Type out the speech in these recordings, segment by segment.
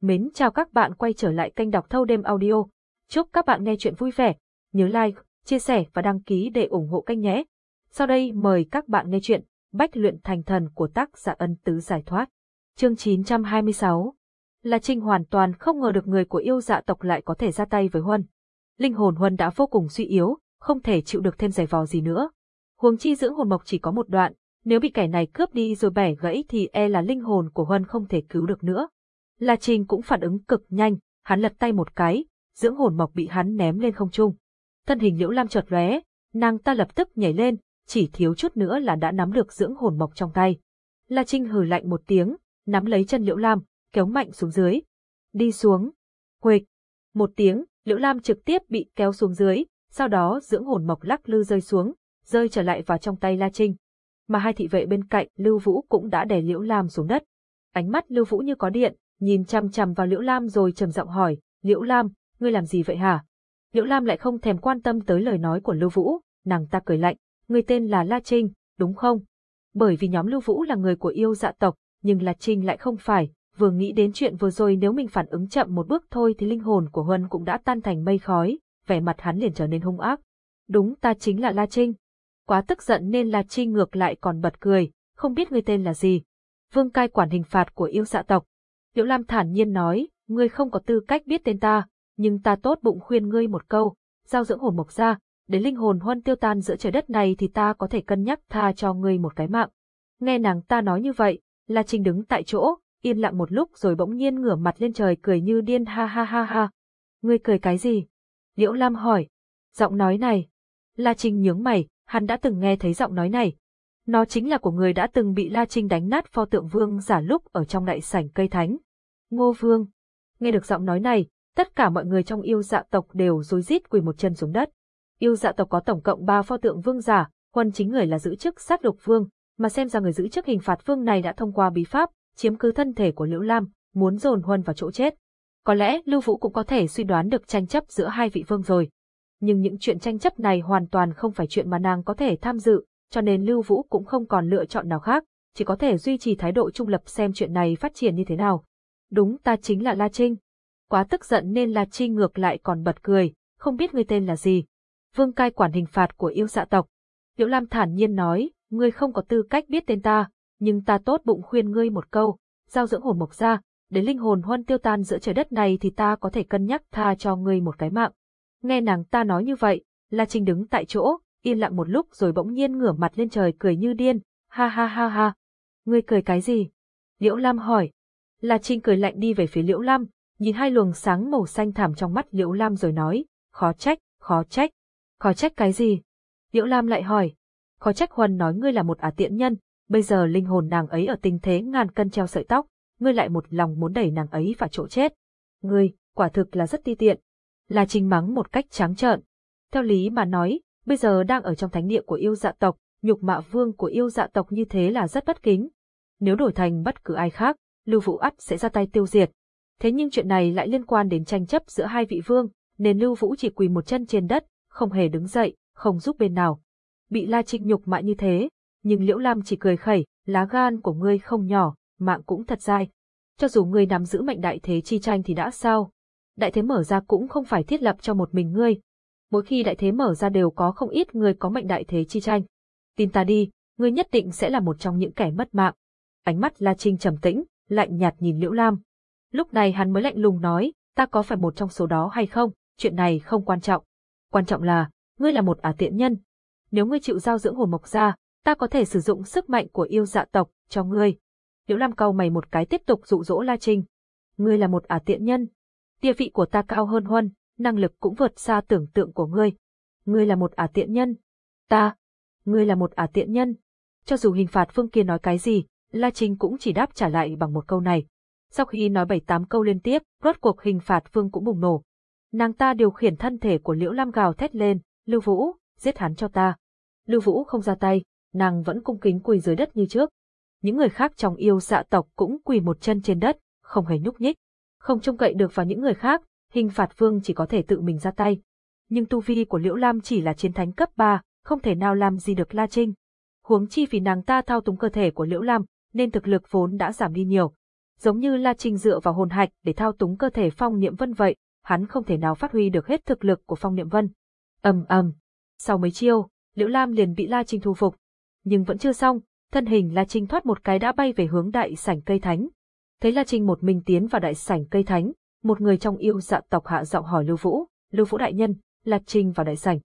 Mến chào các bạn quay trở lại kênh đọc thâu đêm audio. Chúc các bạn nghe chuyện vui vẻ. Nhớ like, chia sẻ và đăng ký để ủng hộ kênh nhé. Sau đây mời các bạn nghe chuyện Bách luyện thành thần của tác giả ân tứ giải thoát. Chương 926 Là Trinh hoàn toàn không ngờ được người của yêu dạ tộc lại có thể ra tay với Huân. Linh hồn Huân đã vô cùng suy yếu, không thể chịu được thêm giày vò gì nữa. Huống chi dưỡng hồn mộc chỉ có một đoạn, nếu bị kẻ này cướp đi rồi bẻ gãy thì e là linh hồn của Huân không thể cứu được nữa. La Trinh cũng phản ứng cực nhanh, hắn lật tay một cái, dưỡng hồn mộc bị hắn ném lên không trung. Thân hình Liễu Lam chợt lóe, nàng ta lập tức nhảy lên, chỉ thiếu chút nữa là đã nắm được dưỡng hồn mộc trong tay. La Trinh hừ lạnh một tiếng, nắm lấy chân Liễu Lam, kéo mạnh xuống dưới. Đi xuống. Huịch. Một tiếng, Liễu Lam trực tiếp bị kéo xuống dưới, sau đó dưỡng hồn mộc lắc lư rơi xuống, rơi trở lại vào trong tay La Trinh. Mà hai thị vệ bên cạnh Lưu Vũ cũng đã đè Liễu Lam xuống đất. Ánh mắt Lưu Vũ như có điện, nhìn chằm chằm vào Liễu Lam rồi trầm giọng hỏi, Liễu Lam, ngươi làm gì vậy hả? Liễu Lam lại không thèm quan tâm tới lời nói của Lưu Vũ, nàng ta cười lạnh, ngươi tên là La Trinh, đúng không? Bởi vì nhóm Lưu Vũ là người của yêu dạ tộc, nhưng La Trinh lại không phải, vừa nghĩ đến chuyện vừa rồi nếu mình phản ứng chậm một bước thôi thì linh hồn của Huân cũng đã tan thành mây khói, vẻ mặt hắn liền trở nên hung ác. Đúng ta chính là La Trinh. Quá tức giận nên La Trinh ngược lại còn bật cười, không biết ngươi tên là gì. Vương cai quản hình phạt của yêu dạ tộc, Liễu Lam thản nhiên nói, ngươi không có tư cách biết tên ta, nhưng ta tốt bụng khuyên ngươi một câu, giao dưỡng hồn mộc ra, để linh hồn huân tiêu tan giữa trời đất này thì ta có thể cân nhắc tha cho ngươi một cái mạng. Nghe nàng ta nói như vậy, La Trinh đứng tại chỗ, yên lặng một lúc rồi bỗng nhiên ngửa mặt lên trời cười như điên ha ha ha ha. Ngươi cười cái gì? Liễu Lam hỏi. Giọng nói này. La Trinh nhướng mày, hắn đã từng nghe thấy giọng nói này. Nó chính là của người đã từng bị La Trinh đánh nát pho tượng vương giả lúc ở trong đại sảnh cây thánh. Ngô Vương. Nghe được giọng nói này, tất cả mọi người trong yêu dạ tộc đều rối rít quỳ một chân xuống đất. Yêu dạ tộc có tổng cộng 3 pho tượng vương giả, huân chính người là giữ chức sát lục vương, mà xem ra người giữ chức hình phạt vương này đã thông qua bí pháp, chiếm cứ thân thể của Liễu Lam, muốn dồn huân vào chỗ chết. Có lẽ Lưu Vũ cũng có thể suy đoán được tranh chấp giữa hai vị vương rồi. Nhưng những chuyện tranh chấp này hoàn toàn không phải chuyện mà nàng có thể tham dự, cho nên Lưu Vũ cũng không còn lựa chọn nào khác, chỉ có thể duy trì thái độ trung lập xem chuyện này phát triển như thế nào. Đúng ta chính là La Trinh. Quá tức giận nên La Trinh ngược lại còn bật cười, không biết ngươi tên là gì. Vương cai quản hình phạt của yêu dạ tộc. Liễu Lam thản nhiên nói, ngươi không có tư cách biết tên ta, nhưng ta tốt bụng khuyên ngươi một câu, giao dưỡng hồn mộc ra, để linh hồn huân tiêu tan giữa trời đất này thì ta có thể cân nhắc tha cho ngươi một cái mạng. Nghe nàng ta nói như vậy, La Trinh đứng tại chỗ, yên lặng một lúc rồi bỗng nhiên ngửa mặt lên trời cười như điên, ha ha ha ha. Ngươi cười cái gì? Liễu Lam hỏi. La Trinh cười lạnh đi về phía Liễu Lam, nhìn hai luồng sáng màu xanh thảm trong mắt Liễu Lam rồi nói, khó trách, khó trách. Khó trách cái gì? Liễu Lam lại hỏi. Khó trách Huân nói ngươi là một ả tiện nhân, bây giờ linh hồn nàng ấy ở tình thế ngàn cân treo sợi tóc, ngươi lại một lòng muốn đẩy nàng ấy vào chỗ chết. Ngươi, quả thực là rất ti tiện. La Trinh mắng một cách trắng trợn. Theo lý mà nói, bây giờ đang ở trong thánh địa của yêu dạ tộc, nhục mạ vương của yêu dạ tộc như thế là rất bất kính. Nếu đổi thành bất cứ ai khác, Lưu Vũ ắt sẽ ra tay tiêu diệt. Thế nhưng chuyện này lại liên quan đến tranh chấp giữa hai vị vương, nên Lưu Vũ chỉ quỳ một chân trên đất, không hề đứng dậy, không giúp bên nào. Bị La Trinh nhục mạ như thế, nhưng Liễu Lam chỉ cười khẩy, lá gan của ngươi không nhỏ, mạng cũng thật dai. Cho dù ngươi nắm giữ mệnh đại thế chi tranh thì đã sao? Đại thế mở ra cũng không phải thiết lập cho một mình ngươi. Mỗi khi đại thế mở ra đều có không ít người có mệnh đại thế chi tranh. Tin ta đi, ngươi nhất định sẽ là một trong những kẻ mất mạng. Ánh mắt La Trinh trầm tĩnh, lạnh nhạt nhìn Liễu Lam. Lúc này hắn mới lạnh lùng nói, ta có phải một trong số đó hay không, chuyện này không quan trọng. Quan trọng là, ngươi là một ả tiện nhân. Nếu ngươi chịu giao dưỡng hồn mộc ra, ta có thể sử dụng sức mạnh của yêu dạ tộc cho ngươi. Liễu Lam cau mày một cái tiếp tục dụ dỗ La Trinh. Ngươi là một ả tiện nhân. Địa vị của ta cao hơn Huân, năng lực cũng vượt xa tưởng tượng của ngươi. Ngươi là một ả tiện nhân. Ta. Ngươi là một ả tiện nhân. Cho dù hình phạt phương kia nói cái gì, La Trinh cũng chỉ đáp trả lại bằng một câu này. Sau khi nói bảy tám câu liên tiếp, rốt cuộc hình phạt phương cũng bùng nổ. Nàng ta điều khiển thân thể của Liễu Lam gào thét lên, Lưu Vũ, giết hắn cho ta. Lưu Vũ không ra tay, nàng vẫn cung kính quỳ dưới đất như trước. Những người khác trong yêu dạ tộc cũng quỳ một chân trên đất, không hề nhúc nhích. Không trông cậy được vào những người khác, hình phạt vương chỉ có thể tự mình ra tay. Nhưng tu vi của Liễu Lam chỉ là chiến thánh cấp 3, không thể nào làm gì được La Trinh. Huống chi vì nàng ta thao túng cơ thể của Liễu Lam, nên thực lực vốn đã giảm đi nhiều. giống như La Trinh dựa vào hồn hạch để thao túng cơ thể Phong Niệm Vân vậy, hắn không thể nào phát huy được hết thực lực của Phong Niệm Vân. ầm ầm, sau mấy chiêu, Liễu Lam liền bị La Trinh thu phục, nhưng vẫn chưa xong, thân hình La Trinh thoát một cái đã bay về hướng đại sảnh cây thánh. Thấy La Trinh một mình tiến vào đại sảnh cây thánh, một người trong yêu dạ tộc hạ giọng hỏi Lưu Vũ, Lưu Vũ đại nhân, La Trinh vào đại sảnh.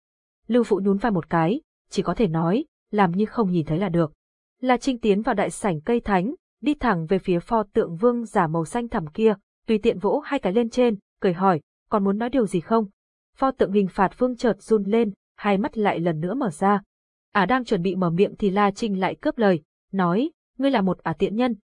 Lưu Vũ nhún vai một cái, chỉ có thể nói, làm như không nhìn thấy là được. La Trinh tiến vào đại sảnh cây thánh, đi thẳng về phía pho tượng vương giả màu xanh thẳm kia, tùy tiện vỗ hai cái lên trên, cười hỏi, còn muốn nói điều gì không? Pho tượng hình phạt vương chợt run lên, hai mắt lại lần nữa mở ra. À đang chuẩn bị mở miệng thì La Trinh lại cướp lời, nói, ngươi là một ả à tiện nhân.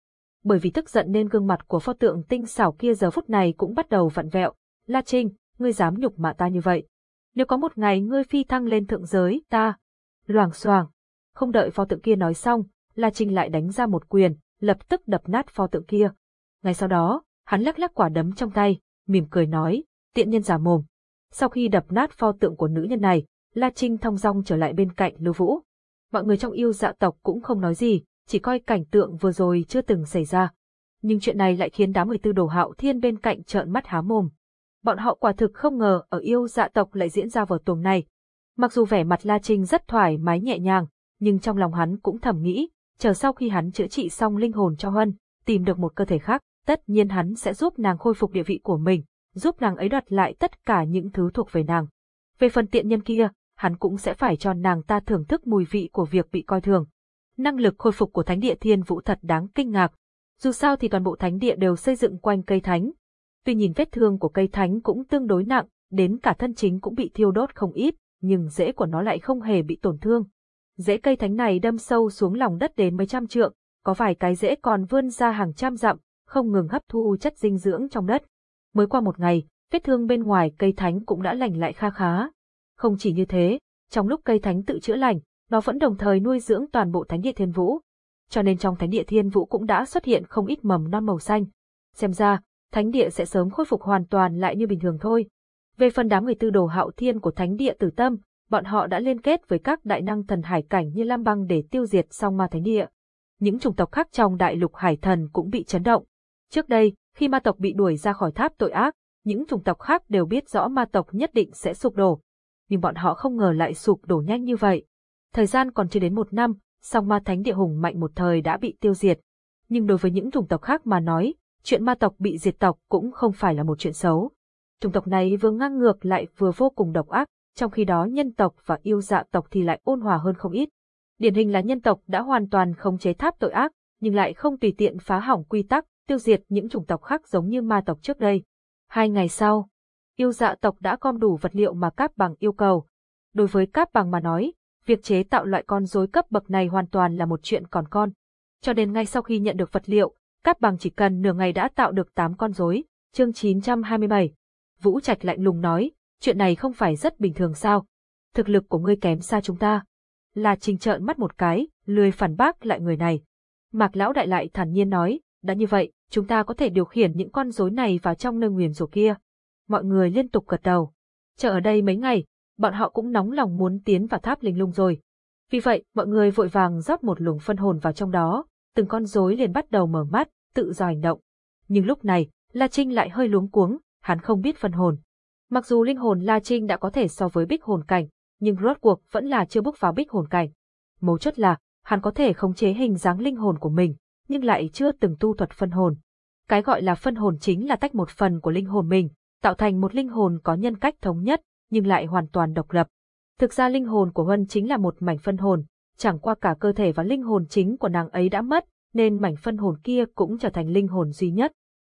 Bởi vì tức giận nên gương mặt của pho tượng tinh xảo kia giờ phút này cũng bắt đầu vặn vẹo. La Trinh, ngươi dám nhục mạ ta như vậy. Nếu có một ngày ngươi phi thăng lên thượng giới, ta... Loảng xoảng. Không đợi pho tượng kia nói xong, La Trinh lại đánh ra một quyền, lập tức đập nát pho tượng kia. Ngay sau đó, hắn lắc lắc quả đấm trong tay, mỉm cười nói, tiện nhân giả mồm. Sau khi đập nát pho tượng của nữ nhân này, La Trinh thong dong trở lại bên cạnh Lưu Vũ. Mọi người trong yêu dạ tộc cũng không nói gì, chỉ coi cảnh tượng vừa rồi chưa từng xảy ra. Nhưng chuyện này lại khiến đám người tư đồ hạo thiên bên cạnh trợn mắt há mồm. Bọn họ quả thực không ngờ ở yêu dạ tộc lại diễn ra vào tuồng này. Mặc dù vẻ mặt La Trinh rất thoải mái nhẹ nhàng, nhưng trong lòng hắn cũng thầm nghĩ, chờ sau khi hắn chữa trị xong linh hồn cho Hân, tìm được một cơ thể khác, tất nhiên hắn sẽ giúp nàng khôi phục địa vị của mình, giúp nàng ấy đoạt lại tất cả những thứ thuộc về nàng. Về phần tiện nhân kia, hắn cũng sẽ phải cho nàng ta thưởng thức mùi vị của việc bị coi thường. Năng lực khôi phục của thánh địa thiên vũ thật đáng kinh ngạc. Dù sao thì toàn bộ thánh địa đều xây dựng quanh cây thánh. Tuy nhìn vết thương của cây thánh cũng tương đối nặng, đến cả thân chính cũng bị thiêu đốt không ít, nhưng rễ của nó lại không hề bị tổn thương. Rễ cây thánh này đâm sâu xuống lòng đất đến mấy trăm trượng, có vài cái rễ còn vươn ra hàng trăm dặm, không ngừng hấp thu chất dinh dưỡng trong đất. Mới qua một ngày, vết thương bên ngoài cây thánh cũng đã lành lại kha khá. Không chỉ như thế, trong lúc cây thánh tự chữa lành, nó vẫn đồng thời nuôi dưỡng toàn bộ thánh địa thiên vũ. Cho nên trong thánh địa thiên vũ cũng đã xuất hiện không ít mầm non màu xanh. Xem ra, thánh địa sẽ sớm khôi phục hoàn toàn lại như bình thường thôi. Về phần đám người tư đồ hạo thiên của thánh địa tử tâm, bọn họ đã liên kết với các đại năng thần hải cảnh như Lam Băng để tiêu diệt song ma thánh địa. Những chủng tộc khác trong đại lục hải thần cũng bị chấn động. Trước đây, khi ma tộc bị đuổi ra khỏi tháp tội ác, những chủng tộc khác đều biết rõ ma tộc nhất định sẽ sụp đổ. Nhưng bọn họ không ngờ lại sụp đổ nhanh như vậy. Thời gian còn chưa đến một năm, song ma thánh địa hùng mạnh một thời đã bị tiêu diệt. Nhưng đối với những chủng tộc khác mà nói, chuyện ma tộc bị diệt tộc cũng không phải là một chuyện xấu. Chủng tộc này vừa ngang ngược lại vừa vô cùng độc ác, trong khi đó nhân tộc và yêu dạ tộc thì lại ôn hòa hơn không ít. Điển hình là nhân tộc đã hoàn toàn không chế tháp tội ác, nhưng lại không tùy tiện phá hỏng quy tắc, tiêu diệt những chủng tộc khác giống như ma tộc trước đây. Hai ngày sau, yêu dạ tộc đã gom đủ vật liệu mà Cáp Bằng yêu cầu. Đối với Cáp Bằng mà nói, việc chế tạo loại con rối cấp bậc này hoàn toàn là một chuyện còn con. Cho đến ngay sau khi nhận được vật liệu, Cát Bằng chỉ cần nửa ngày đã tạo được 8 con rối. Chương 927. Vũ Trạch lạnh lùng nói, chuyện này không phải rất bình thường sao? Thực lực của ngươi kém xa chúng ta. Là trình trợn mắt một cái, lười phản bác lại người này. Mạc Lão Đại lại thản nhiên nói, đã như vậy, chúng ta có thể điều khiển những con rối này vào trong nơi nguyền rủa kia. Mọi người liên tục gật đầu. Chờ ở đây mấy ngày, bọn họ cũng nóng lòng muốn tiến vào tháp linh lung rồi. Vì vậy, mọi người vội vàng rót một luồng phân hồn vào trong đó, từng con rối liền bắt đầu mở mắt, tự do hành động. Nhưng lúc này, La Trinh lại hơi luống cuống, hắn không biết phân hồn. Mặc dù linh hồn La Trinh đã có thể so với bích hồn cảnh, nhưng rốt cuộc vẫn là chưa bước vào bích hồn cảnh. Mấu chốt là, hắn có thể khống chế hình dáng linh hồn của mình, nhưng lại chưa từng tu thuật phân hồn. Cái gọi là phân hồn chính là tách một phần của linh hồn mình, tạo thành một linh hồn có nhân cách thống nhất, nhưng lại hoàn toàn độc lập. Thực ra linh hồn của Huân chính là một mảnh phân hồn, chẳng qua cả cơ thể và linh hồn chính của nàng ấy đã mất, nên mảnh phân hồn kia cũng trở thành linh hồn duy nhất.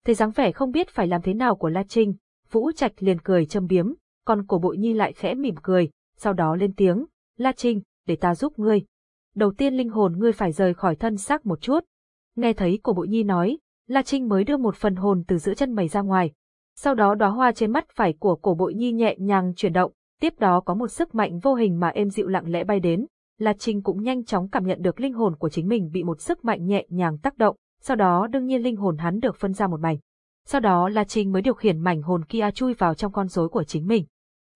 Thấy dáng vẻ không biết phải làm thế nào của La Trinh, Vũ Trạch liền cười châm biếm, còn cổ bội nhi lại khẽ mỉm cười, sau đó lên tiếng, La Trinh, để ta giúp ngươi. Đầu tiên linh hồn ngươi phải rời khỏi thân xác một chút. Nghe thấy cổ bội nhi nói, La Trinh mới đưa một phần hồn từ giữa chân mày ra ngoài. Sau đó đóa hoa trên mắt phải của cổ bội nhi nhẹ nhàng chuyển động, tiếp đó có một sức mạnh vô hình mà êm dịu lặng lẽ bay đến. La Trinh cũng nhanh chóng cảm nhận được linh hồn của chính mình bị một sức mạnh nhẹ nhàng tác động, sau đó đương nhiên linh hồn hắn được phân ra một mảnh. Sau đó La Trinh mới điều khiển mảnh hồn kia chui vào trong con rối của chính mình.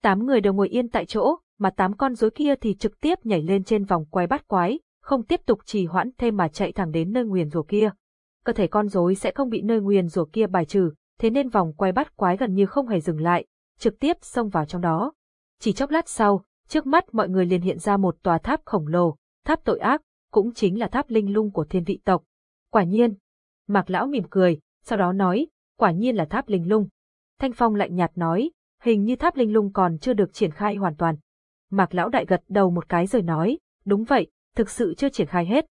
Tám người đều ngồi yên tại chỗ, mà tám con rối kia thì trực tiếp nhảy lên trên vòng quay bát quái, không tiếp tục trì hoãn thêm mà chạy thẳng đến nơi nguyền rủa kia. cơ thể con rối sẽ không bị nơi nguyền rủa kia bài trừ, thế nên vòng quay bắt quái gần như không hề dừng lại, trực tiếp xông vào trong đó. Chỉ chốc lát sau, trước mắt mọi người liền hiện ra một tòa tháp khổng lồ, tháp tội ác, cũng chính là tháp linh lung của thiên vị tộc. Quả nhiên, Mạc Lão mỉm cười, sau đó nói, quả nhiên là tháp linh lung. Thanh Phong lạnh nhạt nói, hình như tháp linh lung còn chưa được triển khai hoàn toàn. Mạc Lão đại gật đầu một cái rồi nói, đúng vậy, thực sự chưa triển khai hết.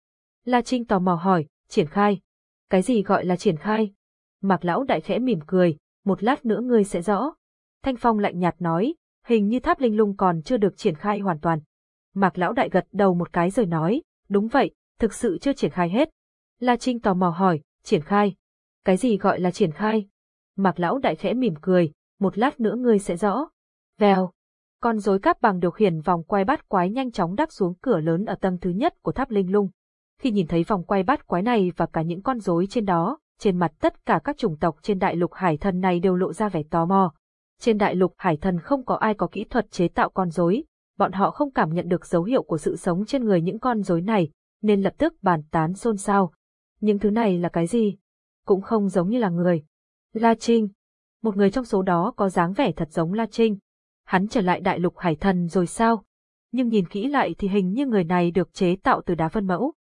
La Trinh tò mò hỏi, triển khai. Cái gì gọi là triển khai? Mạc Lão đại khẽ mỉm cười, một lát nữa ngươi sẽ rõ. Thanh Phong lạnh nhạt nói, hình như tháp linh lung còn chưa được triển khai hoàn toàn. Mạc Lão đại gật đầu một cái rồi nói, đúng vậy, thực sự chưa triển khai hết. La Trinh tò mò hỏi, triển khai. Cái gì gọi là triển khai? Mạc Lão đại khẽ mỉm cười, một lát nữa ngươi sẽ rõ. Vèo. Con rối cáp bằng điều khiển vòng quay bát quái nhanh chóng đáp xuống cửa lớn ở tầng thứ nhất của tháp linh lung. Khi nhìn thấy vòng quay bát quái này và cả những con rối trên đó, trên mặt tất cả các chủng tộc trên đại lục hải thần này đều lộ ra vẻ tò mò. Trên đại lục hải thần không có ai có kỹ thuật chế tạo con rối, bọn họ không cảm nhận được dấu hiệu của sự sống trên người những con rối này, nên lập tức bàn tán xôn xao. Những thứ này là cái gì? Cũng không giống như là người. La Trinh. Một người trong số đó có dáng vẻ thật giống La Trinh. Hắn trở lại đại lục hải thần rồi sao? Nhưng nhìn kỹ lại thì hình như người này được chế tạo từ đá phân mẫu.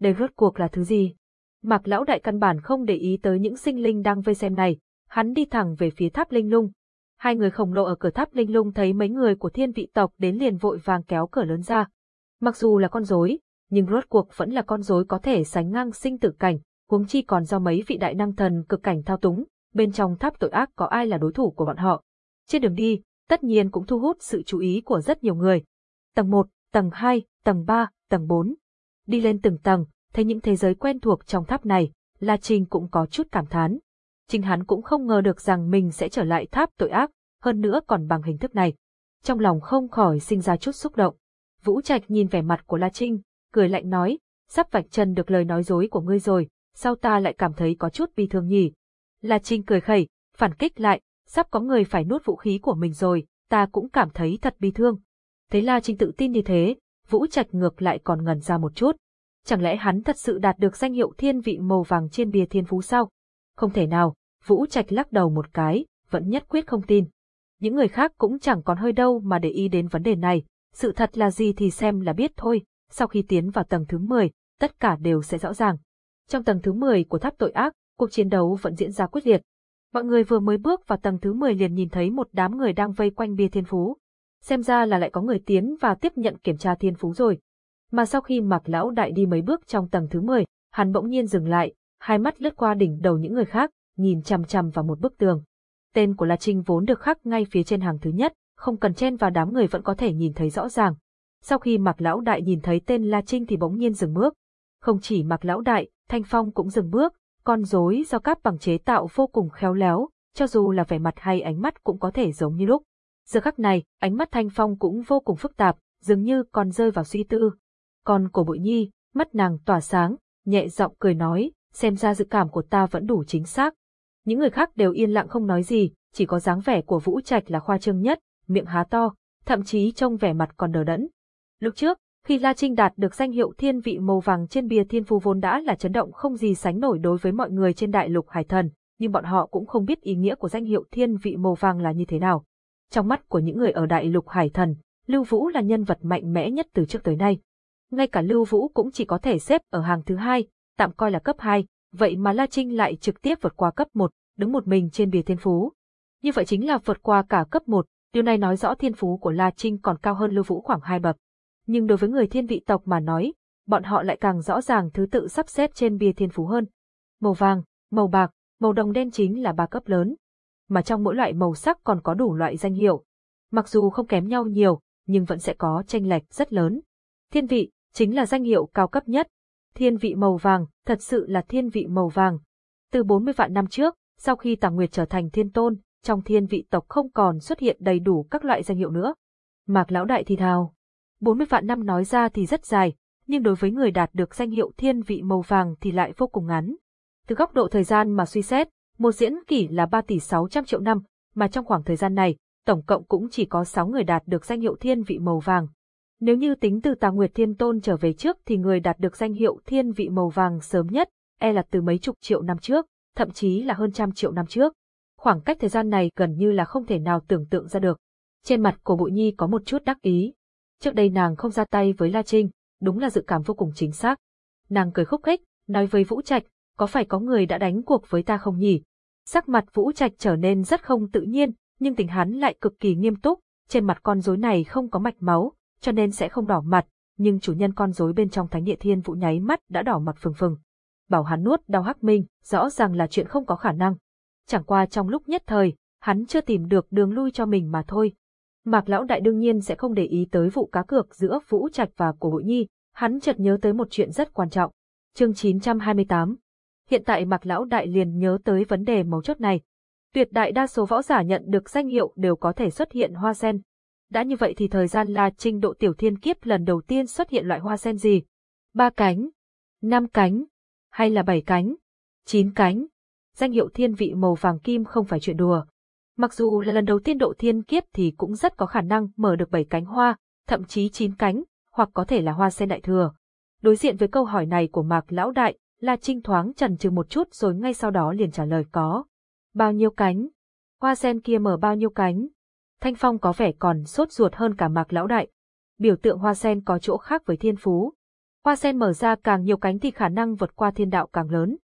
Đây rốt cuộc là thứ gì? Mạc lão đại căn bản không để ý tới những sinh linh đang vây xem này, hắn đi thẳng về phía tháp linh lung. Hai người khổng lồ ở cửa tháp linh lung thấy mấy người của thiên vị tộc đến liền vội vàng kéo cửa lớn ra. Mặc dù là con rối, nhưng rốt cuộc vẫn là con rối có thể sánh ngang sinh tử cảnh, huống chi còn do mấy vị đại năng thần cực cảnh thao túng, bên trong tháp tội ác có ai là đối thủ của bọn họ. Trên đường đi, tất nhiên cũng thu hút sự chú ý của rất nhiều người. Tầng 1, tầng 2, tầng 3, tầng 4. Đi lên từng tầng, thấy những thế giới quen thuộc trong tháp này, La Trinh cũng có chút cảm thán. Chính hắn cũng không ngờ được rằng mình sẽ trở lại tháp tội ác, hơn nữa còn bằng hình thức này. Trong lòng không khỏi sinh ra chút xúc động. Vũ Trạch nhìn vẻ mặt của La Trinh, cười lạnh nói, sắp vạch chân được lời nói dối của ngươi rồi, sao ta lại cảm thấy có chút bi thương nhỉ? La Trinh cười khẩy, phản kích lại, sắp có người phải nuốt vũ khí của mình rồi, ta cũng cảm thấy thật bi thương. Thấy La Trinh tự tin như thế, Vũ Trạch ngược lại còn ngần ra một chút. Chẳng lẽ hắn thật sự đạt được danh hiệu thiên vị màu vàng trên bia thiên phú sao? Không thể nào, Vũ Trạch lắc đầu một cái, vẫn nhất quyết không tin. Những người khác cũng chẳng còn hơi đâu mà để ý đến vấn đề này, sự thật là gì thì xem là biết thôi, sau khi tiến vào tầng thứ 10, tất cả đều sẽ rõ ràng. Trong tầng thứ 10 của tháp tội ác, cuộc chiến đấu vẫn diễn ra quyết liệt. Mọi người vừa mới bước vào tầng thứ 10 liền nhìn thấy một đám người đang vây quanh bia thiên phú. Xem ra là lại có người tiến và tiếp nhận kiểm tra thiên phú rồi. Mà sau khi Mạc Lão Đại đi mấy bước trong tầng thứ 10, hắn bỗng nhiên dừng lại, hai mắt lướt qua đỉnh đầu những người khác, nhìn chằm chằm vào một bức tường. Tên của La Trinh vốn được khắc ngay phía trên hàng thứ nhất, không cần chen vào đám người vẫn có thể nhìn thấy rõ ràng. Sau khi Mạc Lão Đại nhìn thấy tên La Trinh thì bỗng nhiên dừng bước. Không chỉ Mạc Lão Đại, Thanh Phong cũng dừng bước, con rối do cáp bằng chế tạo vô cùng khéo léo, cho dù là vẻ mặt hay ánh mắt cũng có thể giống như lúc. Giờ khắc này, ánh mắt Thanh Phong cũng vô cùng phức tạp, dường như còn rơi vào suy tư con của bội nhi, mắt nàng tỏa sáng, nhẹ giọng cười nói, xem ra dự cảm của ta vẫn đủ chính xác. Những người khác đều yên lặng không nói gì, chỉ có dáng vẻ của Vũ Trạch là khoa trương nhất, miệng há to, thậm chí trông vẻ mặt còn đờ đẫn. Lúc trước, khi La Trinh đạt được danh hiệu thiên vị màu vàng trên bia thiên phu vốn đã là chấn động không gì sánh nổi đối với mọi người trên đại lục hải thần, nhưng bọn họ cũng không biết ý nghĩa của danh hiệu thiên vị màu vàng là như thế nào. Trong mắt của những người ở đại lục hải thần, Lưu Vũ là nhân vật mạnh mẽ nhất từ trước tới nay. Ngay cả Lưu Vũ cũng chỉ có thể xếp ở hàng thứ hai, tạm coi là cấp 2, vậy mà La Trinh lại trực tiếp vượt qua cấp 1, đứng một mình trên bìa thiên phú. Như vậy chính là vượt qua cả cấp 1, điều này nói rõ thiên phú của La Trinh còn cao hơn Lưu Vũ khoảng hai bậc nhưng đối với người thiên vị tộc mà nói, bọn họ lại càng rõ ràng thứ tự sắp xếp trên bia thiên phú hơn. Màu vàng, màu bạc, màu đồng đen chính là ba cấp lớn. Mà trong mỗi loại màu sắc còn có đủ loại danh hiệu. Mặc dù không kém nhau nhiều, nhưng vẫn sẽ có tranh lệch rất lớn. Thiên vị, chính là danh hiệu cao cấp nhất. Thiên vị màu vàng, thật sự là thiên vị màu vàng. Từ 40 vạn năm trước, sau khi Tàng Nguyệt trở thành thiên tôn, trong thiên vị tộc không còn xuất hiện đầy đủ các loại danh hiệu nữa. Mạc Lão Đại thì thào, 40 vạn năm nói ra thì rất dài, nhưng đối với người đạt được danh hiệu thiên vị màu vàng thì lại vô cùng ngắn. Từ góc độ thời gian mà suy xét, một diễn kỷ là 3 tỷ 600 triệu năm, mà trong khoảng thời gian này, tổng cộng cũng chỉ có 6 người đạt được danh hiệu thiên vị màu vàng. Nếu như tính từ Tà Nguyệt Thiên Tôn trở về trước thì người đạt được danh hiệu thiên vị màu vàng sớm nhất, e là từ mấy chục triệu năm trước, thậm chí là hơn trăm triệu năm trước. Khoảng cách thời gian này gần như là không thể nào tưởng tượng ra được. Trên mặt của Bụi Nhi có một chút đắc ý. Trước đây nàng không ra tay với La Trinh, đúng là dự cảm vô cùng chính xác. Nàng cười khúc khích, nói với Vũ Trạch, có phải có người đã đánh cuộc với ta không nhỉ? Sắc mặt Vũ Trạch trở nên rất không tự nhiên, nhưng tình hắn lại cực kỳ nghiêm túc, trên mặt con rối này không có mạch máu, cho nên sẽ không đỏ mặt, nhưng chủ nhân con rối bên trong thánh địa thiên vũ nháy mắt đã đỏ mặt phừng phừng. Bảo hắn nuốt đau hắc minh, rõ ràng là chuyện không có khả năng. Chẳng qua trong lúc nhất thời, hắn chưa tìm được đường lui cho mình mà thôi. Mạc Lão Đại đương nhiên sẽ không để ý tới vụ cá cược giữa Vũ Trạch và Cổ hội Nhi, hắn chợt nhớ tới một chuyện rất quan trọng. Chương 928 Hiện tại Mạc Lão Đại liền nhớ tới vấn đề mấu chốt này. Tuyệt đại đa số võ giả nhận được danh hiệu đều có thể xuất hiện hoa sen. Đã như vậy thì thời gian là trình độ tiểu thiên kiếp lần đầu tiên xuất hiện loại hoa sen gì? Ba cánh, năm cánh, hay là bảy cánh, chín cánh? Danh hiệu thiên vị màu vàng kim không phải chuyện đùa. Mặc dù là lần đầu tiên độ thiên kiếp thì cũng rất có khả năng mở được bảy cánh hoa, thậm chí chín cánh, hoặc có thể là hoa sen đại thừa. Đối diện với câu hỏi này của Mạc Lão Đại, La Trinh thoáng chần chừ một chút rồi ngay sau đó liền trả lời có. Bao nhiêu cánh? Hoa sen kia mở bao nhiêu cánh? Thanh Phong có vẻ còn sốt ruột hơn cả Mạc Lão Đại. Biểu tượng hoa sen có chỗ khác với thiên phú. Hoa sen mở ra càng nhiều cánh thì khả năng vượt qua thiên đạo càng lớn.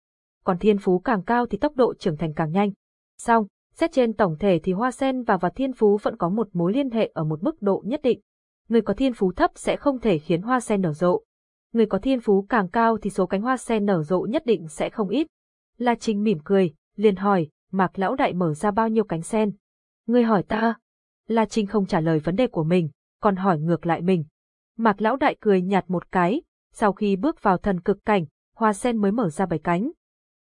Còn thiên phú càng cao thì tốc độ trưởng thành càng nhanh. Xong, xét trên tổng thể thì hoa sen và và thiên phú vẫn có một mối liên hệ ở một mức độ nhất định. Người có thiên phú thấp sẽ không thể khiến hoa sen nở rộ, người có thiên phú càng cao thì số cánh hoa sen nở rộ nhất định sẽ không ít. La Trinh mỉm cười, liền hỏi, Mạc Lão Đại mở ra bao nhiêu cánh sen? Người hỏi ta. La Trinh không trả lời vấn đề của mình, còn hỏi ngược lại mình. Mạc Lão Đại cười nhạt một cái, sau khi bước vào thần cực cảnh, hoa sen mới mở ra bảy cánh.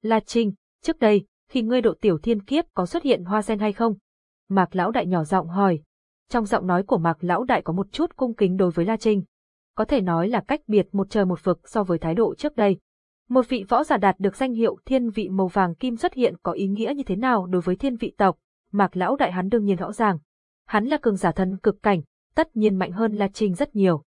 La Trinh, trước đây, khi ngươi độ tiểu thiên kiếp có xuất hiện hoa sen hay không? Mạc Lão Đại nhỏ giọng hỏi. Trong giọng nói của Mạc Lão Đại có một chút cung kính đối với La Trinh có thể nói là cách biệt một trời một vực so với thái độ trước đây. Một vị võ giả đạt được danh hiệu thiên vị màu vàng kim xuất hiện có ý nghĩa như thế nào đối với thiên vị tộc, mạc lão đại hắn đương nhiên rõ ràng. Hắn là cường giả thân cực cảnh, tất nhiên mạnh hơn La Trinh rất nhiều.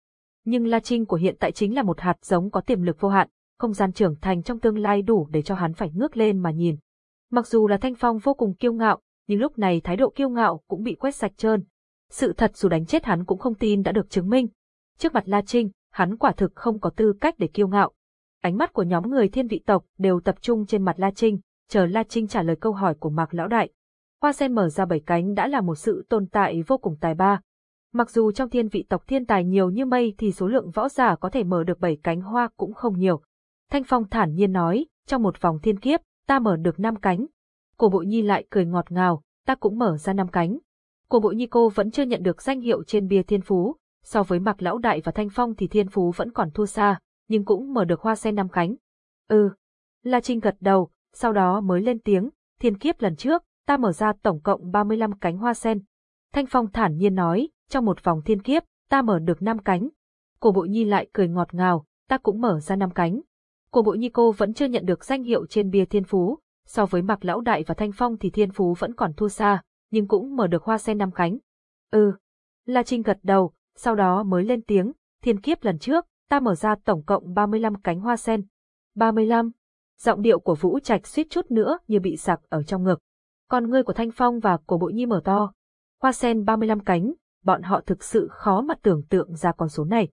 Nhưng La Trinh của hiện tại chính là một hạt giống có tiềm lực vô hạn, không gian trưởng thành trong tương lai đủ để cho hắn phải ngước lên mà nhìn. Mặc dù là Thanh Phong vô cùng kiêu ngạo, nhưng lúc này thái độ kiêu ngạo cũng bị quét sạch trơn. Sự thật dù đánh chết hắn cũng không tin đã được chứng minh, Trước mặt La Trinh, hắn quả thực không có tư cách để kiêu ngạo. Ánh mắt của nhóm người thiên vị tộc đều tập trung trên mặt La Trinh, chờ La Trinh trả lời câu hỏi của Mạc Lão Đại. Hoa sen mở ra bảy cánh đã là một sự tồn tại vô cùng tài ba. Mặc dù trong thiên vị tộc thiên tài nhiều như mây thì số lượng võ giả có thể mở được bảy cánh hoa cũng không nhiều. Thanh Phong thản nhiên nói, trong một vòng thiên kiếp, ta mở được năm cánh. Cổ bội nhi lại cười ngọt ngào, ta cũng mở ra năm cánh. Cổ bội nhi cô vẫn chưa nhận được danh hiệu trên bia thiên phú, so với Mạc Lão Đại và Thanh Phong thì thiên phú vẫn còn thua xa, nhưng cũng mở được hoa sen năm cánh. Ừ. La Trinh gật đầu, sau đó mới lên tiếng, thiên kiếp lần trước, ta mở ra tổng cộng 35 cánh hoa sen. Thanh Phong thản nhiên nói, trong một vòng thiên kiếp, ta mở được 5 cánh. Cổ bội nhi lại cười ngọt ngào, ta cũng mở ra 5 cánh. Cổ bội nhi cô vẫn chưa nhận được danh hiệu trên bia thiên phú, so với Mạc Lão Đại và Thanh Phong thì thiên phú vẫn còn thua xa, nhưng cũng mở được hoa sen năm cánh. Ừ. La Trinh gật đầu, sau đó mới lên tiếng, thiên kiếp lần trước, ta mở ra tổng cộng 35 cánh hoa sen. 35. Giọng điệu của Vũ Trạch suýt chút nữa như bị sặc ở trong ngực. Con ngươi của Thanh Phong và của Bội Nhi mở to. Hoa sen 35 cánh, bọn họ thực sự khó mà tưởng tượng ra con số này.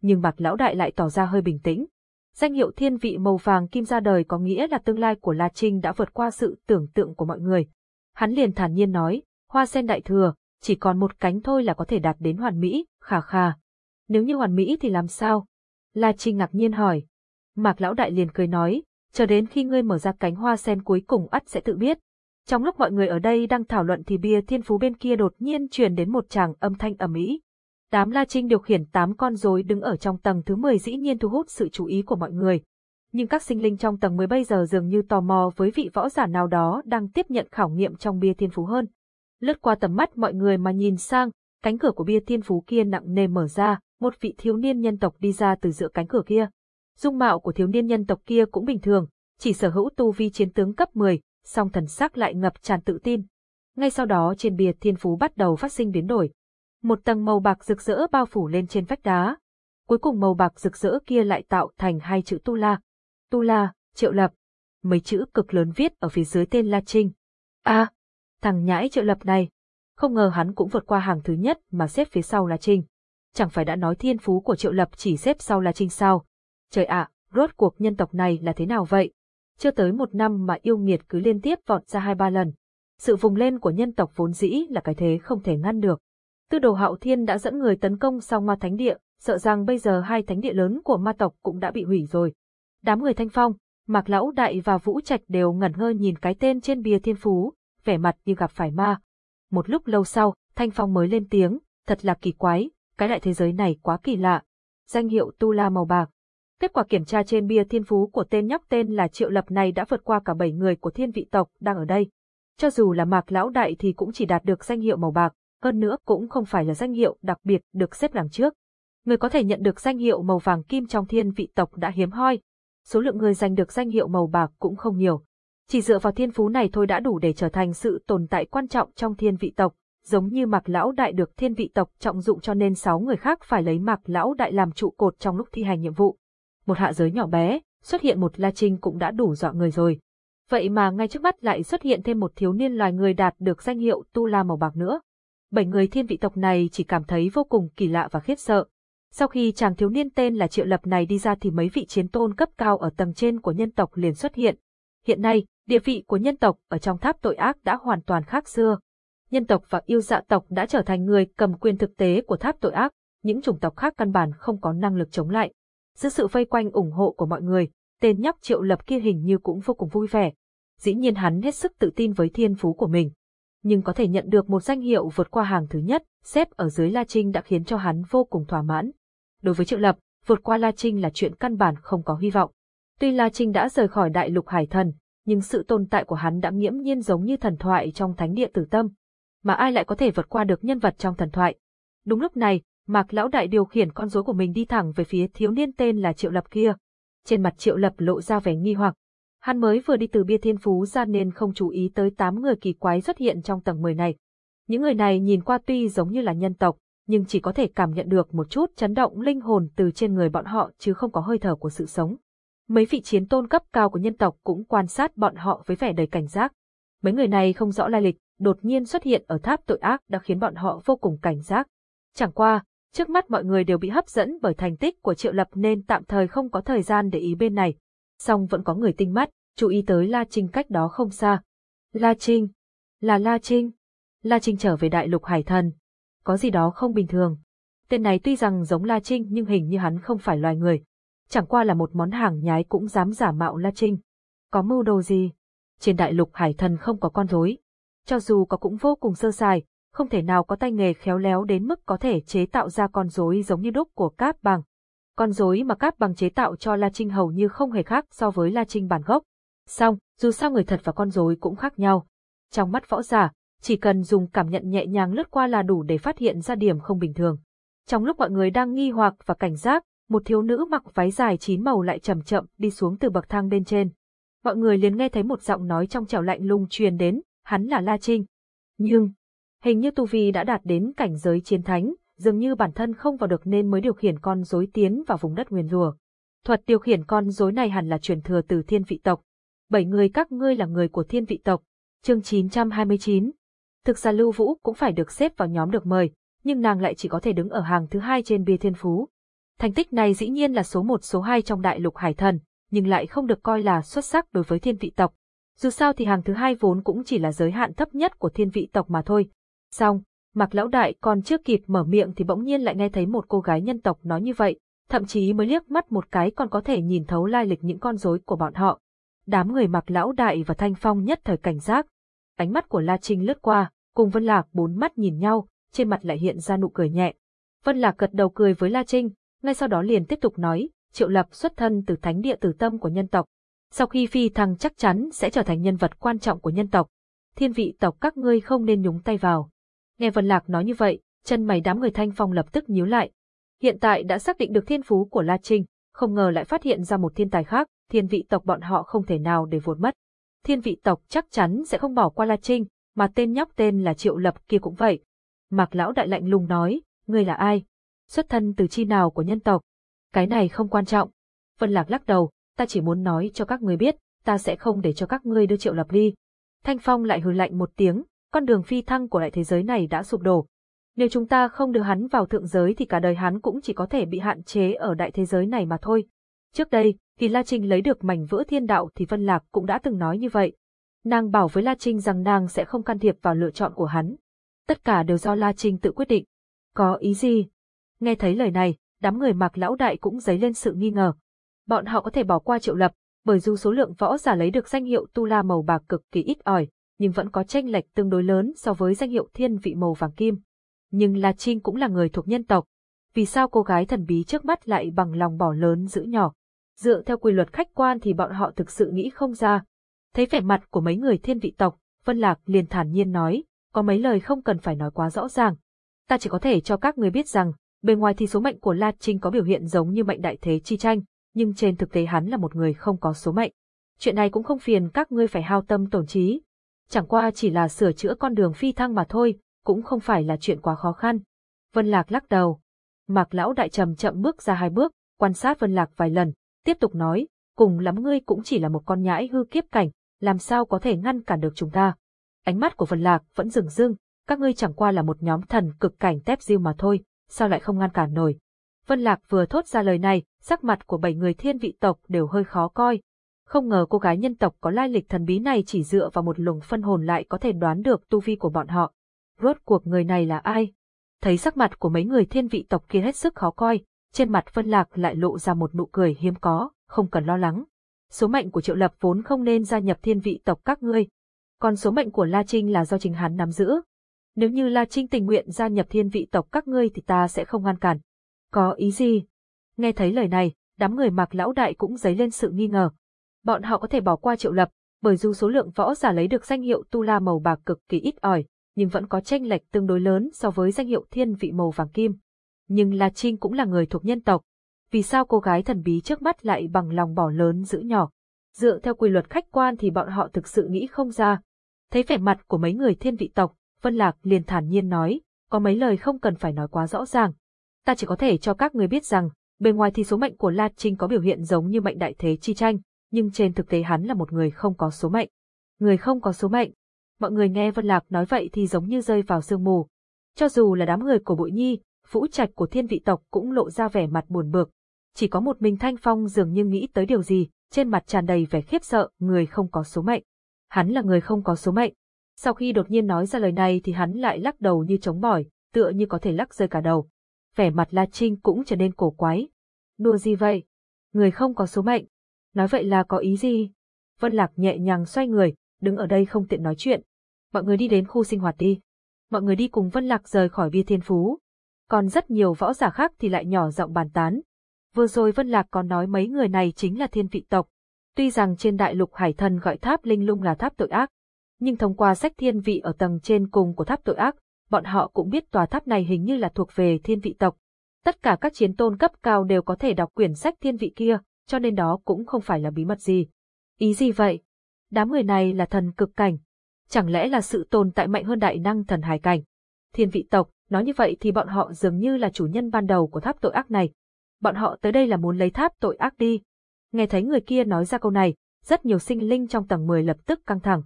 Nhưng Mạc Lão Đại lại tỏ ra hơi bình tĩnh. Danh hiệu thiên vị màu vàng kim ra đời có nghĩa là tương lai của La Trinh đã vượt qua sự tưởng tượng của mọi người. Hắn liền thản nhiên nói, hoa sen đại thừa, chỉ còn một cánh thôi là có thể đạt đến hoàn mỹ, khà khà. Nếu như hoàn mỹ thì làm sao? La Trinh ngạc nhiên hỏi. Mạc Lão Đại liền cười nói, chờ đến khi ngươi mở ra cánh hoa sen cuối cùng ắt sẽ tự biết. Trong lúc mọi người ở đây đang thảo luận thì bia thiên phú bên kia đột nhiên truyền đến một tràng âm thanh ầm ĩ. Đám La Trinh điều khiển tám con rối đứng ở trong tầng thứ 10 dĩ nhiên thu hút sự chú ý của mọi người. Nhưng các sinh linh trong tầng 10 bây giờ dường như tò mò với vị võ giả nào đó đang tiếp nhận khảo nghiệm trong bia thiên phú hơn. Lướt qua tầm mắt mọi người mà nhìn sang, cánh cửa của bia thiên phú kia nặng nề mở ra, một vị thiếu niên nhân tộc đi ra từ giữa cánh cửa kia. Dung mạo của thiếu niên nhân tộc kia cũng bình thường, chỉ sở hữu tu vi chiến tướng cấp 10, song thần sắc lại ngập tràn tự tin. Ngay sau đó trên bia thiên phú bắt đầu phát sinh biến đổi. Một tầng màu bạc rực rỡ bao phủ lên trên vách đá. Cuối cùng màu bạc rực rỡ kia lại tạo thành hai chữ Tu La. Tu La, Triệu Lập. mấy chữ cực lớn viết ở phía dưới tên La Trinh. a thằng nhãi triệu lập này. Không ngờ hắn cũng vượt qua hàng thứ nhất mà xếp phía sau La Trinh. Chẳng phải đã nói thiên phú của triệu lập chỉ xếp sau La Trinh sao? Trời ạ, rốt cuộc nhân tộc này là thế nào vậy? Chưa tới một năm mà yêu nghiệt cứ liên tiếp vọt ra hai ba lần. Sự vùng lên của nhân tộc vốn dĩ là cái thế không thể ngăn được. Tư đồ hạo thiên đã dẫn người tấn công sau ma thánh địa, sợ rằng bây giờ hai thánh địa lớn của ma tộc cũng đã bị hủy rồi. Đám người thanh phong, Mạc Lão Đại và Vũ Trạch đều ngẩn ngơ nhìn cái tên trên bia thiên phú, vẻ mặt như gặp phải ma. Một lúc lâu sau, Thanh Phong mới lên tiếng, thật là kỳ quái, cái đại thế giới này quá kỳ lạ. Danh hiệu Tu La màu bạc. Kết quả kiểm tra trên bia thiên phú của tên nhóc tên là Triệu Lập này đã vượt qua cả bảy người của thiên vị tộc đang ở đây. Cho dù là Mạc Lão Đại thì cũng chỉ đạt được danh hiệu màu bạc, hơn nữa cũng không phải là danh hiệu đặc biệt được xếp đằng trước. Người có thể nhận được danh hiệu màu vàng kim trong thiên vị tộc đã hiếm hoi, số lượng người giành được danh hiệu màu bạc cũng không nhiều. Chỉ dựa vào thiên phú này thôi đã đủ để trở thành sự tồn tại quan trọng trong thiên vị tộc, giống như Mạc Lão Đại được thiên vị tộc trọng dụng cho nên sáu người khác phải lấy Mạc Lão Đại làm trụ cột trong lúc thi hành nhiệm vụ. Một hạ giới nhỏ bé, xuất hiện một La Trinh cũng đã đủ dọa người rồi. Vậy mà ngay trước mắt lại xuất hiện thêm một thiếu niên loài người đạt được danh hiệu Tu La màu bạc nữa. Bảy người thiên vị tộc này chỉ cảm thấy vô cùng kỳ lạ và khiếp sợ. Sau khi chàng thiếu niên tên là Triệu Lập này đi ra thì mấy vị chiến tôn cấp cao ở tầng trên của nhân tộc liền xuất hiện. Hiện nay, địa vị của nhân tộc ở trong tháp tội ác đã hoàn toàn khác xưa. Nhân tộc và yêu dạ tộc đã trở thành người cầm quyền thực tế của tháp tội ác, những chủng tộc khác căn bản không có năng lực chống lại. Dưới sự vây quanh ủng hộ của mọi người, tên nhóc Triệu Lập kia hình như cũng vô cùng vui vẻ. Dĩ nhiên hắn hết sức tự tin với thiên phú của mình. Nhưng có thể nhận được một danh hiệu vượt qua hàng thứ nhất, xếp ở dưới La Trinh đã khiến cho hắn vô cùng thỏa mãn. Đối với Triệu Lập, vượt qua La Trinh là chuyện căn bản không có hy vọng. Tuy La Trinh đã rời khỏi đại lục hải thần, nhưng sự tồn tại của hắn đã nghiễm nhiên giống như thần thoại trong thánh địa tử tâm. Mà ai lại có thể vượt qua được nhân vật trong thần thoại? Đúng lúc này, Mạc Lão Đại điều khiển con rối của mình đi thẳng về phía thiếu niên tên là Triệu Lập kia. Trên mặt Triệu Lập lộ ra vẻ nghi hoặc. Hắn mới vừa đi từ bia thiên phú ra nên không chú ý tới tám người kỳ quái xuất hiện trong tầng 10 này. Những người này nhìn qua tuy giống như là nhân tộc, nhưng chỉ có thể cảm nhận được một chút chấn động linh hồn từ trên người bọn họ chứ không có hơi thở của sự sống. Mấy vị chiến tôn cấp cao của nhân tộc cũng quan sát bọn họ với vẻ đầy cảnh giác. Mấy người này không rõ lai lịch, đột nhiên xuất hiện ở tháp tội ác đã khiến bọn họ vô cùng cảnh giác. Chẳng qua, trước mắt mọi người đều bị hấp dẫn bởi thành tích của Triệu Lập nên tạm thời không có thời gian để ý bên này. Song vẫn có người tinh mắt, chú ý tới La Trinh cách đó không xa. La Trinh, là La Trinh. La Trinh trở về đại lục hải thần, có gì đó không bình thường. Tên này tuy rằng giống La Trinh nhưng hình như hắn không phải loài người. Chẳng qua là một món hàng nhái cũng dám giả mạo La Trinh. Có mưu đồ gì? Trên đại lục hải thần không có con rối. Cho dù có cũng vô cùng sơ sài, không thể nào có tay nghề khéo léo đến mức có thể chế tạo ra con rối giống như đúc của Cáp Bằng. Con rối mà Cáp Bằng chế tạo cho La Trinh hầu như không hề khác so với La Trinh bản gốc. Song, dù sao người thật và con rối cũng khác nhau. Trong mắt võ giả, chỉ cần dùng cảm nhận nhẹ nhàng lướt qua là đủ để phát hiện ra điểm không bình thường. Trong lúc mọi người đang nghi hoặc và cảnh giác, một thiếu nữ mặc váy dài chín màu lại chậm chậm đi xuống từ bậc thang bên trên. Mọi người liền nghe thấy một giọng nói trong trẻo lạnh lùng truyền đến, hắn là La Trinh. Nhưng, hình như Tu Vi đã đạt đến cảnh giới chiến thánh, dường như bản thân không vào được nên mới điều khiển con rối tiến vào vùng đất nguyền rùa. Thuật điều khiển con rối này hẳn là truyền thừa từ thiên vị tộc. Bảy người các ngươi là người của thiên vị tộc. Chương 929 Thực ra Lưu Vũ cũng phải được xếp vào nhóm được mời, nhưng nàng lại chỉ có thể đứng ở hàng thứ hai trên bia thiên phú. Thành tích này dĩ nhiên là số một số hai trong đại lục hải thần, nhưng lại không được coi là xuất sắc đối với thiên vị tộc. Dù sao thì hàng thứ hai vốn cũng chỉ là giới hạn thấp nhất của thiên vị tộc mà thôi. Xong, Mạc Lão Đại còn chưa kịp mở miệng thì bỗng nhiên lại nghe thấy một cô gái nhân tộc nói như vậy, thậm chí mới liếc mắt một cái còn có thể nhìn thấu lai lịch những con rối của bọn họ. Đám người Mạc Lão Đại và Thanh Phong nhất thời cảnh giác. Ánh mắt của La Trinh lướt qua, cùng Vân Lạc bốn mắt nhìn nhau, trên mặt lại hiện ra nụ cười nhẹ. Vân Lạc gật đầu cười với La Trinh, ngay sau đó liền tiếp tục nói, Triệu Lập xuất thân từ thánh địa tử tâm của nhân tộc. Sau khi phi thăng chắc chắn sẽ trở thành nhân vật quan trọng của nhân tộc. Thiên vị tộc các ngươi không nên nhúng tay vào. Nghe Vân Lạc nói như vậy, chân mày đám người thanh phong lập tức nhíu lại. Hiện tại đã xác định được thiên phú của La Trinh, không ngờ lại phát hiện ra một thiên tài khác, thiên vị tộc bọn họ không thể nào để vụt mất. Thiên vị tộc chắc chắn sẽ không bỏ qua La Trinh, mà tên nhóc tên là Triệu Lập kia cũng vậy. Mạc Lão Đại lạnh lùng nói, ngươi là ai? Xuất thân từ chi nào của nhân tộc? Cái này không quan trọng. Vân Lạc lắc đầu, ta chỉ muốn nói cho các người biết, ta sẽ không để cho các ngươi đưa Triệu Lập đi. Thanh Phong lại hừ lạnh một tiếng, con đường phi thăng của đại thế giới này đã sụp đổ. Nếu chúng ta không đưa hắn vào thượng giới thì cả đời hắn cũng chỉ có thể bị hạn chế ở đại thế giới này mà thôi. Trước đây, khi La Trinh lấy được mảnh vỡ thiên đạo thì Vân Lạc cũng đã từng nói như vậy. Nàng bảo với La Trinh rằng nàng sẽ không can thiệp vào lựa chọn của hắn. Tất cả đều do La Trinh tự quyết định. Có ý gì? Nghe thấy lời này, đám người mặc lão đại cũng dấy lên sự nghi ngờ. Bọn họ có thể bỏ qua triệu lập, bởi dù số lượng võ giả lấy được danh hiệu tu la màu bạc cực kỳ ít ỏi, nhưng vẫn có tranh lệch tương đối lớn so với danh hiệu thiên vị màu vàng kim. Nhưng La Trinh cũng là người thuộc nhân tộc. Vì sao cô gái thần bí trước mắt lại bằng lòng bỏ lớn giữ nhỏ? Dựa theo quy luật khách quan thì bọn họ thực sự nghĩ không ra. Thấy vẻ mặt của mấy người thiên vị tộc, Vân Lạc liền thản nhiên nói, có mấy lời không cần phải nói quá rõ ràng. Ta chỉ có thể cho các người biết rằng, bề ngoài thì số mệnh của La Trinh có biểu hiện giống như mệnh đại thế chi tranh, nhưng trên thực tế hắn là một người không có số mệnh. Chuyện này cũng không phiền các ngươi phải hao tâm tổn trí. Chẳng qua chỉ là sửa chữa con đường phi thăng mà thôi, cũng không phải là chuyện quá khó khăn. Vân Lạc lắc đầu. Mạc Lão Đại chậm chậm bước ra hai bước, quan sát Vân Lạc vài lần, tiếp tục nói, cùng lắm ngươi cũng chỉ là một con nhãi hư kiếp cảnh, làm sao có thể ngăn cản được chúng ta. Ánh mắt của Vân Lạc vẫn rừng rưng, các ngươi chẳng qua là một nhóm thần cực cảnh tép diêu mà thôi, sao lại không ngăn cản nổi. Vân Lạc vừa thốt ra lời này, sắc mặt của bảy người thiên vị tộc đều hơi khó coi. Không ngờ cô gái nhân tộc có lai lịch thần bí này chỉ dựa vào một luồng phân hồn lại có thể đoán được tu vi của bọn họ. Rốt cuộc người này là ai? Thấy sắc mặt của mấy người thiên vị tộc kia hết sức khó coi, trên mặt Vân Lạc lại lộ ra một nụ cười hiếm có, không cần lo lắng. Số mệnh của Triệu Lập vốn không nên gia nhập thiên vị tộc các ngươi. Còn số mệnh của La Trinh là do chính hắn nắm giữ. Nếu như La Trinh tình nguyện gia nhập thiên vị tộc các ngươi thì ta sẽ không ngăn cản. Có ý gì? Nghe thấy lời này, đám người mặc lão đại cũng dấy lên sự nghi ngờ. Bọn họ có thể bỏ qua triệu lập, bởi dù số lượng võ giả lấy được danh hiệu tu la màu bạc cực kỳ ít ỏi, nhưng vẫn có tranh lệch tương đối lớn so với danh hiệu thiên vị màu vàng kim. Nhưng La Trinh cũng là người thuộc nhân tộc. Vì sao cô gái thần bí trước mắt lại bằng lòng bỏ lớn giữ nhỏ? Dựa theo quy luật khách quan thì bọn họ thực sự nghĩ không ra. Thấy vẻ mặt của mấy người thiên vị tộc, Vân Lạc liền thản nhiên nói, có mấy lời không cần phải nói quá rõ ràng. Ta chỉ có thể cho các người biết rằng, bề ngoài thì số mệnh của La Trinh có biểu hiện giống như mệnh đại thế chi tranh, nhưng trên thực tế hắn là một người không có số mệnh. Người không có số mệnh. Mọi người nghe Vân Lạc nói vậy thì giống như rơi vào sương mù. Cho dù là đám người của bội Nhi, Vũ Trạch của thiên vị tộc cũng lộ ra vẻ mặt buồn bực. Chỉ có một mình Thanh Phong dường như nghĩ tới điều gì, trên mặt tràn đầy vẻ khiếp sợ, người không có số mệnh. Hắn là người không có số mệnh. Sau khi đột nhiên nói ra lời này thì hắn lại lắc đầu như chống bỏi, tựa như có thể lắc rơi cả đầu vẻ mặt La Trinh cũng trở nên cổ quái. Đùa gì vậy? Người không có số mệnh. Nói vậy là có ý gì? Vân Lạc nhẹ nhàng xoay người, đứng ở đây không tiện nói chuyện. Mọi người đi đến khu sinh hoạt đi. Mọi người đi cùng Vân Lạc rời khỏi bia thiên phú. Còn rất nhiều võ giả khác thì lại nhỏ giọng bàn tán. Vừa rồi Vân Lạc còn nói mấy người này chính là thiên vị tộc. Tuy rằng trên đại lục hải thần gọi tháp linh lung là tháp tội ác, nhưng thông qua sách thiên vị ở tầng trên cùng của tháp tội ác, bọn họ cũng biết tòa tháp này hình như là thuộc về thiên vị tộc. Tất cả các chiến tôn cấp cao đều có thể đọc quyển sách thiên vị kia, cho nên đó cũng không phải là bí mật gì. Ý gì vậy? Đám người này là thần cực cảnh. Chẳng lẽ là sự tồn tại mạnh hơn đại năng thần hải cảnh? Thiên vị tộc, nói như vậy thì bọn họ dường như là chủ nhân ban đầu của tháp tội ác này. Bọn họ tới đây là muốn lấy tháp tội ác đi. Nghe thấy người kia nói ra câu này, rất nhiều sinh linh trong tầng 10 lập tức căng thẳng.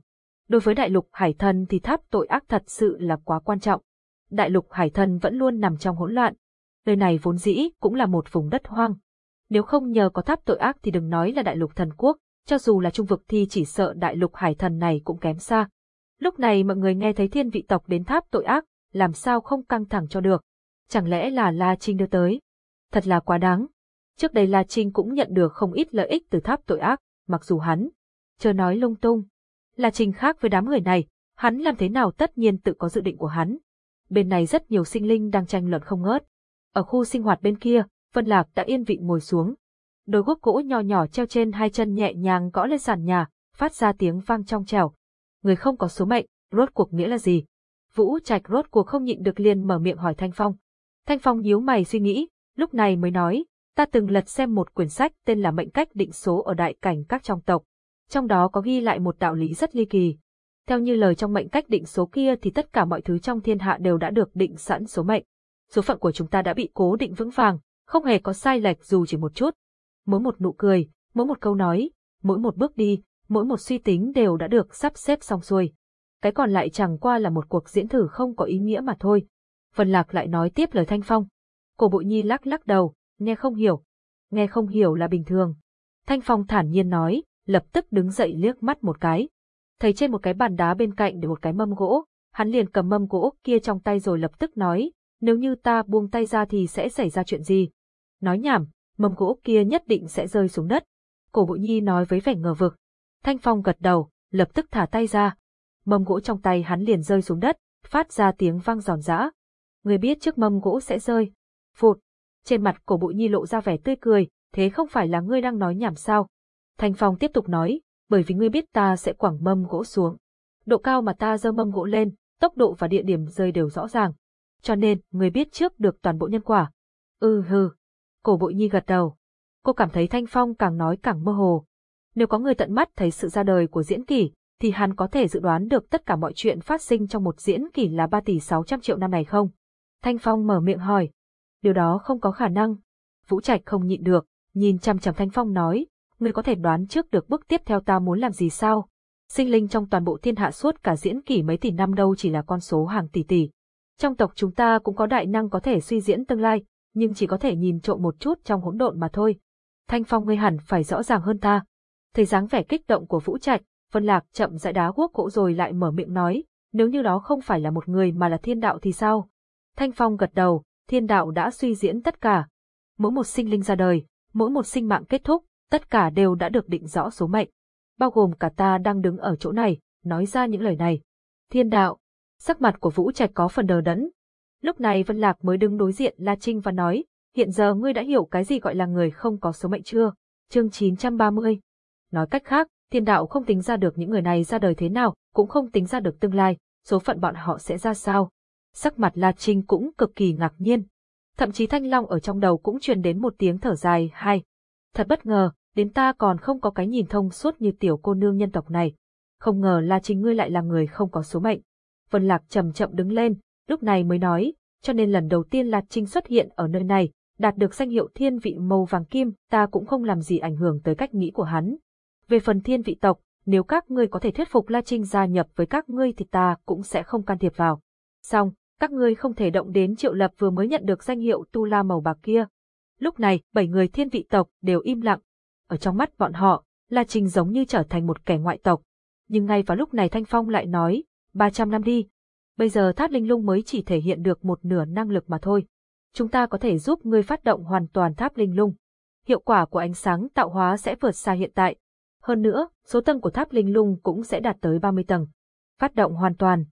Đối với đại lục hải thần thì tháp tội ác thật sự là quá quan trọng. Đại lục hải thần vẫn luôn nằm trong hỗn loạn. Nơi này vốn dĩ cũng là một vùng đất hoang. Nếu không nhờ có tháp tội ác thì đừng nói là đại lục thần quốc, cho dù là trung vực thì chỉ sợ đại lục hải thần này cũng kém xa. Lúc này mọi người nghe thấy thiên vị tộc đến tháp tội ác, làm sao không căng thẳng cho được. Chẳng lẽ là La Trinh đưa tới? Thật là quá đáng. Trước đây La Trinh cũng nhận được không ít lợi ích từ tháp tội ác, mặc dù hắn, chờ nói lung tung, la trinh khác với đám người này, hắn làm thế nào tất nhiên tự có dự định của hắn. Bên này rất nhiều sinh linh đang tranh luận không ngớt. Ở khu sinh hoạt bên kia, Vân Lạc đã yên vị ngồi xuống. Đôi guốc gỗ nhỏ nhỏ treo trên hai chân nhẹ nhàng gõ lên sàn nhà, phát ra tiếng vang trong trèo. Người không có số mệnh, rốt cuộc nghĩa là gì? Vũ Trạch rốt cuộc không nhịn được liền mở miệng hỏi Thanh Phong. Thanh Phong nhíu mày suy nghĩ, lúc này mới nói, ta từng lật xem một quyển sách tên là Mệnh cách định số ở đại cảnh các trong tộc trong đó có ghi lại một đạo lý rất ly kỳ. Theo như lời trong mệnh cách định số kia thì tất cả mọi thứ trong thiên hạ đều đã được định sẵn số mệnh. Số phận của chúng ta đã bị cố định vững vàng, không hề có sai lệch dù chỉ một chút. Mỗi một nụ cười, mỗi một câu nói, mỗi một bước đi, mỗi một suy tính đều đã được sắp xếp xong xuôi. Cái còn lại chẳng qua là một cuộc diễn thử không có ý nghĩa mà thôi. phần Lạc lại nói tiếp lời Thanh Phong. Cổ Bội Nhi lắc lắc đầu, nghe không hiểu. Nghe không hiểu là bình thường. Thanh Phong thản nhiên nói, lập tức đứng dậy liếc mắt một cái. Thấy trên một cái bàn đá bên cạnh để một cái mâm gỗ, hắn liền cầm mâm gỗ kia trong tay rồi lập tức nói, nếu như ta buông tay ra thì sẽ xảy ra chuyện gì? Nói nhảm, mâm gỗ kia nhất định sẽ rơi xuống đất. Cổ Bội Nhi nói với vẻ ngờ vực. Thanh Phong gật đầu, lập tức thả tay ra. Mâm gỗ trong tay hắn liền rơi xuống đất, phát ra tiếng vang giòn giã. Người biết trước mâm gỗ sẽ rơi. Phụt. Trên mặt cổ Bội Nhi lộ ra vẻ tươi cười, thế không phải là ngươi đang nói nhảm sao? Thanh Phong tiếp tục nói, bởi vì ngươi biết ta sẽ quẳng mâm gỗ xuống. Độ cao mà ta dơ mâm gỗ lên, tốc độ và địa điểm rơi đều rõ ràng. Cho nên, ngươi biết trước được toàn bộ nhân quả. Ừ hừ. Cổ bội nhi gật đầu. Cô cảm thấy Thanh Phong càng nói càng mơ hồ. Nếu có người tận mắt thấy sự ra đời của diễn kỷ, thì hắn có thể dự đoán được tất cả mọi chuyện phát sinh trong một diễn kỷ là 3 tỷ 600 triệu năm này không? Thanh Phong mở miệng hỏi. Điều đó không có khả năng. Vũ Trạch không nhịn được, nhìn chăm chăm Thanh Phong nói, ngươi có thể đoán trước được bước tiếp theo ta muốn làm gì sao? Sinh linh trong toàn bộ thiên hạ suốt cả diễn kỷ mấy tỷ năm đâu chỉ là con số hàng tỷ tỷ. Trong tộc chúng ta cũng có đại năng có thể suy diễn tương lai, nhưng chỉ có thể nhìn trộm một chút trong hỗn độn mà thôi. Thanh Phong ngươi hẳn phải rõ ràng hơn ta. Thấy dáng vẻ kích động của Vũ Trạch, Vân Lạc chậm rãi đá guốc gỗ rồi lại mở miệng nói, nếu như đó không phải là một người mà là thiên đạo thì sao? Thanh Phong gật đầu, thiên đạo đã suy diễn tất cả. Mỗi một sinh linh ra đời, mỗi một sinh mạng kết thúc, tất cả đều đã được định rõ số mệnh. Bao gồm cả ta đang đứng ở chỗ này, nói ra những lời này. Thiên đạo, sắc mặt của Vũ Trạch có phần đờ đẫn. Lúc này Vân Lạc mới đứng đối diện La Trinh và nói, hiện giờ ngươi đã hiểu cái gì gọi là người không có số mệnh chưa? Chương 930. Nói cách khác, thiên đạo không tính ra được những người này ra đời thế nào, cũng không tính ra được tương lai, số phận bọn họ sẽ ra sao. Sắc mặt La Trinh cũng cực kỳ ngạc nhiên. Thậm chí Thanh Long ở trong đầu cũng truyền đến một tiếng thở dài hay. Thật bất ngờ, đến ta còn không có cái nhìn thông suốt như tiểu cô nương nhân tộc này. Không ngờ La Trinh ngươi lại là người không có số mệnh. Vân Lạc chậm chậm đứng lên, lúc này mới nói, cho nên lần đầu tiên Lạc Trinh xuất hiện ở nơi này, đạt được danh hiệu thiên vị màu vàng kim, ta cũng không làm gì ảnh hưởng tới cách nghĩ của hắn. Về phần thiên vị tộc, nếu các ngươi có thể thuyết phục La Trinh gia nhập với các ngươi thì ta cũng sẽ không can thiệp vào. Xong, các ngươi không thể động đến triệu lập vừa mới nhận được danh hiệu tu la màu bạc kia. Lúc này, bảy người thiên vị tộc đều im lặng. Ở trong mắt bọn họ, La Trinh giống như trở thành một kẻ ngoại tộc. Nhưng ngay vào lúc này Thanh Phong lại nói, 300 năm đi. Bây giờ tháp linh lung mới chỉ thể hiện được một nửa năng lực mà thôi. Chúng ta có thể giúp ngươi phát động hoàn toàn tháp linh lung. Hiệu quả của ánh sáng tạo hóa sẽ vượt xa hiện tại. Hơn nữa, số tầng của tháp linh lung cũng sẽ đạt tới 30 tầng. Phát động hoàn toàn.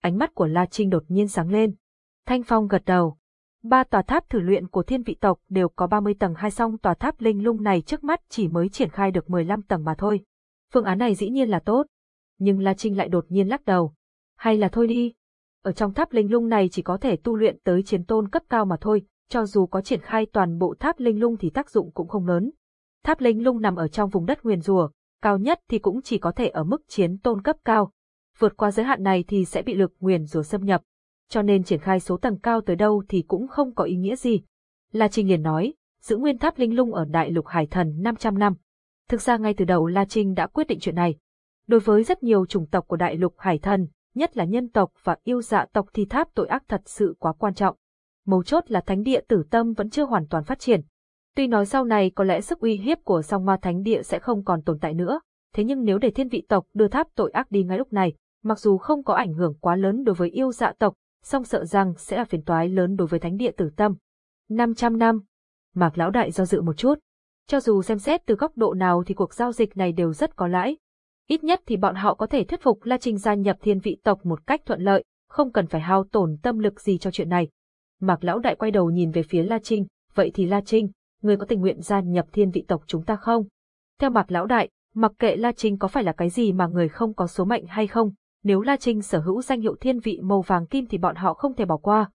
Ánh mắt của La Trinh đột nhiên sáng lên. Thanh Phong gật đầu. Ba tòa tháp thử luyện của thiên vị tộc đều có 30 tầng hai song tòa tháp linh lung này trước mắt chỉ mới triển khai được 15 tầng mà thôi. Phương án này dĩ nhiên là tốt. Nhưng La Trinh lại đột nhiên lắc đầu. Hay là thôi đi. Ở trong tháp linh lung này chỉ có thể tu luyện tới chiến tôn cấp cao mà thôi, cho dù có triển khai toàn bộ tháp linh lung thì tác dụng cũng không lớn. Tháp linh lung nằm ở trong vùng đất nguyền rùa, cao nhất thì cũng chỉ có thể ở mức chiến tôn cấp cao. Vượt qua giới hạn này thì sẽ bị lực nguyền rùa xâm nhập, cho nên triển khai số tầng cao tới đâu thì cũng không có ý nghĩa gì. La Trinh liền nói, giữ nguyên tháp linh lung ở đại lục hải thần 500 năm. Thực ra ngay từ đầu La Trinh đã quyết định chuyện này. Đối với rất nhiều chủng tộc của đại lục hải thần, nhất là nhân tộc và yêu dạ tộc thì tháp tội ác thật sự quá quan trọng. Mấu chốt là thánh địa tử tâm vẫn chưa hoàn toàn phát triển. Tuy nói sau này có lẽ sức uy hiếp của song ma thánh địa sẽ không còn tồn tại nữa, thế nhưng nếu để thiên vị tộc đưa tháp tội ác đi ngay lúc này, mặc dù không có ảnh hưởng quá lớn đối với yêu dạ tộc, song sợ rằng sẽ là phiền toái lớn đối với thánh địa tử tâm. 500 năm. Mạc lão đại do dự một chút. Cho dù xem xét từ góc độ nào thì cuộc giao dịch này đều rất có lãi. Ít nhất thì bọn họ có thể thuyết phục La Trinh gia nhập thiên vị tộc một cách thuận lợi, không cần phải hao tổn tâm lực gì cho chuyện này. Mạc lão đại quay đầu nhìn về phía La Trinh, vậy thì La Trinh, người có tình nguyện gia nhập thiên vị tộc chúng ta không? Theo Mạc lão đại, mặc kệ La Trinh có phải là cái gì mà người không có số mệnh hay không, nếu La Trinh sở hữu danh hiệu thiên vị màu vàng kim thì bọn họ không thể bỏ qua.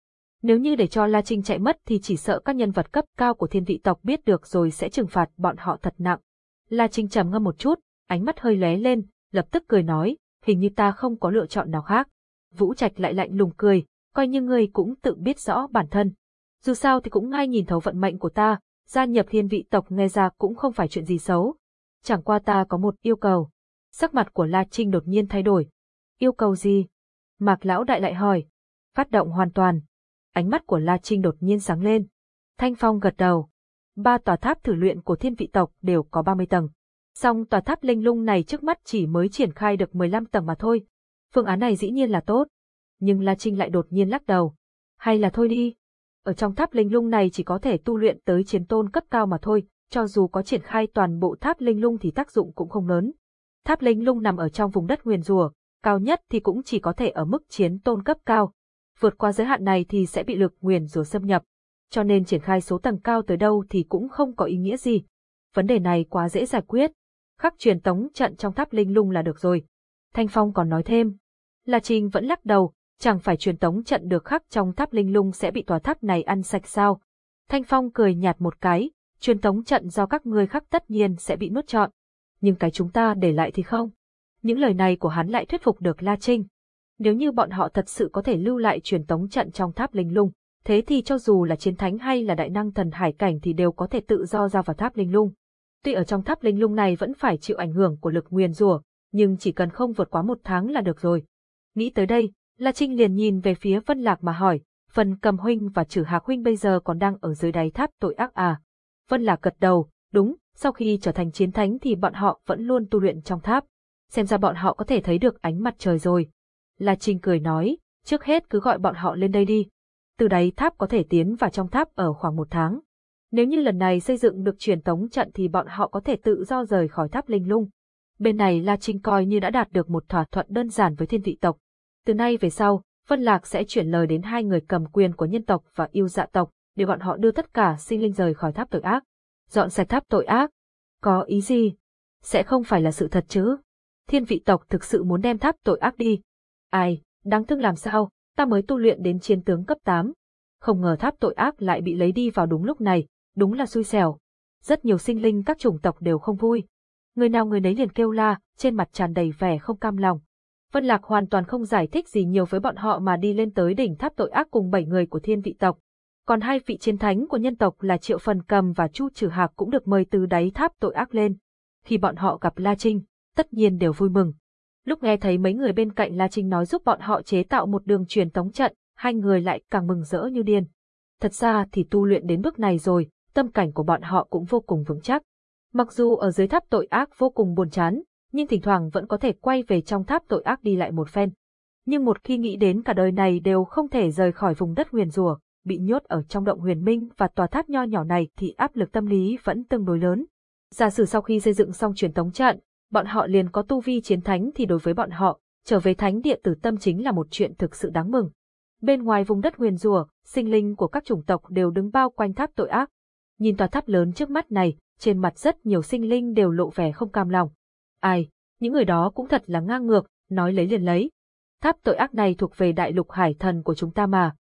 Nếu như để cho La Trinh chạy mất thì chỉ sợ các nhân vật cấp cao của thiên vị tộc biết được rồi sẽ trừng phạt bọn họ thật nặng. La Trinh trầm ngâm một chút, ánh mắt hơi lóe lên, lập tức cười nói, hình như ta không có lựa chọn nào khác. Vũ Trạch lại lạnh lùng cười, coi như ngươi cũng tự biết rõ bản thân. Dù sao thì cũng ngay nhìn thấu vận mệnh của ta, gia nhập thiên vị tộc nghe ra cũng không phải chuyện gì xấu. Chẳng qua ta có một yêu cầu. Sắc mặt của La Trinh đột nhiên thay đổi. Yêu cầu gì? Mạc Lão Đại lại hỏi. Phát động hoàn toàn. Ánh mắt của La Trinh đột nhiên sáng lên. Thanh Phong gật đầu. Ba tòa tháp thử luyện của thiên vị tộc đều có 30 tầng. Song tòa tháp linh lung này trước mắt chỉ mới triển khai được 15 tầng mà thôi. Phương án này dĩ nhiên là tốt. Nhưng La Trinh lại đột nhiên lắc đầu. Hay là thôi đi. Ở trong tháp linh lung này chỉ có thể tu luyện tới chiến tôn cấp cao mà thôi, cho dù có triển khai toàn bộ tháp linh lung thì tác dụng cũng không lớn. Tháp linh lung nằm ở trong vùng đất nguyền rùa, cao nhất thì cũng chỉ có thể ở mức chiến tôn cấp cao. Vượt qua giới hạn này thì sẽ bị lực nguyền rùa xâm nhập. Cho nên triển khai số tầng cao tới đâu thì cũng không có ý nghĩa gì. Vấn đề này quá dễ giải quyết. Khắc truyền tống trận trong tháp linh lung là được rồi. Thanh Phong còn nói thêm. La Trinh vẫn lắc đầu, chẳng phải truyền tống trận được khắc trong tháp linh lung sẽ bị tòa tháp này ăn sạch sao. Thanh Phong cười nhạt một cái, truyền tống trận do các ngươi khắc tất nhiên sẽ bị nuốt trọn. Nhưng cái chúng ta để lại thì không. Những lời này của hắn lại thuyết phục được La Trinh. Nếu như bọn họ thật sự có thể lưu lại truyền tống trận trong tháp linh lung, thế thì cho dù là chiến thánh hay là đại năng thần hải cảnh thì đều có thể tự do ra vào tháp linh lung. Tuy ở trong tháp linh lung này vẫn phải chịu ảnh hưởng của lực nguyền rủa, nhưng chỉ cần không vượt quá một tháng là được rồi. Nghĩ tới đây, La Trinh liền nhìn về phía Vân Lạc mà hỏi, phần cầm huynh và trừ hạc huynh bây giờ còn đang ở dưới đáy tháp tội ác à? Vân Lạc gật đầu, đúng, sau khi trở thành chiến thánh thì bọn họ vẫn luôn tu luyện trong tháp. Xem ra bọn họ có thể thấy được ánh mặt trời rồi. La Trinh cười nói, trước hết cứ gọi bọn họ lên đây đi. Từ đáy tháp có thể tiến vào trong tháp ở khoảng một tháng. Nếu như lần này xây dựng được truyền tống trận thì bọn họ có thể tự do rời khỏi tháp linh lung. Bên này La Trinh coi như đã đạt được một thỏa thuận đơn giản với thiên vị tộc. Từ nay về sau, Vân Lạc sẽ chuyển lời đến hai người cầm quyền của nhân tộc và yêu dạ tộc, để bọn họ đưa tất cả sinh linh rời khỏi tháp tội ác. Dọn sạch tháp tội ác. Có ý gì? Sẽ không phải là sự thật chứ? Thiên vị tộc thực sự muốn đem tháp tội ác đi. Ai, đáng thương làm sao, ta mới tu luyện đến chiến tướng cấp 8. Không ngờ tháp tội ác lại bị lấy đi vào đúng lúc này, đúng là xui xẻo. Rất nhiều sinh linh các chủng tộc đều không vui. Người nào người nấy liền kêu la, trên mặt tràn đầy vẻ không cam lòng. Vân Lạc hoàn toàn không giải thích gì nhiều với bọn họ mà đi lên tới đỉnh tháp tội ác cùng bảy người của thiên vị tộc. Còn hai vị chiến thánh của nhân tộc là Triệu Phần Cầm và Chu Trừ Hạc cũng được mời từ đáy tháp tội ác lên. Khi bọn họ gặp La Trinh, tất nhiên đều vui mừng. Lúc nghe thấy mấy người bên cạnh La Trinh nói giúp bọn họ chế tạo một đường truyền tống trận, hai người lại càng mừng rỡ như điên. Thật ra thì tu luyện đến bước này rồi, tâm cảnh của bọn họ cũng vô cùng vững chắc. Mặc dù ở dưới tháp tội ác vô cùng buồn chán, nhưng thỉnh thoảng vẫn có thể quay về trong tháp tội ác đi lại một phen. Nhưng một khi nghĩ đến cả đời này đều không thể rời khỏi vùng đất huyền rùa, bị nhốt ở trong động huyền minh và tòa tháp nho nhỏ này thì áp lực tâm lý vẫn tương đối lớn. Giả sử sau khi xây dựng xong truyền tống trận, bọn họ liền có tu vi chiến thánh thì đối với bọn họ, trở về thánh địa tử tâm chính là một chuyện thực sự đáng mừng. Bên ngoài vùng đất huyền rùa, sinh linh của các chủng tộc đều đứng bao quanh tháp tội ác. Nhìn tòa tháp lớn trước mắt này, trên mặt rất nhiều sinh linh đều lộ vẻ không cam lòng. Ai, những người đó cũng thật là ngang ngược, nói lấy liền lấy. Tháp tội ác này thuộc về đại lục hải thần của chúng ta mà.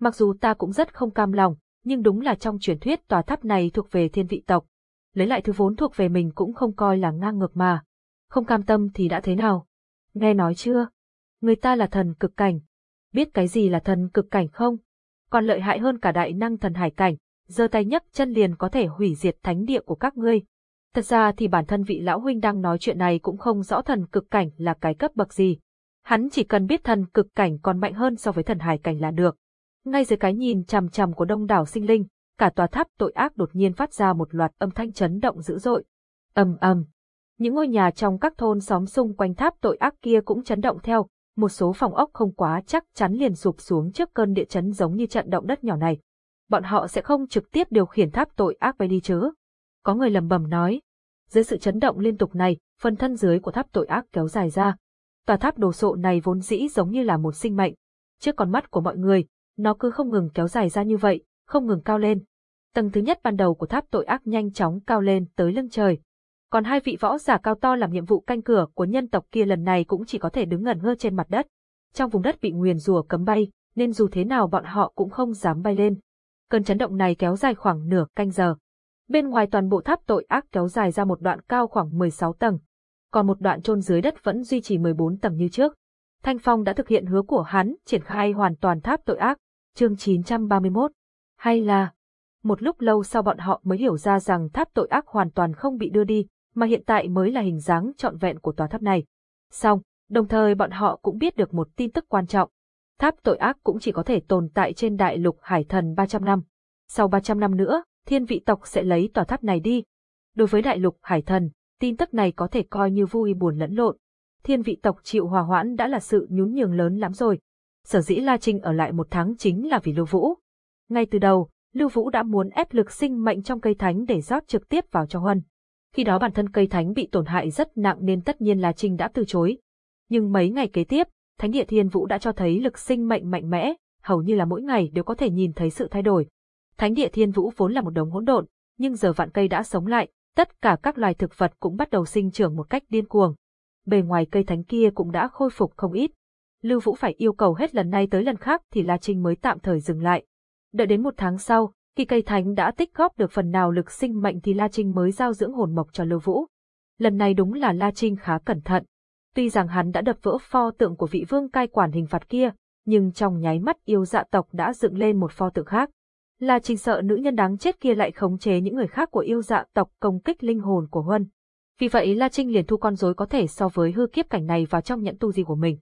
Mặc dù ta cũng rất không cam lòng, nhưng đúng là trong truyền thuyết tòa tháp này thuộc về thiên vị tộc. Lấy lại thứ vốn thuộc về mình cũng không coi là ngang ngược mà. Không cam tâm thì đã thế nào? Nghe nói chưa? Người ta là thần cực cảnh. Biết cái gì là thần cực cảnh không? Còn lợi hại hơn cả đại năng thần hải cảnh, giơ tay nhấc chân liền có thể hủy diệt thánh địa của các ngươi. Thật ra thì bản thân vị lão huynh đang nói chuyện này cũng không rõ thần cực cảnh là cái cấp bậc gì. Hắn chỉ cần biết thần cực cảnh còn mạnh hơn so với thần hải cảnh là được. Ngay dưới cái nhìn chằm chằm của đông đảo sinh linh, cả tòa tháp tội ác đột nhiên phát ra một loạt âm thanh chấn động dữ dội. ầm ầm, những ngôi nhà trong các thôn xóm xung quanh tháp tội ác kia cũng chấn động theo, một số phòng ốc không quá chắc chắn liền sụp xuống trước cơn địa chấn giống như trận động đất nhỏ này. Bọn họ sẽ không trực tiếp điều khiển tháp tội ác bay đi chứ. Có người lầm bầm nói. Dưới sự chấn động liên tục này, phần thân dưới của tháp tội ác kéo dài ra. Tòa tháp đồ sộ này vốn dĩ giống như là một sinh mệnh. Trước con mắt của mọi người, nó cứ không ngừng kéo dài ra như vậy, không ngừng cao lên. Tầng thứ nhất ban đầu của tháp tội ác nhanh chóng cao lên tới lưng trời. Còn hai vị võ giả cao to làm nhiệm vụ canh cửa của nhân tộc kia lần này cũng chỉ có thể đứng ngẩn ngơ trên mặt đất. Trong vùng đất bị nguyền rùa cấm bay, nên dù thế nào bọn họ cũng không dám bay lên. Cơn chấn động này kéo dài khoảng nửa canh giờ. Bên ngoài toàn bộ tháp tội ác kéo dài ra một đoạn cao khoảng 16 tầng. Còn một đoạn chôn dưới đất vẫn duy trì 14 tầng như trước. Thanh Phong đã thực hiện hứa của hắn, triển khai hoàn toàn tháp tội ác, chương 931. Hay là, một lúc lâu sau bọn họ mới hiểu ra rằng tháp tội ác hoàn toàn không bị đưa đi, mà hiện tại mới là hình dáng trọn vẹn của tòa tháp này. Xong, đồng thời bọn họ cũng biết được một tin tức quan trọng. Tháp tội ác cũng chỉ có thể tồn tại trên đại lục hải thần 300 năm. Sau 300 năm nữa, thiên vị tộc sẽ lấy tòa tháp này đi. Đối với đại lục hải thần, tin tức này có thể coi như vui buồn lẫn lộn. Thiên vị tộc chịu hòa hoãn đã là sự nhún nhường lớn lắm rồi. Sở dĩ La Trinh ở lại một tháng chính là vì Lưu Vũ. Ngay từ đầu, Lưu Vũ đã muốn ép lực sinh mệnh trong cây thánh để rót trực tiếp vào cho Huân. Khi đó bản thân cây thánh bị tổn hại rất nặng nên tất nhiên La Trinh đã từ chối. Nhưng mấy ngày kế tiếp, Thánh địa Thiên Vũ đã cho thấy lực sinh mệnh mạnh mẽ, hầu như là mỗi ngày đều có thể nhìn thấy sự thay đổi. Thánh địa Thiên Vũ vốn là một đống hỗn độn, nhưng giờ vạn cây đã sống lại, tất cả các loài thực vật cũng bắt đầu sinh trưởng một cách điên cuồng. Bề ngoài cây thánh kia cũng đã khôi phục không ít. Lưu Vũ phải yêu cầu hết lần này tới lần khác thì La Trinh mới tạm thời dừng lại. Đợi đến một tháng sau, khi cây thánh đã tích góp được phần nào lực sinh mệnh thì La Trinh mới giao dưỡng hồn mộc cho Lưu Vũ. Lần này đúng là La Trinh khá cẩn thận. Tuy rằng hắn đã đập vỡ pho tượng của vị vương cai quản hình phạt kia, nhưng trong nháy mắt yêu dạ tộc đã dựng lên một pho tượng khác. là trình sợ nữ nhân đáng chết kia lại khống chế những người khác của yêu dạ tộc công kích linh hồn của Huân. Vì vậy La Trinh liền thu con rối có thể so với hư kiếp cảnh này vào trong nhẫn tu di của mình.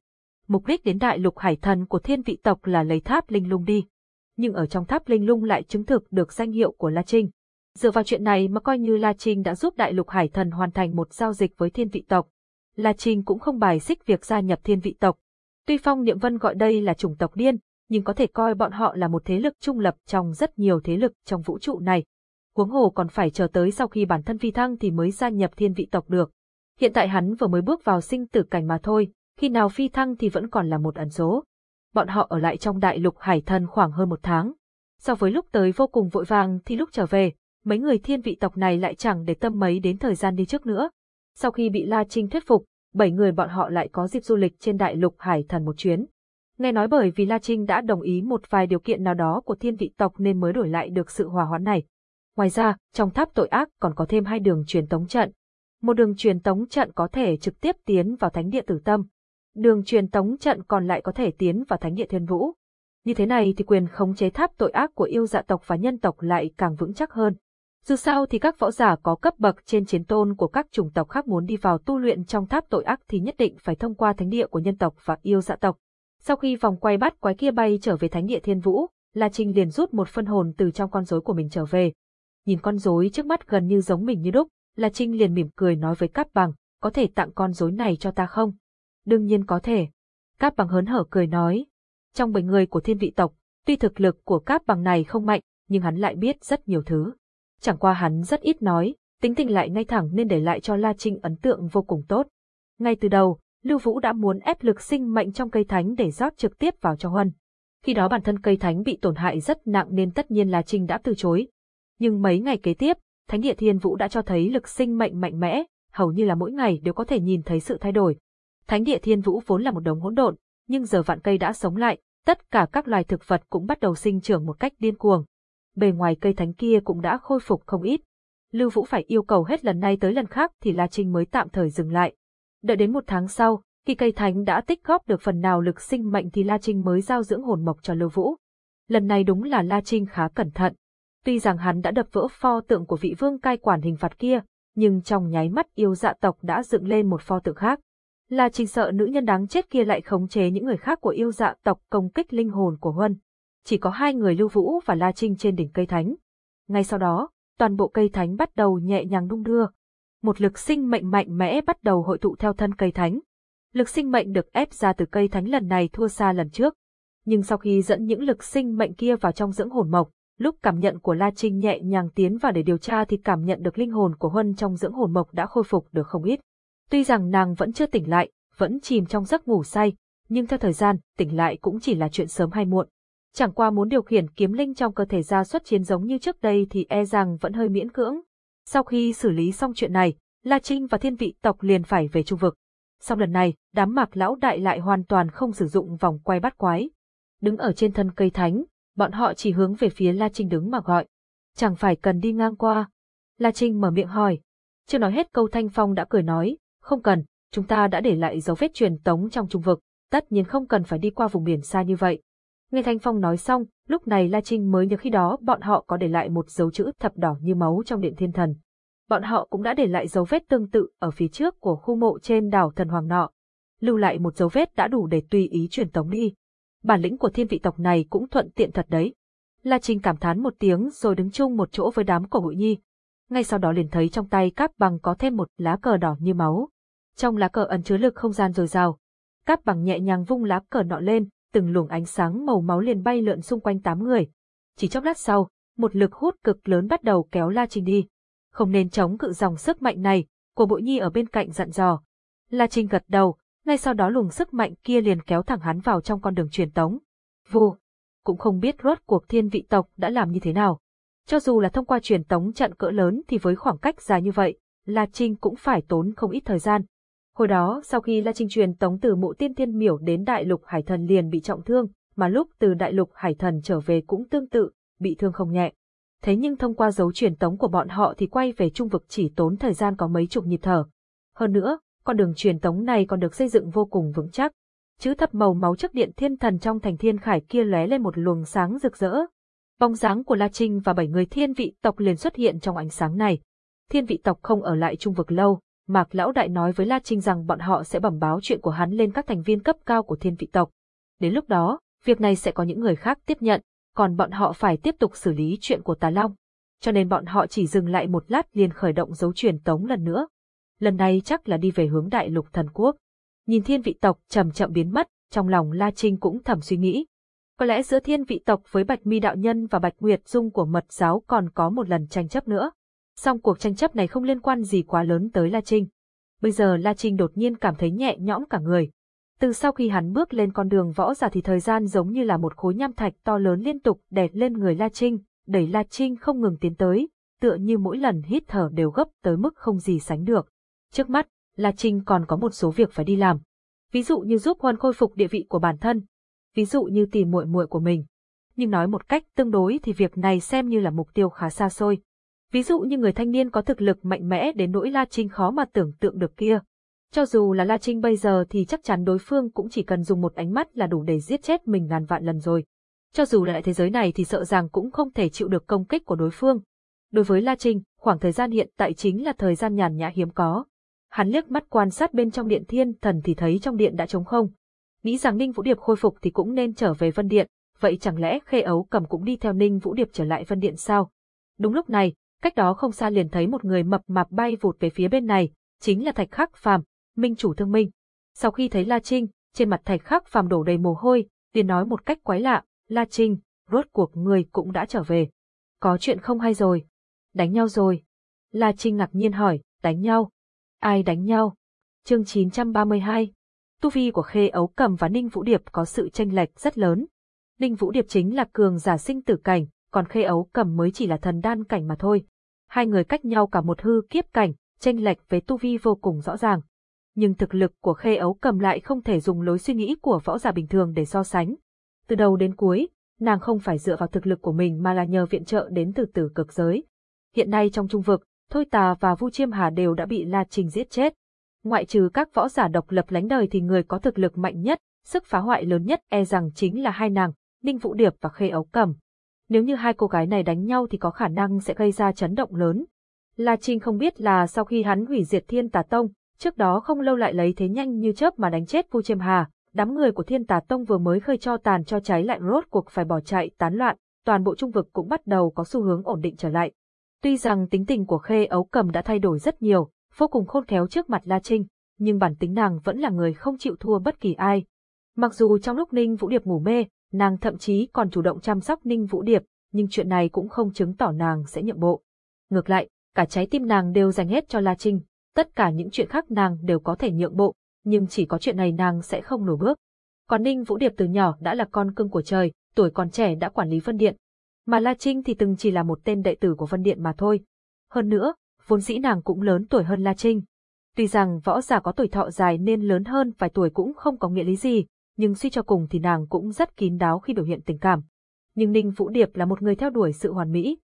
Mục đích đến đại lục hải thần của thiên vị tộc là lấy tháp linh lung đi. Nhưng ở trong tháp linh lung lại chứng thực được danh hiệu của La Trinh. Dựa vào chuyện này mà coi như La Trinh đã giúp đại lục hải thần hoàn thành một giao dịch với thiên vị tộc. La Trinh cũng không bài xích việc gia nhập thiên vị tộc. Tuy Phong Niệm Vân gọi đây là chủng tộc điên, nhưng có thể coi bọn họ là một thế lực trung lập trong rất nhiều thế lực trong vũ trụ này. Huống hồ còn phải chờ tới sau khi bản thân phi thăng thì mới gia nhập thiên vị tộc được. Hiện tại hắn vừa mới bước vào sinh tử cảnh mà thôi, khi nào phi thăng thì vẫn còn là một ẩn số. Bọn họ ở lại trong đại lục hải thần khoảng hơn một tháng. So với lúc tới vô cùng vội vàng thì lúc trở về, mấy người thiên vị tộc này lại chẳng để tâm mấy đến thời gian đi trước nữa. Sau khi bị La Trinh thuyết phục, bảy người bọn họ lại có dịp du lịch trên đại lục hải thần một chuyến. Nghe nói bởi vì La Trinh đã đồng ý một vài điều kiện nào đó của thiên vị tộc nên mới đổi lại được sự hòa hoãn này. Ngoài ra, trong tháp tội ác còn có thêm hai đường truyền tống trận. Một đường truyền tống trận có thể trực tiếp tiến vào thánh địa tử tâm. Đường truyền tống trận còn lại có thể tiến vào thánh địa thiên vũ. Như thế này thì quyền khống chế tháp tội ác của yêu dạ tộc và nhân tộc lại càng vững chắc hơn. Dù sao thì các võ giả có cấp bậc trên chiến tôn của các chủng tộc khác muốn đi vào tu luyện trong tháp tội ác thì nhất định phải thông qua thánh địa của nhân tộc và yêu dạ tộc. Sau khi vòng quay bắt quái kia bay trở về thánh địa thiên vũ, La Trinh liền rút một phân hồn từ trong con rối của mình trở về. Nhìn con rối trước mắt gần như giống mình như đúc, La Trinh liền mỉm cười nói với Cáp Bằng, có thể tặng con rối này cho ta không? Đương nhiên có thể. Cáp Bằng hớn hở cười nói. Trong bảy người của thiên vị tộc, tuy thực lực của Cáp Bằng này không mạnh, nhưng hắn lại biết rất nhiều thứ. Chẳng qua hắn rất ít nói, tính tình lại ngay thẳng nên để lại cho La Trinh ấn tượng vô cùng tốt. Ngay từ đầu, Lưu Vũ đã muốn ép lực sinh mệnh trong cây thánh để rót trực tiếp vào cho Huân. Khi đó bản thân cây thánh bị tổn hại rất nặng nên tất nhiên La Trinh đã từ chối. Nhưng mấy ngày kế tiếp, Thánh địa Thiên Vũ đã cho thấy lực sinh mệnh mạnh mẽ, hầu như là mỗi ngày đều có thể nhìn thấy sự thay đổi. Thánh địa Thiên Vũ vốn là một đống hỗn độn, nhưng giờ vạn cây đã sống lại, tất cả các loài thực vật cũng bắt đầu sinh trưởng một cách điên cuồng bề ngoài cây thánh kia cũng đã khôi phục không ít. Lưu Vũ phải yêu cầu hết lần này tới lần khác thì La Trinh mới tạm thời dừng lại. Đợi đến một tháng sau, khi cây thánh đã tích góp được phần nào lực sinh mệnh thì La Trinh mới giao dưỡng hồn mộc cho Lưu Vũ. Lần này đúng là La Trinh khá cẩn thận. Tuy rằng hắn đã đập vỡ pho tượng của vị vương cai quản hình phạt kia, nhưng trong nháy mắt yêu dạ tộc đã dựng lên một pho tượng khác. La Trinh sợ nữ nhân đáng chết kia lại khống chế những người khác của yêu dạ tộc công kích linh hồn của Huân chỉ có hai người Lưu Vũ và La Trinh trên đỉnh cây thánh. Ngay sau đó, toàn bộ cây thánh bắt đầu nhẹ nhàng đung đưa. Một lực sinh mệnh mạnh mẽ bắt đầu hội tụ theo thân cây thánh. Lực sinh mệnh được ép ra từ cây thánh lần này thua xa lần trước. Nhưng sau khi dẫn những lực sinh mệnh kia vào trong dưỡng hồn mộc, lúc cảm nhận của La Trinh nhẹ nhàng tiến vào để điều tra thì cảm nhận được linh hồn của Huân trong dưỡng hồn mộc đã khôi phục được không ít. Tuy rằng nàng vẫn chưa tỉnh lại, vẫn chìm trong giấc ngủ say, nhưng theo thời gian, tỉnh lại cũng chỉ là chuyện sớm hay muộn. Chẳng qua muốn điều khiển kiếm linh trong cơ thể ra xuất chiến giống như trước đây thì e rằng vẫn hơi miễn cưỡng. Sau khi xử lý xong chuyện này, La Trinh và thiên vị tộc liền phải về trung vực. Sau lần này, đám mạc lão đại lại hoàn toàn không sử dụng vòng quay bắt quái. Đứng ở trên thân cây thánh, bọn họ chỉ hướng về phía La Trinh đứng mà gọi. Chẳng phải cần đi ngang qua. La Trinh mở miệng hỏi. Chưa nói hết câu Thanh Phong đã cười nói, không cần, chúng ta đã để lại dấu vết truyền tống trong trung vực, tất nhiên không cần phải đi qua vùng biển xa như vậy. Nghe Thanh Phong nói xong, lúc này La Trinh mới nhớ khi đó bọn họ có để lại một dấu chữ thập đỏ như máu trong điện thiên thần. bọn họ cũng đã để lại dấu vết tương tự ở phía trước của khu mộ trên đảo thần hoàng nọ. Lưu lại một dấu vết đã đủ để tùy ý truyền tống đi. Bản lĩnh của thiên vị tộc này cũng thuận tiện thật đấy. La Trinh cảm thán một tiếng rồi đứng chung một chỗ với đám cổ hội nhi. Ngay sau đó liền thấy trong tay Cáp Bằng có thêm một lá cờ đỏ như máu. Trong lá cờ ẩn chứa lực không gian dồi dào. Cáp Bằng nhẹ nhàng vung lá cờ nọ lên, từng luồng ánh sáng màu máu liền bay lượn xung quanh tám người. Chỉ chốc lát sau, một lực hút cực lớn bắt đầu kéo La Trinh đi. Không nên chống cự dòng sức mạnh này, của bội nhi ở bên cạnh dặn dò. La Trinh gật đầu, ngay sau đó luồng sức mạnh kia liền kéo thẳng hắn vào trong con đường truyền tống. Vô, cũng không biết rốt cuộc thiên vị tộc đã làm như thế nào. Cho dù là thông qua truyền tống trận cỡ lớn thì với khoảng cách dài như vậy, La Trinh cũng phải tốn không ít thời gian. Hồi đó, sau khi La Trinh truyền tống từ mộ tiên thiên miểu đến đại lục hải thần liền bị trọng thương, mà lúc từ đại lục hải thần trở về cũng tương tự, bị thương không nhẹ. Thế nhưng thông qua dấu truyền tống của bọn họ thì quay về trung vực chỉ tốn thời gian có mấy chục nhịp thở. Hơn nữa, con đường truyền tống này còn được xây dựng vô cùng vững chắc. Chữ thập màu máu trước điện thiên thần trong thành thiên khải kia lóe lên một luồng sáng rực rỡ. Bóng dáng của La Trinh và bảy người thiên vị tộc liền xuất hiện trong ánh sáng này. Thiên vị tộc không ở lại trung vực lâu, Mạc Lão Đại nói với La Trinh rằng bọn họ sẽ bẩm báo chuyện của hắn lên các thành viên cấp cao của thiên vị tộc. Đến lúc đó, việc này sẽ có những người khác tiếp nhận, còn bọn họ phải tiếp tục xử lý chuyện của Tà Long. Cho nên bọn họ chỉ dừng lại một lát liền khởi động dấu truyền tống lần nữa lần này chắc là đi về hướng đại lục thần quốc. Nhìn thiên vị tộc chậm chậm biến mất, trong lòng La Trinh cũng thầm suy nghĩ. Có lẽ giữa thiên vị tộc với Bạch Mi đạo nhân và Bạch Nguyệt Dung của mật giáo còn có một lần tranh chấp nữa. Song cuộc tranh chấp này không liên quan gì quá lớn tới La Trinh. Bây giờ La Trinh đột nhiên cảm thấy nhẹ nhõm cả người. Từ sau khi hắn bước lên con đường võ giả thì thời gian giống như là một khối nham thạch to lớn liên tục đè lên người La Trinh, đẩy La Trinh không ngừng tiến tới, tựa như mỗi lần hít thở đều gấp tới mức không gì sánh được. Trước mắt, La Trinh còn có một số việc phải đi làm. Ví dụ như giúp Huân khôi phục địa vị của bản thân. Ví dụ như tìm muội muội của mình. Nhưng nói một cách tương đối thì việc này xem như là mục tiêu khá xa xôi. Ví dụ như người thanh niên có thực lực mạnh mẽ đến nỗi La Trinh khó mà tưởng tượng được kia. Cho dù là La Trinh bây giờ thì chắc chắn đối phương cũng chỉ cần dùng một ánh mắt là đủ để giết chết mình ngàn vạn lần rồi. Cho dù là thế giới này thì sợ rằng cũng không thể chịu được công kích của đối phương. Đối với La Trinh, khoảng thời gian hiện tại chính là thời gian nhàn nhã hiếm có. Hắn liếc mắt quan sát bên trong điện thiên thần thì thấy trong điện đã trống không. Nghĩ rằng Ninh Vũ Điệp khôi phục thì cũng nên trở về Vân Điện, vậy chẳng lẽ Khê Ấu cầm cũng đi theo Ninh Vũ Điệp trở lại Vân Điện sao? Đúng lúc này, cách đó không xa liền thấy một người mập mạp bay vụt về phía bên này, chính là Thạch Khắc Phàm, minh chủ thương minh. Sau khi thấy La Trinh, trên mặt Thạch Khắc Phàm đổ đầy mồ hôi, liền nói một cách quái lạ, La Trinh, rốt cuộc người cũng đã trở về. Có chuyện không hay rồi. Đánh nhau rồi. La Trinh ngạc nhiên hỏi, đánh nhau. Ai đánh nhau? Chương 932 Tu vi của Khê Ấu Cầm và Ninh Vũ Điệp có sự tranh lệch rất lớn. Ninh Vũ Điệp chính là cường giả sinh tử cảnh, còn Khê Ấu Cầm mới chỉ là thần đan cảnh mà thôi. Hai người cách nhau cả một hư kiếp cảnh, tranh lệch về tu vi vô cùng rõ ràng. Nhưng thực lực của Khê Ấu Cầm lại không thể dùng lối suy nghĩ của võ giả bình thường để so sánh. Từ đầu đến cuối, nàng không phải dựa vào thực lực của mình mà là nhờ viện trợ đến từ tử cực giới. Hiện nay trong trung vực, Thôi Tà và Vu Chiêm Hà đều đã bị La Trình giết chết. Ngoại trừ các võ giả độc lập lánh đời thì người có thực lực mạnh nhất, sức phá hoại lớn nhất e rằng chính là hai nàng, Ninh Vũ Điệp và Khê Ấu Cầm. Nếu như hai cô gái này đánh nhau thì có khả năng sẽ gây ra chấn động lớn. La Trinh không biết là sau khi hắn hủy diệt Thiên Tà Tông, trước đó không lâu lại lấy thế nhanh như chớp mà đánh chết Vu Chiêm Hà, đám người của Thiên Tà Tông vừa mới khơi cho tàn cho cháy lại rốt cuộc phải bỏ chạy tán loạn, toàn bộ trung vực cũng bắt đầu có xu hướng ổn định trở lại. Tuy rằng tính tình của Khê Ấu Cầm đã thay đổi rất nhiều, vô cùng khôn khéo trước mặt La Trinh, nhưng bản tính nàng vẫn là người không chịu thua bất kỳ ai. Mặc dù trong lúc Ninh Vũ Điệp ngủ mê, nàng thậm chí còn chủ động chăm sóc Ninh Vũ Điệp, nhưng chuyện này cũng không chứng tỏ nàng sẽ nhượng bộ. Ngược lại, cả trái tim nàng đều dành hết cho La Trinh, tất cả những chuyện khác nàng đều có thể nhượng bộ, nhưng chỉ có chuyện này nàng sẽ không nổi bước. Còn Ninh Vũ Điệp từ nhỏ đã là con cưng của trời, tuổi còn trẻ đã quản lý phân điện, mà La Trinh thì từng chỉ là một tên đệ tử của phân Điện mà thôi. Hơn nữa, vốn dĩ nàng cũng lớn tuổi hơn La Trinh. Tuy rằng võ giả có tuổi thọ dài nên lớn hơn vài tuổi cũng không có nghĩa lý gì, nhưng suy cho cùng thì nàng cũng rất kín đáo khi biểu hiện tình cảm. Nhưng Ninh Vũ Điệp là một người theo đuổi sự hoàn mỹ.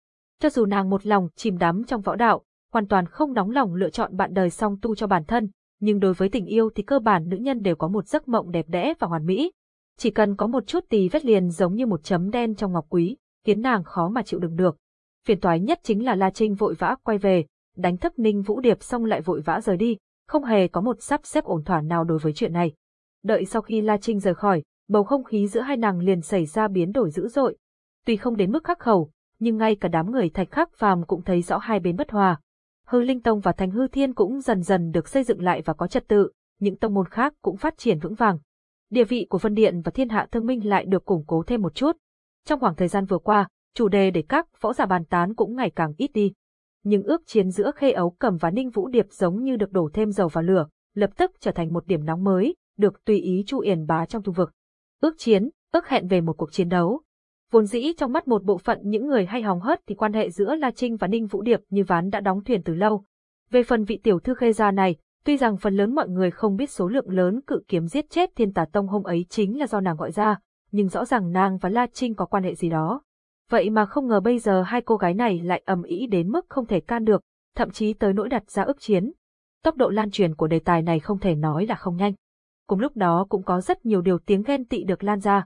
Cho dù nàng một lòng chìm đắm trong võ đạo, hoàn toàn không nóng lòng lựa chọn bạn đời song tu cho bản thân, nhưng đối với tình yêu thì cơ bản nữ nhân đều có một giấc mộng đẹp đẽ và hoàn mỹ. Chỉ cần có một chút tì vết liền giống như một chấm đen trong ngọc quý, khiến nàng khó mà chịu đựng được. Phiền toái nhất chính là La Trinh vội vã quay về, đánh thức Ninh Vũ Điệp xong lại vội vã rời đi, không hề có một sắp xếp ổn thỏa nào đối với chuyện này. Đợi sau khi La Trinh rời khỏi, bầu không khí giữa hai nàng liền xảy ra biến đổi dữ dội. Tuy không đến mức khắc khẩu, nhưng ngay cả đám người thạch khắc phàm cũng thấy rõ hai bên bất hòa. Hư Linh Tông và Thành Hư Thiên cũng dần dần được xây dựng lại và có trật tự, những tông môn khác cũng phát triển vững vàng. Địa vị của Vân Điện và Thiên Hạ Thương Minh lại được củng cố thêm một chút. Trong khoảng thời gian vừa qua, chủ đề để các võ giả bàn tán cũng ngày càng ít đi. Nhưng ước chiến giữa Khê Ấu Cầm và Ninh Vũ Điệp giống như được đổ thêm dầu vào lửa, lập tức trở thành một điểm nóng mới, được tùy ý Chu Yển bá trong thu vực. Ước chiến, ước hẹn về một cuộc chiến đấu. Vốn dĩ trong mắt một bộ phận những người hay hóng hớt thì quan hệ giữa La Trinh và Ninh Vũ Điệp như ván đã đóng thuyền từ lâu. Về phần vị tiểu thư khê gia này, tuy rằng phần lớn mọi người không biết số lượng lớn cự kiếm giết chết thiên tà tông hôm ấy chính là do nàng gọi ra, nhưng rõ ràng nàng và La Trinh có quan hệ gì đó. Vậy mà không ngờ bây giờ hai cô gái này lại ầm ĩ đến mức không thể can được, thậm chí tới nỗi đặt ra ước chiến. Tốc độ lan truyền của đề tài này không thể nói là không nhanh. Cùng lúc đó cũng có rất nhiều điều tiếng ghen tị được lan ra.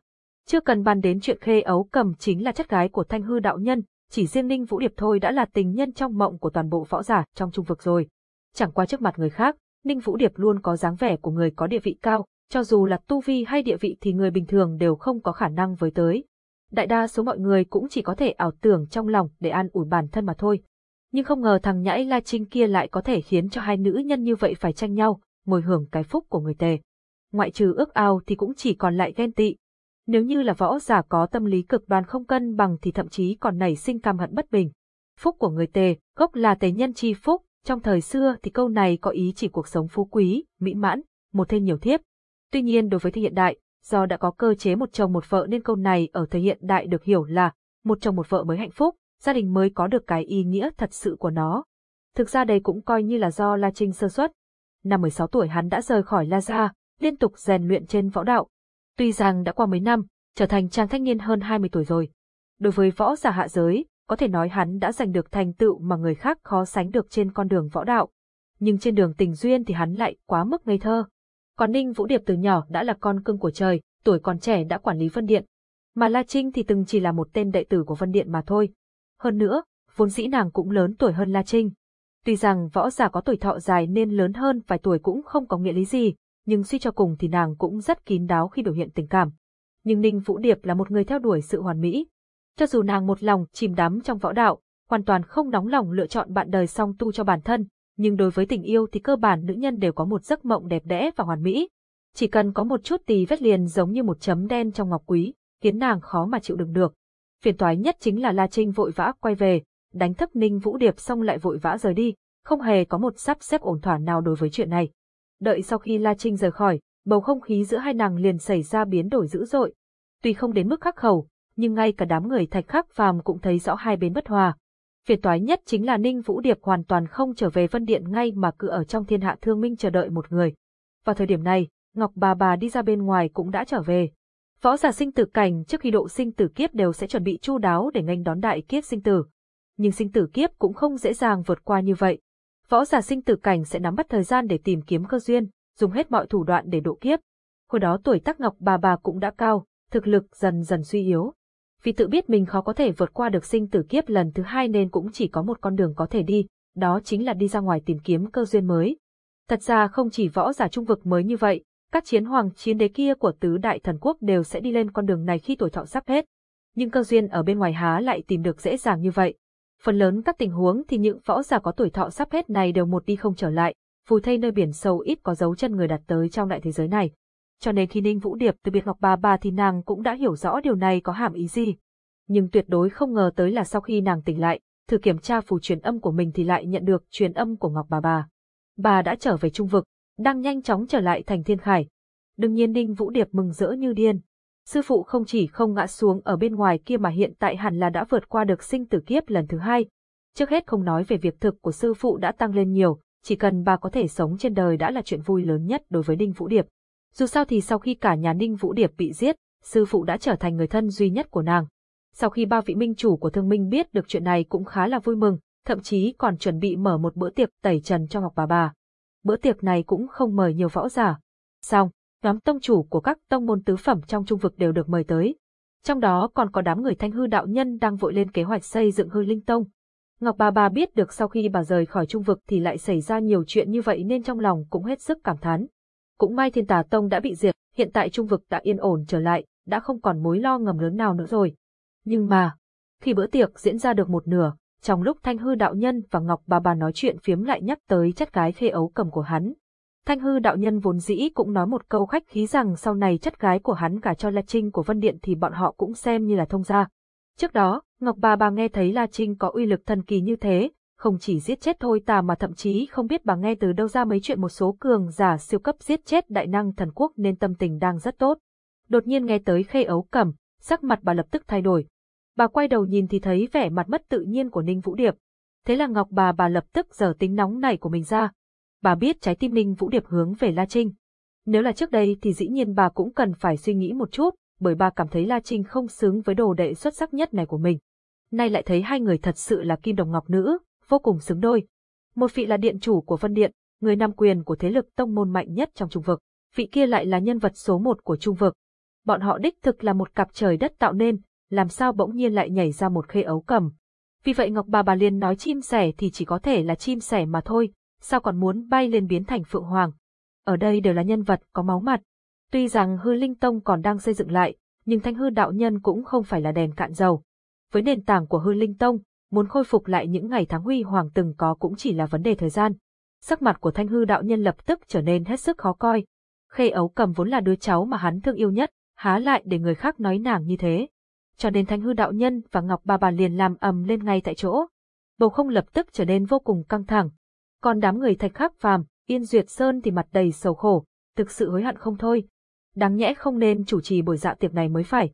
Chưa cần bàn đến chuyện khê ấu cầm chính là chất gái của thanh hư đạo nhân, chỉ riêng Ninh Vũ Điệp thôi đã là tình nhân trong mộng của toàn bộ võ giả trong trung vực rồi. Chẳng qua trước mặt người khác, Ninh Vũ Điệp luôn có dáng vẻ của người có địa vị cao, cho dù là tu vi hay địa vị thì người bình thường đều không có khả năng với tới. Đại đa số mọi người cũng chỉ có thể ảo tưởng trong lòng để an ủi bản thân mà thôi. Nhưng không ngờ thằng nhãi La Trinh kia lại có thể khiến cho hai nữ nhân như vậy phải tranh nhau, ngồi hưởng cái phúc của người tề. Ngoại trừ ước ao thì cũng chỉ còn lại ghen tị. Nếu như là võ giả có tâm lý cực đoan không cân bằng thì thậm chí còn nảy sinh cam hận bất bình. Phúc của người tề, gốc là tề nhân chi phúc, trong thời xưa thì câu này có ý chỉ cuộc sống phú quý, mỹ mãn, một thêm nhiều thiếp. Tuy nhiên đối với thời hiện đại, do đã có cơ chế một chồng một vợ nên câu này ở thời hiện đại được hiểu là một chồng một vợ mới hạnh phúc, gia đình mới có được cái ý nghĩa thật sự của nó. Thực ra đây cũng coi như là do La Trinh sơ suất. Năm 16 tuổi hắn đã rời khỏi La Gia, liên tục rèn luyện trên võ đạo. Tuy rằng đã qua mấy năm, trở thành chàng thanh niên hơn 20 tuổi rồi. Đối với võ giả hạ giới, có thể nói hắn đã giành được thành tựu mà người khác khó sánh được trên con đường võ đạo. Nhưng trên đường tình duyên thì hắn lại quá mức ngây thơ. Còn Ninh Vũ Điệp từ nhỏ đã là con cưng của trời, tuổi còn trẻ đã quản lý Vân Điện. Mà La Trinh thì từng chỉ là một tên đệ tử của Vân Điện mà thôi. Hơn nữa, vốn dĩ nàng cũng lớn tuổi hơn La Trinh. Tuy rằng võ giả có tuổi thọ dài nên lớn hơn vài tuổi cũng không có nghĩa lý gì, nhưng suy cho cùng thì nàng cũng rất kín đáo khi biểu hiện tình cảm. Nhưng Ninh Vũ Điệp là một người theo đuổi sự hoàn mỹ. Cho dù nàng một lòng chìm đắm trong võ đạo, hoàn toàn không nóng lòng lựa chọn bạn đời song tu cho bản thân, nhưng đối với tình yêu thì cơ bản nữ nhân đều có một giấc mộng đẹp đẽ và hoàn mỹ. Chỉ cần có một chút tì vết liền giống như một chấm đen trong ngọc quý, khiến nàng khó mà chịu đựng được. Phiền toái nhất chính là La Trinh vội vã quay về, đánh thức Ninh Vũ Điệp xong lại vội vã rời đi, không hề có một sắp xếp ổn thỏa nào đối với chuyện này. Đợi sau khi La Trinh rời khỏi, bầu không khí giữa hai nàng liền xảy ra biến đổi dữ dội. Tuy không đến mức khắc khẩu, nhưng ngay cả đám người thạch khắc phàm cũng thấy rõ hai bên bất hòa. Phiền toái nhất chính là Ninh Vũ Điệp hoàn toàn không trở về Vân Điện ngay mà cứ ở trong thiên hạ thương minh chờ đợi một người. Vào thời điểm này, Ngọc bà bà đi ra bên ngoài cũng đã trở về. Võ giả sinh tử cảnh trước khi độ sinh tử kiếp đều sẽ chuẩn bị chu đáo để nghênh đón đại kiếp sinh tử. Nhưng sinh tử kiếp cũng không dễ dàng vượt qua như vậy. Võ giả sinh tử cảnh sẽ nắm bắt thời gian để tìm kiếm cơ duyên, dùng hết mọi thủ đoạn để độ kiếp. Hồi đó tuổi tác Ngọc bà bà cũng đã cao, thực lực dần dần suy yếu. Vì tự biết mình khó có thể vượt qua được sinh tử kiếp lần thứ hai nên cũng chỉ có một con đường có thể đi, đó chính là đi ra ngoài tìm kiếm cơ duyên mới. Thật ra không chỉ võ giả trung vực mới như vậy, các chiến hoàng chiến đế kia của tứ đại thần quốc đều sẽ đi lên con đường này khi tuổi thọ sắp hết. Nhưng cơ duyên ở bên ngoài há lại tìm được dễ dàng như vậy. Phần lớn các tình huống thì những võ giả có tuổi thọ sắp hết này đều một đi không trở lại, phù thây nơi biển sâu ít có dấu chân người đặt tới trong đại thế giới này. Cho nên khi Ninh Vũ Điệp từ biệt Ngọc Bà Bà thì nàng cũng đã hiểu rõ điều này có hàm ý gì. Nhưng tuyệt đối không ngờ tới là sau khi nàng tỉnh lại, thử kiểm tra phù truyền âm của mình thì lại nhận được truyền âm của Ngọc Bà Bà. Bà đã trở về trung vực, đang nhanh chóng trở lại thành thiên khải. Đương nhiên Ninh Vũ Điệp mừng rỡ như điên. Sư phụ không chỉ không ngã xuống ở bên ngoài kia mà hiện tại hẳn là đã vượt qua được sinh tử kiếp lần thứ hai. Trước hết không nói về việc thực của sư phụ đã tăng lên nhiều, chỉ cần bà có thể sống trên đời đã là chuyện vui lớn nhất đối với Ninh Vũ Điệp. Dù sao thì sau khi cả nhà Ninh Vũ Điệp bị giết, sư phụ đã trở thành người thân duy nhất của nàng. Sau khi ba vị minh chủ của thương minh biết được chuyện này cũng khá là vui mừng, thậm chí còn chuẩn bị mở một bữa tiệc tẩy trần cho Ngọc bà bà bữa tiệc này cũng không mời nhiều võ giả. Xong, nhóm tông chủ của các tông môn tứ phẩm trong trung vực đều được mời tới. Trong đó còn có đám người thanh hư đạo nhân đang vội lên kế hoạch xây dựng hư linh tông. Ngọc Bà Bà biết được sau khi bà rời khỏi trung vực thì lại xảy ra nhiều chuyện như vậy nên trong lòng cũng hết sức cảm thán. Cũng may thiên tà tông đã bị diệt, hiện tại trung vực đã yên ổn trở lại, đã không còn mối lo ngầm lớn nào nữa rồi. Nhưng mà, khi bữa tiệc diễn ra được một nửa, trong lúc Thanh Hư đạo nhân và Ngọc Bà Bà nói chuyện phiếm lại nhắc tới chất gái khê ấu cầm của hắn. Thanh Hư đạo nhân vốn dĩ cũng nói một câu khách khí rằng sau này chất gái của hắn cả cho La Trinh của Vân Điện thì bọn họ cũng xem như là thông gia. Trước đó, Ngọc Bà Bà nghe thấy La Trinh có uy lực thần kỳ như thế, không chỉ giết chết thôi tà mà thậm chí không biết bà nghe từ đâu ra mấy chuyện một số cường giả siêu cấp giết chết đại năng thần quốc nên tâm tình đang rất tốt. Đột nhiên nghe tới khê ấu cẩm, sắc mặt bà lập tức thay đổi. Bà quay đầu nhìn thì thấy vẻ mặt mất tự nhiên của Ninh Vũ Điệp. Thế là Ngọc bà bà lập tức giở tính nóng này của mình ra. Bà biết trái tim Ninh Vũ Điệp hướng về La Trinh. Nếu là trước đây thì dĩ nhiên bà cũng cần phải suy nghĩ một chút, bởi bà cảm thấy La Trinh không xứng với đồ đệ xuất sắc nhất này của mình. Nay lại thấy hai người thật sự là kim đồng ngọc nữ, vô cùng xứng đôi. Một vị là điện chủ của Vân Điện, người nắm quyền của thế lực tông môn mạnh nhất trong trung vực, vị kia lại là nhân vật số một của trung vực. Bọn họ đích thực là một cặp trời đất tạo nên, làm sao bỗng nhiên lại nhảy ra một khê ấu cầm. Vì vậy Ngọc Bà Bà Liên nói chim sẻ thì chỉ có thể là chim sẻ mà thôi, sao còn muốn bay lên biến thành phượng hoàng. Ở đây đều là nhân vật có máu mặt. Tuy rằng hư linh tông còn đang xây dựng lại, nhưng thanh hư đạo nhân cũng không phải là đèn cạn dầu. Với nền tảng của hư linh tông, muốn khôi phục lại những ngày tháng huy hoàng từng có cũng chỉ là vấn đề thời gian. Sắc mặt của thanh hư đạo nhân lập tức trở nên hết sức khó coi. Khê ấu cầm vốn là đứa cháu mà hắn thương yêu nhất, há lại để người khác nói nàng như thế. Cho nên thanh hư đạo nhân và ngọc bà bà liền làm ầm lên ngay tại chỗ. Bầu không lập tức trở nên vô cùng căng thẳng. Còn đám người thạch khắc phàm, yên duyệt sơn thì mặt đầy sầu khổ, thực sự hối hận không thôi. Đáng nhẽ không nên chủ trì buổi dạ tiệc này mới phải.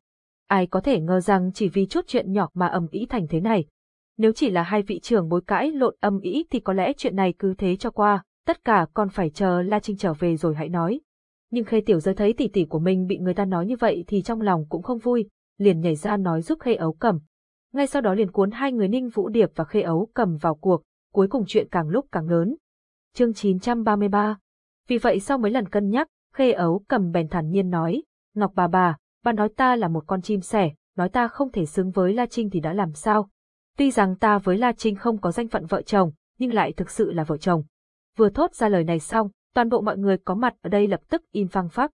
Ai có thể ngờ rằng chỉ vì chút chuyện nhỏ mà ầm ĩ thành thế này, nếu chỉ là hai vị trưởng bối cãi lộn âm ĩ thì có lẽ chuyện này cứ thế cho qua, tất cả còn phải chờ La Trinh trở về rồi hãy nói. Nhưng Khê Tiểu Giới thấy tỷ tỷ của mình bị người ta nói như vậy thì trong lòng cũng không vui, liền nhảy ra nói giúp Khê Ấu Cầm. Ngay sau đó liền cuốn hai người Ninh Vũ Điệp và Khê Ấu Cầm vào cuộc, cuối cùng chuyện càng lúc càng lớn. Chương 933 Vì vậy sau mấy lần cân nhắc, Khê Ấu Cầm bèn thản nhiên nói, Ngọc bà bà, bà nói ta là một con chim sẻ, nói ta không thể xứng với La Trinh thì đã làm sao, Tuy rằng ta với La Trinh không có danh phận vợ chồng, nhưng lại thực sự là vợ chồng. Vừa thốt ra lời này xong, toàn bộ mọi người có mặt ở đây lập tức im phăng phắc.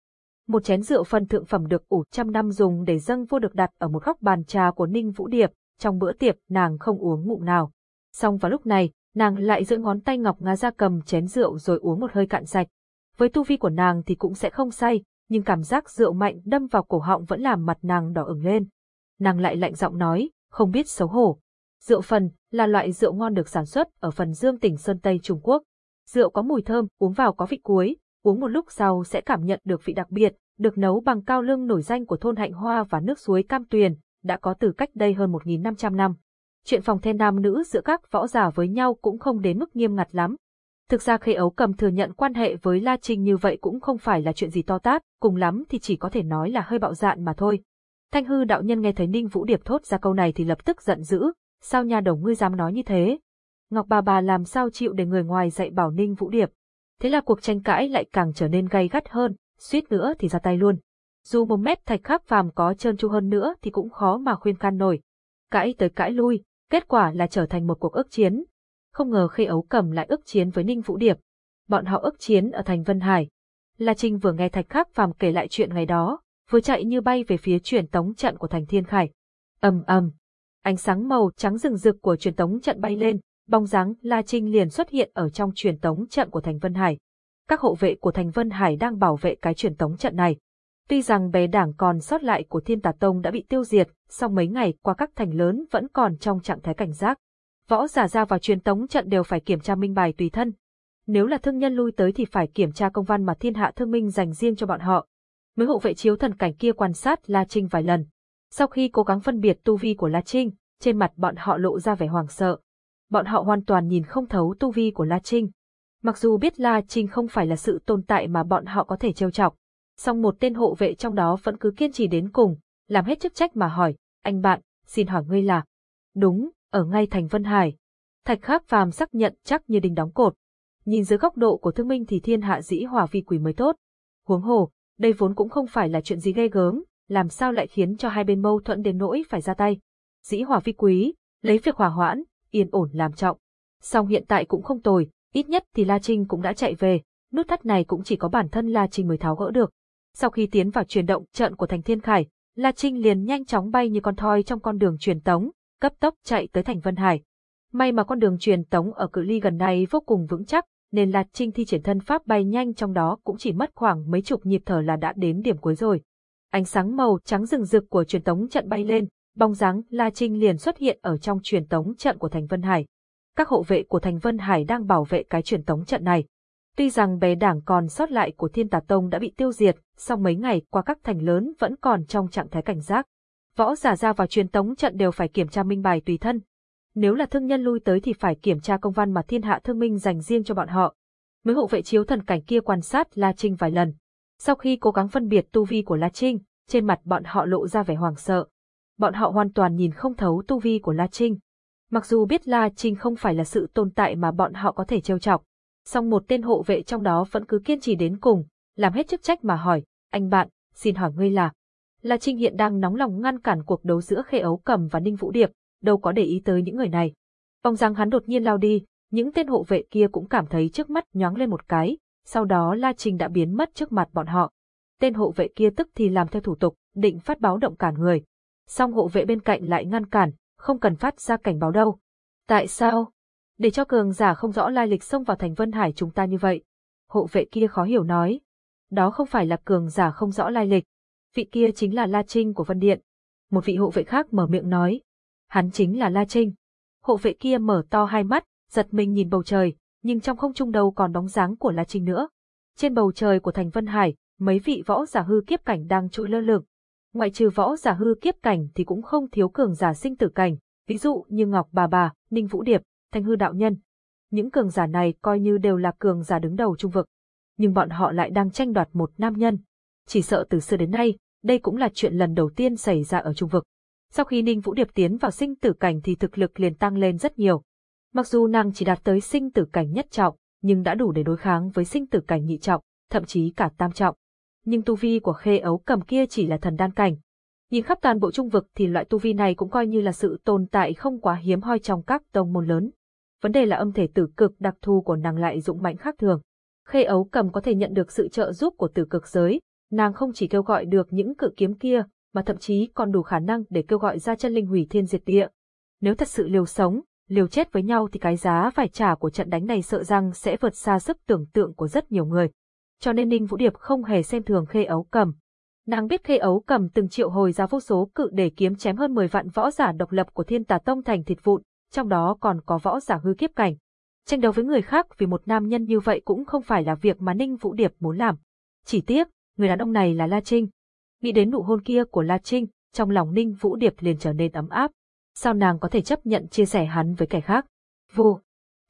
Một chén rượu phần thượng phẩm được ủ trăm năm dùng để dâng vô được đặt ở một góc bàn trà của Ninh Vũ Điệp, trong bữa tiệc nàng không uống ngụm nào. Xong vào lúc này, nàng lại giữ ngón tay ngọc ngá ra cầm chén rượu rồi uống một hơi cạn sạch. Với tu vi của nàng thì cũng sẽ không say, nhưng cảm giác rượu mạnh đâm vào cổ họng vẫn làm mặt nàng đỏ ửng lên. Nàng lại lạnh giọng nói, không biết xấu hổ, Rượu phần là loại rượu ngon được sản xuất ở phần Dương tỉnh Sơn Tây Trung Quốc. Rượu có mùi thơm, uống vào có vị cuối, uống một lúc sau sẽ cảm nhận được vị đặc biệt, được nấu bằng cao lương nổi danh của thôn Hạnh Hoa và nước suối Cam Tuyền, đã có từ cách đây hơn 1.500 năm. Chuyện phòng the nam nữ giữa các võ giả với nhau cũng không đến mức nghiêm ngặt lắm. Thực ra Khê Ấu Cầm thừa nhận quan hệ với La Trinh như vậy cũng không phải là chuyện gì to tát, cùng lắm thì chỉ có thể nói là hơi bạo dạn mà thôi. Thanh hư đạo nhân nghe thấy Ninh Vũ Điệp thốt ra câu này thì lập tức giận dữ, sao nhà đồng ngươi dám nói như thế? Ngọc bà bà làm sao chịu để người ngoài dạy bảo Ninh Vũ Điệp. Thế là cuộc tranh cãi lại càng trở nên gay gắt hơn, suýt nữa thì ra tay luôn. Dù một mét thạch khắc phàm có trơn tru hơn nữa thì cũng khó mà khuyên can nổi. Cãi tới cãi lui, kết quả là trở thành một cuộc ước chiến. Không ngờ khi ấu cầm lại ước chiến với Ninh Vũ Điệp. Bọn họ ước chiến ở thành Vân Hải. La Trinh vừa nghe thạch khắc phàm kể lại chuyện ngày đó, vừa chạy như bay về phía truyền tống trận của thành Thiên Khải. ầm ầm, Ánh sáng màu trắng rừng rực của truyền tống trận bay lên, bóng dáng La Trinh liền xuất hiện ở trong truyền tống trận của Thành Vân Hải. Các hộ vệ của Thành Vân Hải đang bảo vệ cái truyền tống trận này. Tuy rằng bè đảng còn sót lại của Thiên Tà Tông đã bị tiêu diệt, sau mấy ngày qua các thành lớn vẫn còn trong trạng thái cảnh giác. Võ giả ra vào truyền tống trận đều phải kiểm tra minh bài tùy thân. Nếu là thương nhân lui tới thì phải kiểm tra công văn mà thiên hạ thương minh dành riêng cho bọn họ. Mấy hộ vệ chiếu thần cảnh kia quan sát La Trinh vài lần, sau khi cố gắng phân biệt tu vi của La Trinh, trên mặt bọn họ lộ ra vẻ hoảng sợ. Bọn họ hoàn toàn nhìn không thấu tu vi của La Trinh. Mặc dù biết La Trinh không phải là sự tồn tại mà bọn họ có thể trêu chọc, song một tên hộ vệ trong đó vẫn cứ kiên trì đến cùng, làm hết chức trách mà hỏi, anh bạn, xin hỏi ngươi là? Đúng, ở ngay thành Vân Hải. Thạch Khắc Phàm xác nhận chắc như đinh đóng cột. Nhìn dưới góc độ của thương minh thì thiên hạ dĩ hòa vi quỷ mới tốt. Huống hồ, đây vốn cũng không phải là chuyện gì ghê gớm, làm sao lại khiến cho hai bên mâu thuẫn đến nỗi phải ra tay. Dĩ hòa vi quý, lấy việc hòa hoãn, yên ổn làm trọng. Song hiện tại cũng không tồi, ít nhất thì La Trinh cũng đã chạy về, nút thắt này cũng chỉ có bản thân La Trinh mới tháo gỡ được. Sau khi tiến vào chuyển động trận của thành Thiên Khải, La Trinh liền nhanh chóng bay như con thoi trong con đường truyền tống, cấp tốc chạy tới thành Vân Hải. May mà con đường truyền tống ở cự ly gần này vô cùng vững chắc, nên La Trinh thi triển thân pháp bay nhanh trong đó cũng chỉ mất khoảng mấy chục nhịp thở là đã đến điểm cuối rồi. Ánh sáng màu trắng rừng rực của truyền tống trận bay lên, bóng dáng La Trinh liền xuất hiện ở trong truyền tống trận của thành Vân Hải. Các hộ vệ của thành Vân Hải đang bảo vệ cái truyền tống trận này. Tuy rằng bè đảng còn sót lại của Thiên Tà Tông đã bị tiêu diệt, song mấy ngày qua các thành lớn vẫn còn trong trạng thái cảnh giác. Võ giả ra vào truyền tống trận đều phải kiểm tra minh bài tùy thân. Nếu là thương nhân lui tới thì phải kiểm tra công văn mà thiên hạ thương minh dành riêng cho bọn họ. Mấy hộ vệ chiếu thần cảnh kia quan sát La Trinh vài lần. Sau khi cố gắng phân biệt tu vi của La Trinh, trên mặt bọn họ lộ ra vẻ hoảng sợ. Bọn họ hoàn toàn nhìn không thấu tu vi của La Trinh. Mặc dù biết La Trinh không phải là sự tồn tại mà bọn họ có thể trêu chọc, song một tên hộ vệ trong đó vẫn cứ kiên trì đến cùng, làm hết chức trách mà hỏi, anh bạn, xin hỏi ngươi là... La Trinh hiện đang nóng lòng ngăn cản cuộc đấu giữa Khê Ấu Cầm và Ninh Vũ Điệp, đâu có để ý tới những người này. Vòng rằng hắn đột nhiên lao đi, những tên hộ vệ kia cũng cảm thấy trước mắt nhoáng lên một cái, sau đó La Trinh đã biến mất trước mặt bọn họ. Tên hộ vệ kia tức thì làm theo thủ tục, định phát báo động cản người. Song hộ vệ bên cạnh lại ngăn cản, không cần phát ra cảnh báo đâu. Tại sao? Để cho cường giả không rõ lai lịch xông vào thành Vân Hải chúng ta như vậy. Hộ vệ kia khó hiểu nói. Đó không phải là cường giả không rõ lai lịch. Vị kia chính là La Trinh của Vân Điện. Một vị hộ vệ khác mở miệng nói. Hắn chính là La Trinh. Hộ vệ kia mở to hai mắt, giật mình nhìn bầu trời, nhưng trong không trung đâu còn bóng dáng của La Trinh nữa. Trên bầu trời của thành Vân Hải, mấy vị võ giả hư kiếp cảnh đang trụi lơ lửng. Ngoại trừ võ giả hư kiếp cảnh thì cũng không thiếu cường giả sinh tử cảnh, ví dụ như Ngọc Bà Bà, Ninh Vũ Điệp, Thanh Hư Đạo Nhân. Những cường giả này coi như đều là cường giả đứng đầu trung vực. Nhưng bọn họ lại đang tranh đoạt một nam nhân. Chỉ sợ từ xưa đến nay, đây cũng là chuyện lần đầu tiên xảy ra ở trung vực. Sau khi Ninh Vũ Điệp tiến vào sinh tử cảnh thì thực lực liền tăng lên rất nhiều. Mặc dù nàng chỉ đạt tới sinh tử cảnh nhất trọng, nhưng đã đủ để đối kháng với sinh tử cảnh nhị trọng, thậm chí cả tam trọng. Nhưng tu vi của khê ấu cầm kia chỉ là thần đan cảnh. Nhìn khắp toàn bộ trung vực thì loại tu vi này cũng coi như là sự tồn tại không quá hiếm hoi trong các tông môn lớn. Vấn đề là âm thể tử cực đặc thù của nàng lại dụng mạnh khác thường. Khê ấu cầm có thể nhận được sự trợ giúp của tử cực giới, nàng không chỉ kêu gọi được những cự kiếm kia, mà thậm chí còn đủ khả năng để kêu gọi ra chân linh hủy thiên diệt địa. Nếu thật sự liều sống, liều chết với nhau thì cái giá phải trả của trận đánh này sợ rằng sẽ vượt xa sức tưởng tượng của rất nhiều người. Cho nên Ninh Vũ Điệp không hề xem thường khê ấu cầm. Nàng biết khê ấu cầm từng triệu hồi ra vô số cự để kiếm chém hơn 10 vạn võ giả độc lập của thiên tà tông thành thịt vụn, trong đó còn có võ giả hư kiếp cảnh. Tranh đấu với người khác vì một nam nhân như vậy cũng không phải là việc mà Ninh Vũ Điệp muốn làm. Chỉ tiếc, người đàn ông này là La Trinh. Nghĩ đến nụ hôn kia của La Trinh, trong lòng Ninh Vũ Điệp liền trở nên ấm áp. Sao nàng có thể chấp nhận chia sẻ hắn với kẻ khác? Vô!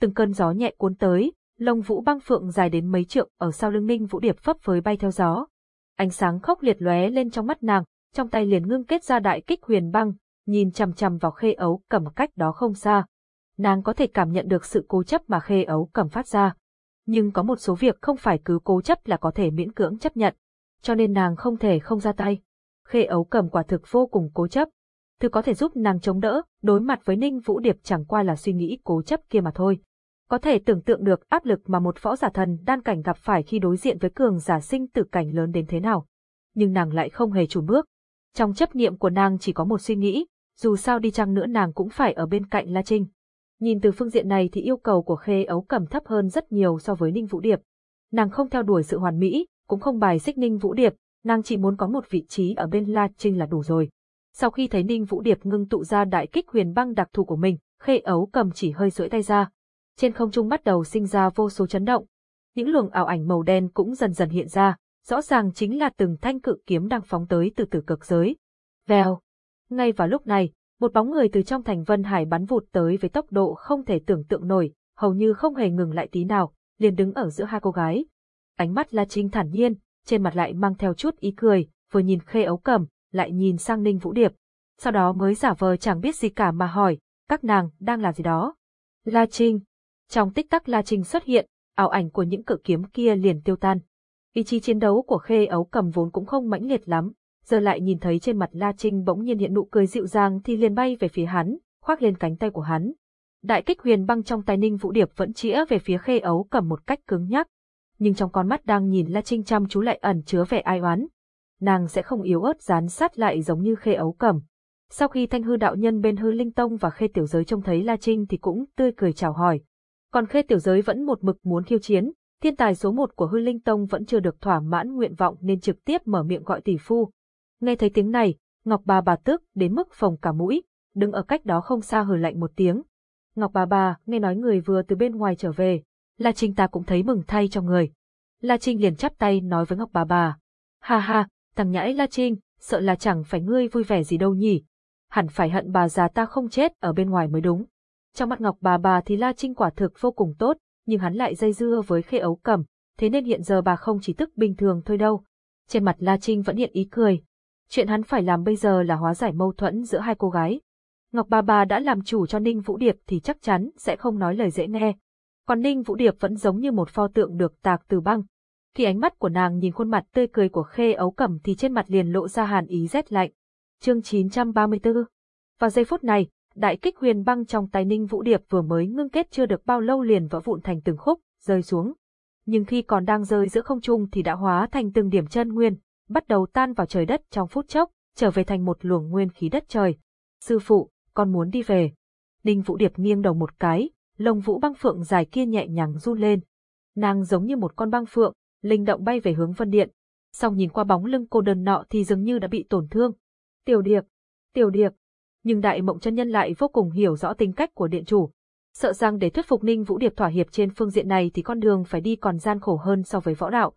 Từng cơn gió nhẹ cuốn tới, lông vũ băng phượng dài đến mấy trượng ở sau lưng Ninh Vũ Điệp phấp phới bay theo gió. Ánh sáng khốc liệt lóe lên trong mắt nàng, trong tay liền ngưng kết ra đại kích huyền băng, nhìn chằm chằm vào khê ấu cầm cách đó không xa. Nàng có thể cảm nhận được sự cố chấp mà khê ấu cầm phát ra. Nhưng có một số việc không phải cứ cố chấp là có thể miễn cưỡng chấp nhận cho nên nàng không thể không ra tay. Khê ấu cầm quả thực vô cùng cố chấp. Thứ có thể giúp nàng chống đỡ, đối mặt với Ninh Vũ Điệp chẳng qua là suy nghĩ cố chấp kia mà thôi. Có thể tưởng tượng được áp lực mà một võ giả thần đan cảnh gặp phải khi đối diện với cường giả sinh tử cảnh lớn đến thế nào. Nhưng nàng lại không hề chủ bước. Trong chấp niệm của nàng chỉ có một suy nghĩ, dù sao đi chăng nữa nàng cũng phải ở bên cạnh La Trinh. Nhìn từ phương diện này thì yêu cầu của Khê Ấu Cầm thấp hơn rất nhiều so với Ninh Vũ Điệp. Nàng không theo đuổi sự hoàn mỹ, cũng không bài xích Ninh Vũ Điệp, nàng chỉ muốn có một vị trí ở bên La Trinh là đủ rồi. Sau khi thấy Ninh Vũ Điệp ngưng tụ ra đại kích huyền băng đặc thù của mình, khê ấu cầm chỉ hơi duỗi tay ra. Trên không trung bắt đầu sinh ra vô số chấn động. Những luồng ảo ảnh màu đen cũng dần dần hiện ra, rõ ràng chính là từng thanh cự kiếm đang phóng tới từ tử cực giới. Vèo. Ngay vào lúc này, một bóng người từ trong thành Vân Hải bắn vụt tới với tốc độ không thể tưởng tượng nổi, hầu như không hề ngừng lại tí nào, liền đứng ở giữa hai cô gái. Ánh mắt La Trinh thản nhiên, trên mặt lại mang theo chút ý cười, vừa nhìn khê ấu cầm, lại nhìn sang Ninh Vũ Điệp. Sau đó mới giả vờ chẳng biết gì cả mà hỏi, các nàng đang làm gì đó. La Trinh. Trong tích tắc La Trinh xuất hiện, ảo ảnh của những cự kiếm kia liền tiêu tan. Ý chí chiến đấu của khê ấu cầm vốn cũng không mãnh liệt lắm, giờ lại nhìn thấy trên mặt La Trinh bỗng nhiên hiện nụ cười dịu dàng thì liền bay về phía hắn, khoác lên cánh tay của hắn. đại kích huyền băng trong tay Ninh Vũ Điệp vẫn chĩa về phía khê ấu cầm một cách cứng nhắc. Nhưng trong con mắt đang nhìn La Trinh chăm chú lại ẩn chứa vẻ ai oán. Nàng sẽ không yếu ớt dán sát lại giống như khê ấu cầm. Sau khi thanh hư đạo nhân bên hư linh tông và khê tiểu giới trông thấy La Trinh thì cũng tươi cười chào hỏi. Còn khê tiểu giới vẫn một mực muốn khiêu chiến, thiên tài số một của hư linh tông vẫn chưa được thỏa mãn nguyện vọng nên trực tiếp mở miệng gọi tỷ phu. Nghe thấy tiếng này, Ngọc bà bà tức đến mức phồng cả mũi, đứng ở cách đó không xa hừ lạnh một tiếng. Ngọc bà bà, nghe nói người vừa từ bên ngoài trở về, La Trinh ta cũng thấy mừng thay cho người. La Trinh liền chắp tay nói với Ngọc bà bà. Ha ha, thằng nhãi La Trinh, sợ là chẳng phải ngươi vui vẻ gì đâu nhỉ. Hẳn phải hận bà già ta không chết ở bên ngoài mới đúng. Trong mắt Ngọc bà bà thì La Trinh quả thực vô cùng tốt, nhưng hắn lại dây dưa với khê ấu cầm, thế nên hiện giờ bà không chỉ tức bình thường thôi đâu. Trên mặt La Trinh vẫn hiện ý cười. Chuyện hắn phải làm bây giờ là hóa giải mâu thuẫn giữa hai cô gái. Ngọc Ba Ba đã làm chủ cho Ninh Vũ Điệp thì chắc chắn sẽ không nói lời dễ nghe. Còn Ninh Vũ Điệp vẫn giống như một pho tượng được tạc từ băng. Khi ánh mắt của nàng nhìn khuôn mặt tươi cười của khê ấu cẩm thì trên mặt liền lộ ra hàn ý rét lạnh. Chương 934 Vào giây phút này, đại kích huyền băng trong tay Ninh Vũ Điệp vừa mới ngưng kết chưa được bao lâu liền vỡ vụn thành từng khúc, rơi xuống. Nhưng khi còn đang rơi giữa không trung thì đã hóa thành từng điểm chân nguyên, bắt đầu tan vào trời đất trong phút chốc, trở về thành một luồng nguyên khí đất trời. Sư phụ, con muốn đi về. Ninh Vũ Điệp nghiêng đầu một cái, lông vũ băng phượng dài kia nhẹ nhàng run lên. Nàng giống như một con băng phượng, linh động bay về hướng vân điện. sau nhìn qua bóng lưng cô đơn nọ thì dường như đã bị tổn thương. Tiểu Điệp, Tiểu Điệp. Nhưng Đại Mộng chân nhân lại vô cùng hiểu rõ tính cách của điện chủ. Sợ rằng để thuyết phục Ninh Vũ Điệp thỏa hiệp trên phương diện này thì con đường phải đi còn gian khổ hơn so với võ đạo.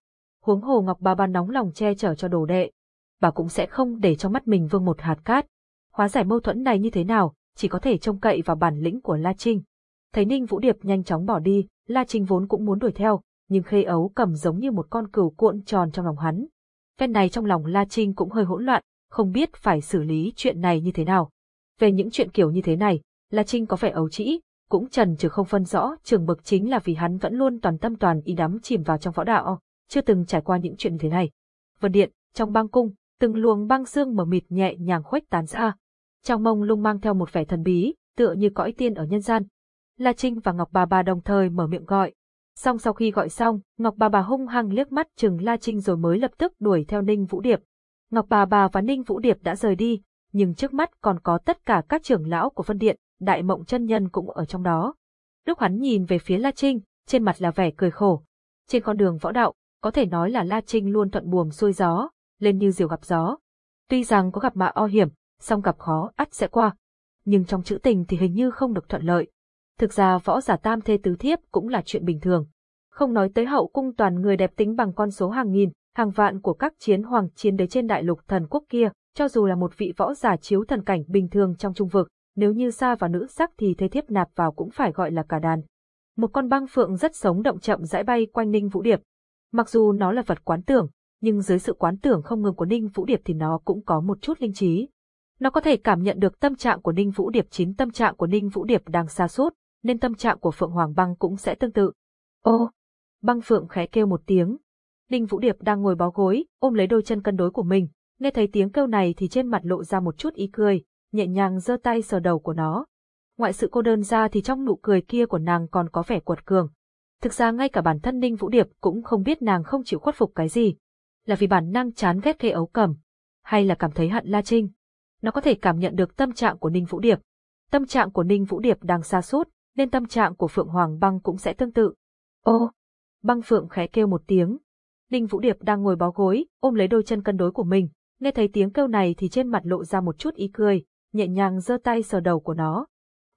Huống hồ Ngọc bà bà nóng lòng che chở cho đồ đệ. Bà cũng sẽ không để cho mắt mình vương một hạt cát. Hóa giải mâu thuẫn này như thế nào, chỉ có thể trông cậy vào bản lĩnh của La Trinh. Thấy Ninh Vũ Điệp nhanh chóng bỏ đi, La Trinh vốn cũng muốn đuổi theo, nhưng khê ấu cầm giống như một con cừu cuộn tròn trong lòng hắn. Phen này trong lòng La Trinh cũng hơi hỗn loạn, không biết phải xử lý chuyện này như thế nào. Về những chuyện kiểu như thế này, La Trinh có vẻ ấu trĩ, cũng trần trừ không phân rõ trường bực chính là vì hắn vẫn luôn toàn tâm toàn ý đắm chìm vào trong võ đạo, chưa từng trải qua những chuyện như thế này. Vân điện, trong băng cung, từng luồng băng xương mờ mịt nhẹ nhàng khuếch tán ra. Trong mông lung mang theo một vẻ thần bí, tựa như cõi tiên ở nhân gian. La Trinh và Ngọc Bà Bà đồng thời mở miệng gọi. Xong sau khi gọi xong, Ngọc Bà Bà hung hăng liếc mắt chừng La Trinh rồi mới lập tức đuổi theo Ninh Vũ Điệp. Ngọc Bà Bà và Ninh Vũ Điệp đã rời đi, nhưng trước mắt còn có tất cả các trưởng lão của phân điện, đại mộng chân nhân cũng ở trong đó. Lúc hắn nhìn về phía La Trinh, trên mặt là vẻ cười khổ. Trên con đường võ đạo, có thể nói là La Trinh luôn thuận buồm xuôi gió, lên như diều gặp gió. Tuy rằng có gặp mạ o hiểm, song gặp khó ắt sẽ qua. Nhưng trong chữ tình thì hình như không được thuận lợi. Thực ra võ giả tam thê tứ thiếp cũng là chuyện bình thường. Không nói tới hậu cung toàn người đẹp tính bằng con số hàng nghìn, hàng vạn của các chiến hoàng chiến đế trên đại lục thần quốc kia, cho dù là một vị võ giả chiếu thần cảnh bình thường trong trung vực, nếu như xa vào nữ sắc thì thế thiếp nạp vào cũng phải gọi là cả đàn. Một con băng phượng rất sống động chậm rãi bay quanh Ninh Vũ Điệp. Mặc dù nó là vật quán tưởng, nhưng dưới sự quán tưởng không ngừng của Ninh Vũ Điệp thì nó cũng có một chút linh trí. Nó có thể cảm nhận được tâm trạng của Ninh Vũ Điệp chính tâm trạng của Ninh Vũ Điệp đang xa suốt, nên tâm trạng của Phượng Hoàng Băng cũng sẽ tương tự. Ô! Băng Phượng khẽ kêu một tiếng. Ninh Vũ Điệp đang ngồi bó gối, ôm lấy đôi chân cân đối của mình, nghe thấy tiếng kêu này thì trên mặt lộ ra một chút ý cười, nhẹ nhàng giơ tay sờ đầu của nó. Ngoại sự cô đơn ra thì trong nụ cười kia của nàng còn có vẻ quật cường. Thực ra ngay cả bản thân Ninh Vũ Điệp cũng không biết nàng không chịu khuất phục cái gì. Là vì bản năng chán ghét khê ấu cầm, hay là cảm thấy hận La Trinh. Nó có thể cảm nhận được tâm trạng của Ninh Vũ Điệp. Tâm trạng của Ninh Vũ Điệp đang xa sút nên tâm trạng của Phượng Hoàng Băng cũng sẽ tương tự. Ô! Băng Phượng khẽ kêu một tiếng. Ninh Vũ Điệp đang ngồi bó gối, ôm lấy đôi chân cân đối của mình, nghe thấy tiếng kêu này thì trên mặt lộ ra một chút ý cười, nhẹ nhàng giơ tay sờ đầu của nó.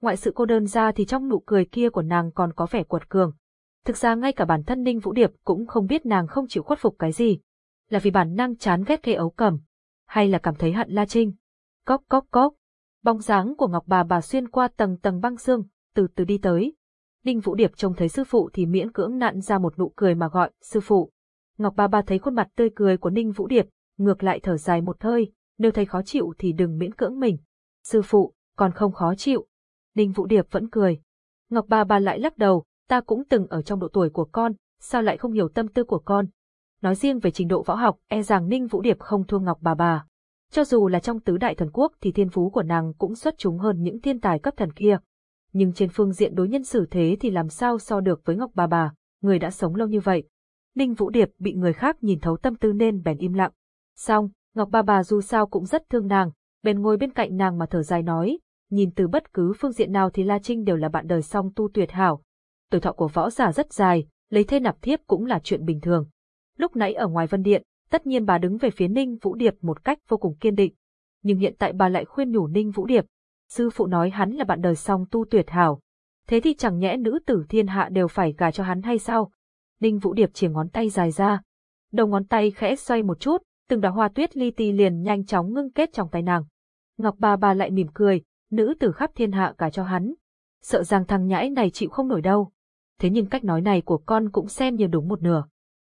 Ngoại sự cô đơn ra thì trong nụ cười kia của nàng còn có vẻ quật cường. Thực ra ngay cả bản thân Ninh Vũ Điệp cũng không biết nàng không chịu khuất phục cái gì. Là vì bản năng chán ghét khê ấu cầm, hay là cảm thấy hận La Trinh. Cốc cốc cốc. Bóng dáng của Ngọc bà bà xuyên qua tầng tầng băng xương, từ từ đi tới. Ninh Vũ Điệp trông thấy sư phụ thì miễn cưỡng nặn ra một nụ cười mà gọi, sư phụ. Ngọc bà bà thấy khuôn mặt tươi cười của Ninh Vũ Điệp, ngược lại thở dài một hơi, nếu thấy khó chịu thì đừng miễn cưỡng mình. Sư phụ, còn không khó chịu. Ninh Vũ Điệp vẫn cười. Ngọc bà bà lại lắc đầu, ta cũng từng ở trong độ tuổi của con, sao lại không hiểu tâm tư của con. Nói riêng về trình độ võ học, e rằng Ninh Vũ Điệp không thua Ngọc bà bà. Cho dù là trong tứ đại thần quốc thì thiên phú của nàng cũng xuất chúng hơn những thiên tài cấp thần kia. nhưng trên phương diện đối nhân xử thế thì làm sao so được với Ngọc bà bà, người đã sống lâu như vậy. Ninh Vũ Điệp bị người khác nhìn thấu tâm tư nên bèn im lặng. Xong, Ngọc bà bà dù sao cũng rất thương nàng, bèn ngồi bên cạnh nàng mà thở dài nói, nhìn từ bất cứ phương diện nào thì La Trinh đều là bạn đời song tu tuyệt hảo. Tuổi thọ của võ giả rất dài, lấy thê nạp thiếp cũng là chuyện bình thường. Lúc nãy ở ngoài vân điện, tất nhiên bà đứng về phía Ninh Vũ Điệp một cách vô cùng kiên định. Nhưng hiện tại bà lại khuyên nhủ Ninh Vũ Điệp. Sư phụ nói hắn là bạn đời song tu tuyệt hảo. Thế thì chẳng nhẽ nữ tử thiên hạ đều phải gả cho hắn hay sao? Ninh Vũ Điệp chỉ ngón tay dài ra. Đầu ngón tay khẽ xoay một chút, từng đóa hoa tuyết li ti liền nhanh chóng ngưng kết trong tay nàng. Ngọc bà bà lại mỉm cười, nữ tử khắp thiên hạ cả cho hắn. Sợ rằng thằng nhãi này chịu không nổi đâu. Thế nhưng cách nói này của con cũng xem như đúng một nửa.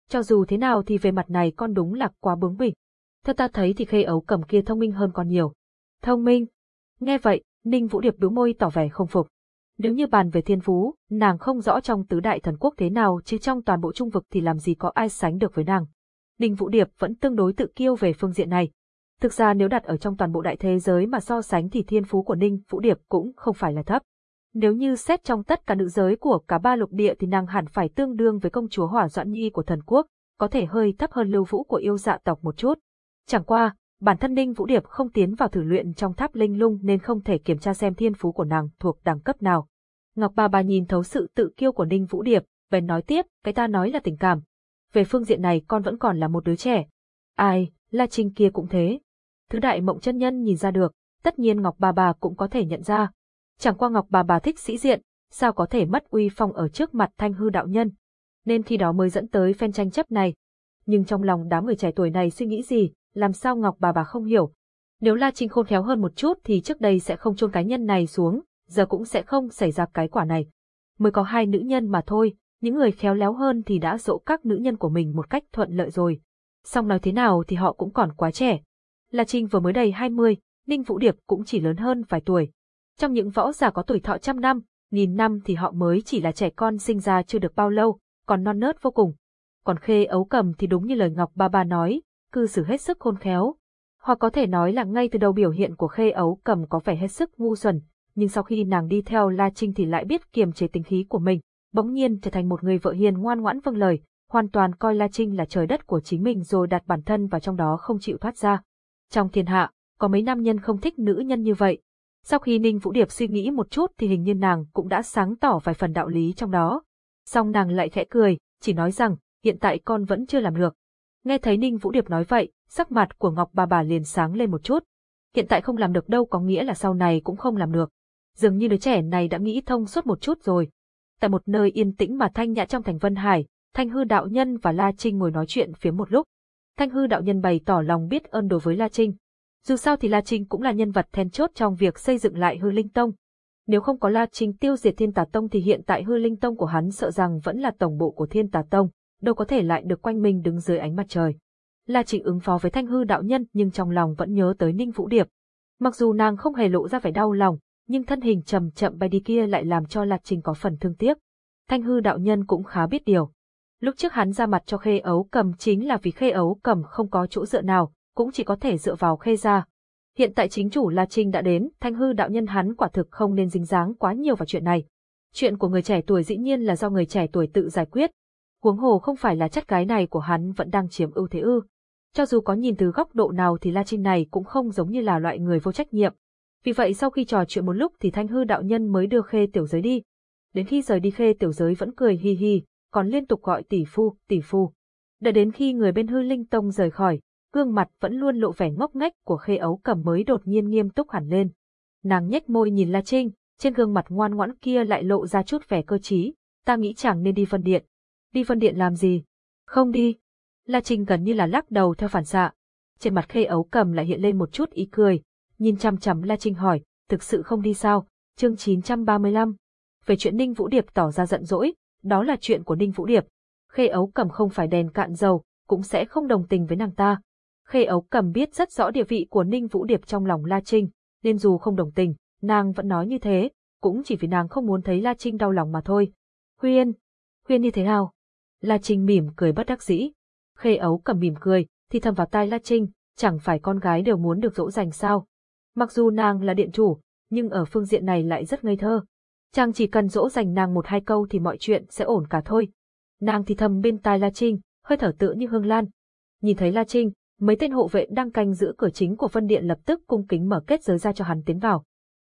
Cho dù thế nào thì về mặt này con đúng là quá bướng bỉnh. Theo ta thấy thì khê ấu cầm kia thông minh hơn con nhiều. Thông minh. Nghe vậy, Ninh Vũ Điệp bĩu môi tỏ vẻ không phục. Nếu như bàn về thiên phú, nàng không rõ trong tứ đại thần quốc thế nào chứ trong toàn bộ trung vực thì làm gì có ai sánh được với nàng. Ninh Vũ Điệp vẫn tương đối tự kiêu về phương diện này. Thực ra nếu đặt ở trong toàn bộ đại thế giới mà so sánh thì thiên phú của Ninh Vũ Điệp cũng không phải là thấp. Nếu như xét trong tất cả nữ giới của cả ba lục địa thì nàng hẳn phải tương đương với công chúa Hỏa Doãn Nhi của thần quốc, có thể hơi thấp hơn Lưu Vũ của yêu dạ tộc một chút. Chẳng qua, bản thân Ninh Vũ Điệp không tiến vào thử luyện trong tháp linh lung nên không thể kiểm tra xem thiên phú của nàng thuộc đẳng cấp nào. Ngọc ba Bà nhìn thấu sự tự kiêu của Ninh Vũ Điệp, bèn nói tiếp, cái ta nói là tình cảm. Về phương diện này con vẫn còn là một đứa trẻ. Ai, La Trinh kia cũng thế. Thứ đại mộng chân nhân nhìn ra được, tất nhiên Ngọc Bà Bà cũng có thể nhận ra. Chẳng qua Ngọc Bà Bà thích sĩ diện, sao có thể mất uy phong ở trước mặt thanh hư đạo nhân. Nên khi đó mới dẫn tới phen tranh chấp này. Nhưng trong lòng đám người trẻ tuổi này suy nghĩ gì, làm sao Ngọc Bà Bà không hiểu. Nếu La Trinh khôn khéo hơn một chút thì trước đây sẽ không chôn cái nhân này xuống, giờ cũng sẽ không xảy ra cái quả này. Mới có hai nữ nhân mà thôi, những người khéo léo hơn thì đã dỗ các nữ nhân của mình một cách thuận lợi rồi. Song nói thế nào thì họ cũng còn quá trẻ. La Trinh vừa mới đầy 20, Ninh Vũ Điệp cũng chỉ lớn hơn vài tuổi. Trong những võ giả có tuổi thọ trăm năm, nghìn năm thì họ mới chỉ là trẻ con sinh ra chưa được bao lâu, còn non nớt vô cùng. Còn khê ấu cầm thì đúng như lời Ngọc Ba Ba nói, cư xử hết sức khôn khéo. Hoặc có thể nói là ngay từ đầu biểu hiện của khê ấu cầm có vẻ hết sức ngu xuẩn, nhưng sau khi nàng đi theo La Trinh thì lại biết kiềm chế tính khí của mình, bỗng nhiên trở thành một người vợ hiền ngoan ngoãn vâng lời, hoàn toàn coi La Trinh là trời đất của chính mình rồi đặt bản thân vào trong đó không chịu thoát ra. Trong thiên hạ, có mấy nam nhân không thích nữ nhân như vậy. Sau khi Ninh Vũ Điệp suy nghĩ một chút thì hình như nàng cũng đã sáng tỏ vài phần đạo lý trong đó. Xong nàng lại khẽ cười, chỉ nói rằng, hiện tại con vẫn chưa làm được. Nghe thấy Ninh Vũ Điệp nói vậy, sắc mặt của Ngọc bà bà liền sáng lên một chút. Hiện tại không làm được đâu có nghĩa là sau này cũng không làm được. Dường như đứa trẻ này đã nghĩ thông suốt một chút rồi. Tại một nơi yên tĩnh mà thanh nhã trong thành Vân Hải, Thanh Hư đạo nhân và La Trinh ngồi nói chuyện phía một lúc. Thanh Hư đạo nhân bày tỏ lòng biết ơn đối với La Trinh. Dù sao thì La Trinh cũng là nhân vật then chốt trong việc xây dựng lại Hư Linh Tông. Nếu không có La Trinh tiêu diệt Thiên Tà Tông thì hiện tại Hư Linh Tông của hắn sợ rằng vẫn là tổng bộ của Thiên Tà Tông, đâu có thể lại được quanh mình đứng dưới ánh mặt trời. La Trinh ứng phó với Thanh Hư đạo nhân nhưng trong lòng vẫn nhớ tới Ninh Vũ Điệp. Mặc dù nàng không hề lộ ra vẻ đau lòng, nhưng thân hình chậm chậm bay đi kia lại làm cho La Trinh có phần thương tiếc. Thanh hư đạo nhân cũng khá biết điều. Lúc trước hắn ra mặt cho khê ấu cầm chính là vì khê ấu cầm không có chỗ dựa nào, cũng chỉ có thể dựa vào khê gia. Hiện tại chính chủ La Trinh đã đến, thanh hư đạo nhân hắn quả thực không nên dính dáng quá nhiều vào chuyện này. Chuyện của người trẻ tuổi dĩ nhiên là do người trẻ tuổi tự giải quyết. Huống hồ không phải là chất gái này của hắn vẫn đang chiếm ưu thế ư. Cho dù có nhìn từ góc độ nào thì La Trinh này cũng không giống như là loại người vô trách nhiệm, vì vậy sau khi trò chuyện một lúc thì thanh hư đạo nhân mới đưa khê tiểu giới đi. Đến khi rời đi khê tiểu giới vẫn cười hi hi, còn liên tục gọi tỷ phu, tỷ phu. Đợi đến khi người bên hư linh tông rời khỏi, gương mặt vẫn luôn lộ vẻ ngốc nghếch của khê ấu cầm mới đột nhiên nghiêm túc hẳn lên. Nàng nhếch môi nhìn La Trinh, trên gương mặt ngoan ngoãn kia lại lộ ra chút vẻ cơ trí, ta nghĩ chẳng nên đi phân điện. Đi phân điện làm gì? Không đi. La Trinh gần như là lắc đầu theo phản xạ. Trên mặt khê ấu cầm lại hiện lên một chút ý cười, nhìn chăm chăm La Trinh hỏi, thực sự không đi sao? Chương 935. Về chuyện Ninh Vũ Điệp tỏ ra giận dỗi, đó là chuyện của Ninh Vũ Điệp. Khê ấu cầm không phải đèn cạn dầu, cũng sẽ không đồng tình với nàng ta. Khê ấu cầm biết rất rõ địa vị của Ninh Vũ Điệp trong lòng La Trinh, nên dù không đồng tình, nàng vẫn nói như thế, cũng chỉ vì nàng không muốn thấy La Trinh đau lòng mà thôi. Huyên, Huyên như thế nào? La Trinh mỉm cười bất đắc dĩ. Khê ấu cầm mỉm cười, thì thầm vào tai La Trinh, chẳng phải con gái đều muốn được dỗ dành sao? Mặc dù nàng là điện chủ, nhưng ở phương diện này lại rất ngây thơ. Chàng chỉ cần dỗ dành nàng một hai câu thì mọi chuyện sẽ ổn cả thôi. Nàng thì thầm bên tai La Trinh, hơi thở tựa như hương lan. Nhìn thấy La Trinh, mấy tên hộ vệ đang canh giữ cửa chính của phân điện lập tức cung kính mở kết giới ra cho hắn tiến vào.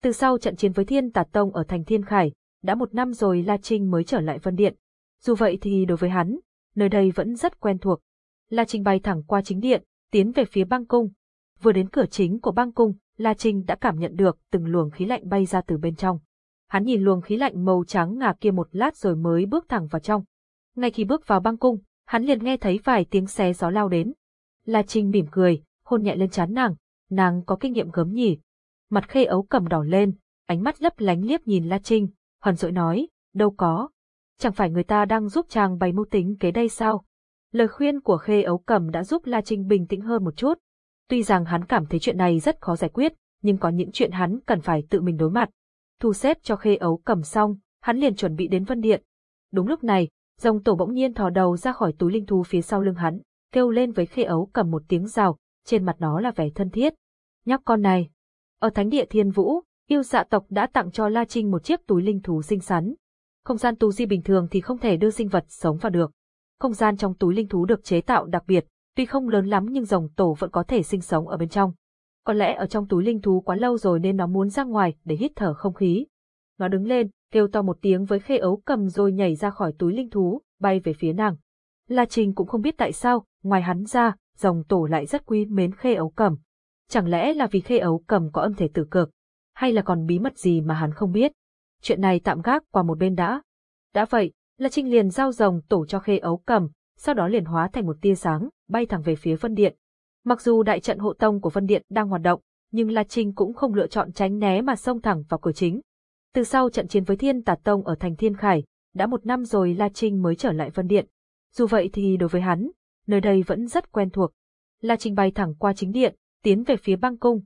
Từ sau trận chiến với Thiên Tà Tông ở thành Thiên Khải, đã một năm rồi La Trinh mới trở lại phân điện. Dù vậy thì đối với hắn, nơi đây vẫn rất quen thuộc. La Trinh bay thẳng qua chính điện, tiến về phía băng cung. Vừa đến cửa chính của băng cung, La Trinh đã cảm nhận được từng luồng khí lạnh bay ra từ bên trong. Hắn nhìn luồng khí lạnh màu trắng ngà kia một lát rồi mới bước thẳng vào trong. Ngay khi bước vào băng cung, hắn liền nghe thấy vài tiếng xé gió lao đến. La Trinh mỉm cười, hôn nhẹ lên trán nàng, nàng có kinh nghiệm gớm nhỉ. Mặt khê ấu cầm đỏ lên, ánh mắt lấp lánh liếc nhìn La Trinh, hờn dỗi nói, đâu có. Chẳng phải người ta đang giúp chàng bày mưu tính kế đây sao? Lời khuyên của khê ấu cầm đã giúp La Trinh bình tĩnh hơn một chút. Tuy rằng hắn cảm thấy chuyện này rất khó giải quyết, nhưng có những chuyện hắn cần phải tự mình đối mặt. Thu xếp cho khê ấu cầm xong, hắn liền chuẩn bị đến Vân Điện. Đúng lúc này, rồng tổ bỗng nhiên thò đầu ra khỏi túi linh thú phía sau lưng hắn, kêu lên với khê ấu cầm một tiếng rào, trên mặt nó là vẻ thân thiết. Nhóc con này. Ở thánh địa thiên vũ, yêu dạ tộc đã tặng cho La Trinh một chiếc túi linh thú xinh xắn. Không gian tu di bình thường thì không thể đưa sinh vật sống vào được. Không gian trong túi linh thú được chế tạo đặc biệt, tuy không lớn lắm nhưng rồng tổ vẫn có thể sinh sống ở bên trong. Có lẽ ở trong túi linh thú quá lâu rồi nên nó muốn ra ngoài để hít thở không khí. Nó đứng lên, kêu to một tiếng với khê ấu cầm rồi nhảy ra khỏi túi linh thú, bay về phía nàng. La Trình cũng không biết tại sao, ngoài hắn ra, rồng tổ lại rất quý mến khê ấu cầm. Chẳng lẽ là vì khê ấu cầm có âm thể tử cực, hay là còn bí mật gì mà hắn không biết? Chuyện này tạm gác qua một bên đã. Đã vậy, La Trinh liền giao rồng tổ cho khê ấu cầm, sau đó liền hóa thành một tia sáng, bay thẳng về phía phân điện. Mặc dù đại trận hộ tông của phân điện đang hoạt động, nhưng La Trinh cũng không lựa chọn tránh né mà xông thẳng vào cửa chính. Từ sau trận chiến với Thiên Tà Tông ở thành Thiên Khải, đã một năm rồi La Trinh mới trở lại Vân điện. Dù vậy thì đối với hắn, nơi đây vẫn rất quen thuộc. La Trinh bay thẳng qua chính điện, tiến về phía băng cung.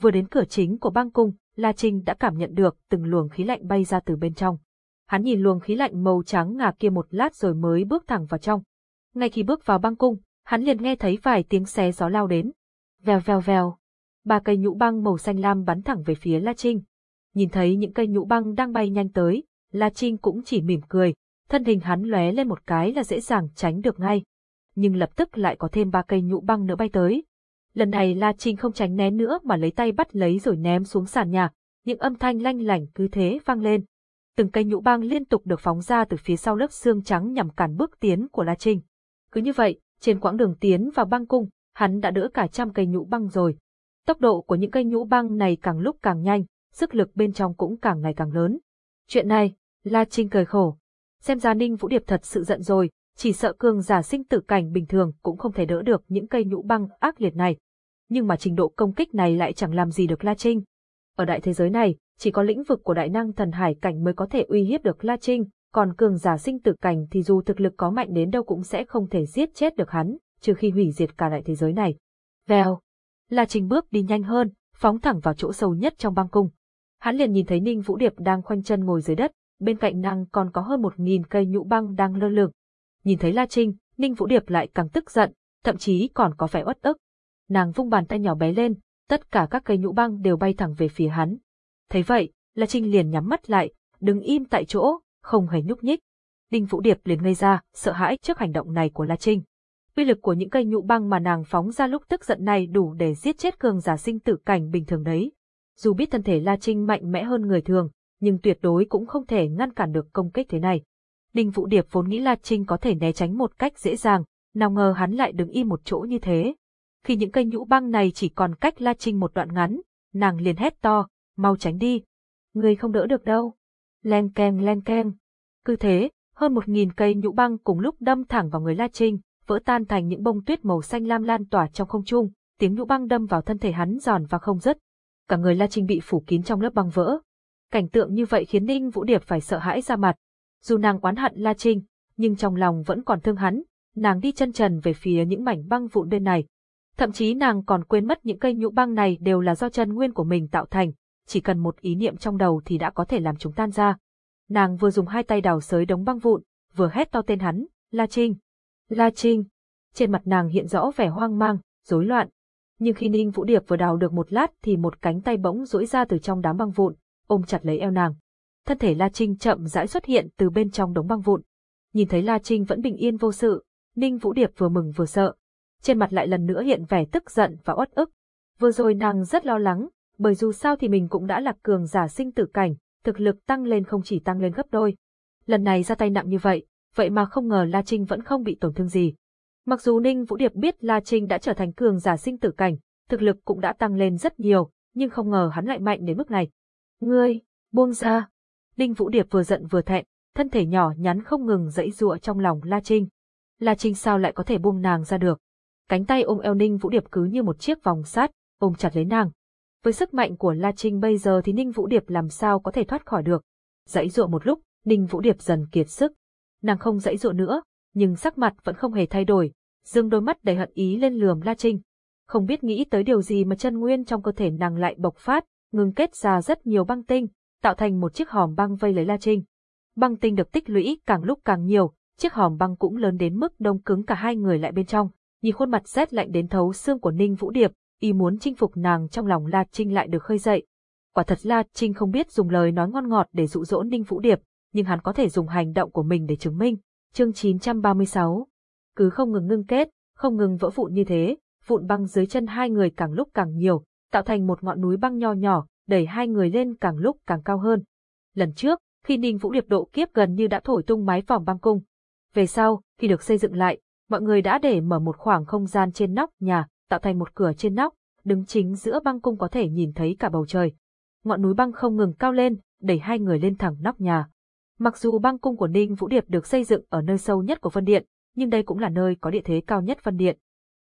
Vừa đến cửa chính của băng cung, La Trinh đã cảm nhận được từng luồng khí lạnh bay ra từ bên trong. Hắn nhìn luồng khí lạnh màu trắng ngà kia một lát rồi mới bước thẳng vào trong. Ngay khi bước vào băng cung, hắn liền nghe thấy vài tiếng xé gió lao đến. Vèo vèo vèo. Ba cây nhũ băng màu xanh lam bắn thẳng về phía La Trinh. Nhìn thấy những cây nhũ băng đang bay nhanh tới, La Trinh cũng chỉ mỉm cười, thân hình hắn lóe lên một cái là dễ dàng tránh được ngay. Nhưng lập tức lại có thêm ba cây nhũ băng nữa bay tới. Lần này La Trinh không tránh né nữa mà lấy tay bắt lấy rồi ném xuống sàn nhà, những âm thanh lanh lảnh cứ thế vang lên. Từng cây nhũ băng liên tục được phóng ra từ phía sau lớp xương trắng nhằm cản bước tiến của La Trinh. Cứ như vậy, trên quãng đường tiến vào băng cung, hắn đã đỡ cả trăm cây nhũ băng rồi. Tốc độ của những cây nhũ băng này càng lúc càng nhanh, sức lực bên trong cũng càng ngày càng lớn. Chuyện này, La Trinh cười khổ. Xem ra Ninh Vũ Điệp thật sự giận rồi, chỉ sợ cường giả sinh tử cảnh bình thường cũng không thể đỡ được những cây nhũ băng ác liệt này. Nhưng mà trình độ công kích này lại chẳng làm gì được La Trinh. Ở đại thế giới này, chỉ có lĩnh vực của đại năng thần hải cảnh mới có thể uy hiếp được La Trinh, còn cường giả sinh tử cảnh thì dù thực lực có mạnh đến đâu cũng sẽ không thể giết chết được hắn, trừ khi hủy diệt cả đại thế giới này. Vèo. La Trinh bước đi nhanh hơn, phóng thẳng vào chỗ sâu nhất trong băng cung. Hắn liền nhìn thấy Ninh Vũ Điệp đang khoanh chân ngồi dưới đất, bên cạnh nàng còn có hơn một nghìn cây nhũ băng đang lơ lửng. Nhìn thấy La Trinh, Ninh Vũ Điệp lại càng tức giận, thậm chí còn có vẻ uất ức. Nàng vung bàn tay nhỏ bé lên, tất cả các cây nhũ băng đều bay thẳng về phía hắn. Thấy vậy, La Trinh liền nhắm mắt lại, đứng im tại chỗ, không hề nhúc nhích. Ninh Vũ Điệp liền ngây ra, sợ hãi trước hành động này của La Trinh. Uy lực của những cây nhũ băng mà nàng phóng ra lúc tức giận này đủ để giết chết cường giả sinh tử cảnh bình thường đấy. Dù biết thân thể La Trinh mạnh mẽ hơn người thường, nhưng tuyệt đối cũng không thể ngăn cản được công kích thế này. Đinh Vũ Điệp vốn nghĩ La Trinh có thể né tránh một cách dễ dàng, nào ngờ hắn lại đứng im một chỗ như thế. Khi những cây nhũ băng này chỉ còn cách La Trinh một đoạn ngắn, nàng liền hét to, mau tránh đi. Người không đỡ được đâu. Len keng len keng. Cứ thế, hơn một nghìn cây nhũ băng cùng lúc đâm thẳng vào người La Trinh, vỡ tan thành những bông tuyết màu xanh lam lan tỏa trong không trung, tiếng nhũ băng đâm vào thân thể hắn giòn và không dứt. Cả người La Trinh bị phủ kín trong lớp băng vỡ. Cảnh tượng như vậy khiến Ninh Vũ Điệp phải sợ hãi ra mặt. Dù nàng oán hận La Trinh, nhưng trong lòng vẫn còn thương hắn, nàng đi chân trần về phía những mảnh băng vụn bên này. Thậm chí nàng còn quên mất những cây nhũ băng này đều là do chân nguyên của mình tạo thành, chỉ cần một ý niệm trong đầu thì đã có thể làm chúng tan ra. Nàng vừa dùng hai tay đào sới đống băng vụn, vừa hét to tên hắn, La Trinh. La Trinh. Trên mặt nàng hiện rõ vẻ hoang mang, rối loạn. Nhưng khi Ninh Vũ Điệp vừa đào được một lát thì một cánh tay bỗng duỗi ra từ trong đám băng vụn, ôm chặt lấy eo nàng. thân thể La Trinh chậm rãi xuất hiện từ bên trong đống băng vụn. Nhìn thấy La Trinh vẫn bình yên vô sự, Ninh Vũ Điệp vừa mừng vừa sợ. Trên mặt lại lần nữa hiện vẻ tức giận và uất ức. Vừa rồi nàng rất lo lắng, bởi dù sao thì mình cũng đã là cường giả sinh tử cảnh, thực lực tăng lên không chỉ tăng lên gấp đôi. Lần này ra tay nặng như vậy, vậy mà không ngờ La Trinh vẫn không bị tổn thương gì. Mặc dù Ninh Vũ Điệp biết La Trinh đã trở thành cường giả sinh tử cảnh, thực lực cũng đã tăng lên rất nhiều, nhưng không ngờ hắn lại mạnh đến mức này. Ngươi, buông ra. Ninh Vũ Điệp vừa giận vừa thẹn, thân thể nhỏ nhắn không ngừng dãy dụa trong lòng La Trinh. La Trinh sao lại có thể buông nàng ra được? Cánh tay ôm eo Ninh Vũ Điệp cứ như một chiếc vòng sắt, ôm chặt lấy nàng. Với sức mạnh của La Trinh bây giờ thì Ninh Vũ Điệp làm sao có thể thoát khỏi được. Dãy dụa một lúc, Ninh Vũ Điệp dần kiệt sức. Nàng không dãy dụa nữa, nhưng sắc mặt vẫn không hề thay đổi, dương đôi mắt đầy hận ý lên lườm La Trinh. Không biết nghĩ tới điều gì mà chân nguyên trong cơ thể nàng lại bộc phát, ngừng kết ra rất nhiều băng tinh, tạo thành một chiếc hòm băng vây lấy La Trinh. Băng tinh được tích lũy càng lúc càng nhiều, chiếc hòm băng cũng lớn đến mức đông cứng cả hai người lại bên trong. Nhìn khuôn mặt rét lạnh đến thấu xương của Ninh Vũ Điệp, y muốn chinh phục nàng trong lòng La Trinh lại được khơi dậy. Quả thật La Trinh không biết dùng lời nói ngon ngọt để dụ dỗ Ninh Vũ Điệp, nhưng hắn có thể dùng hành động của mình để chứng minh. Chương 936 Cứ không ngừng ngưng kết, không ngừng vỡ vụn như thế, vụn băng dưới chân hai người càng lúc càng nhiều, tạo thành một ngọn núi băng nho nhỏ, đẩy hai người lên càng lúc càng cao hơn. Lần trước, khi Ninh Vũ Điệp độ kiếp gần như đã thổi tung mái vòng băng cung. Về sau, khi được xây dựng lại, mọi người đã để mở một khoảng không gian trên nóc nhà, tạo thành một cửa trên nóc, đứng chính giữa băng cung có thể nhìn thấy cả bầu trời. Ngọn núi băng không ngừng cao lên, đẩy hai người lên thẳng nóc nhà. Mặc dù băng cung của Ninh Vũ Điệp được xây dựng ở nơi sâu nhất của phân điện, nhưng đây cũng là nơi có địa thế cao nhất phân điện.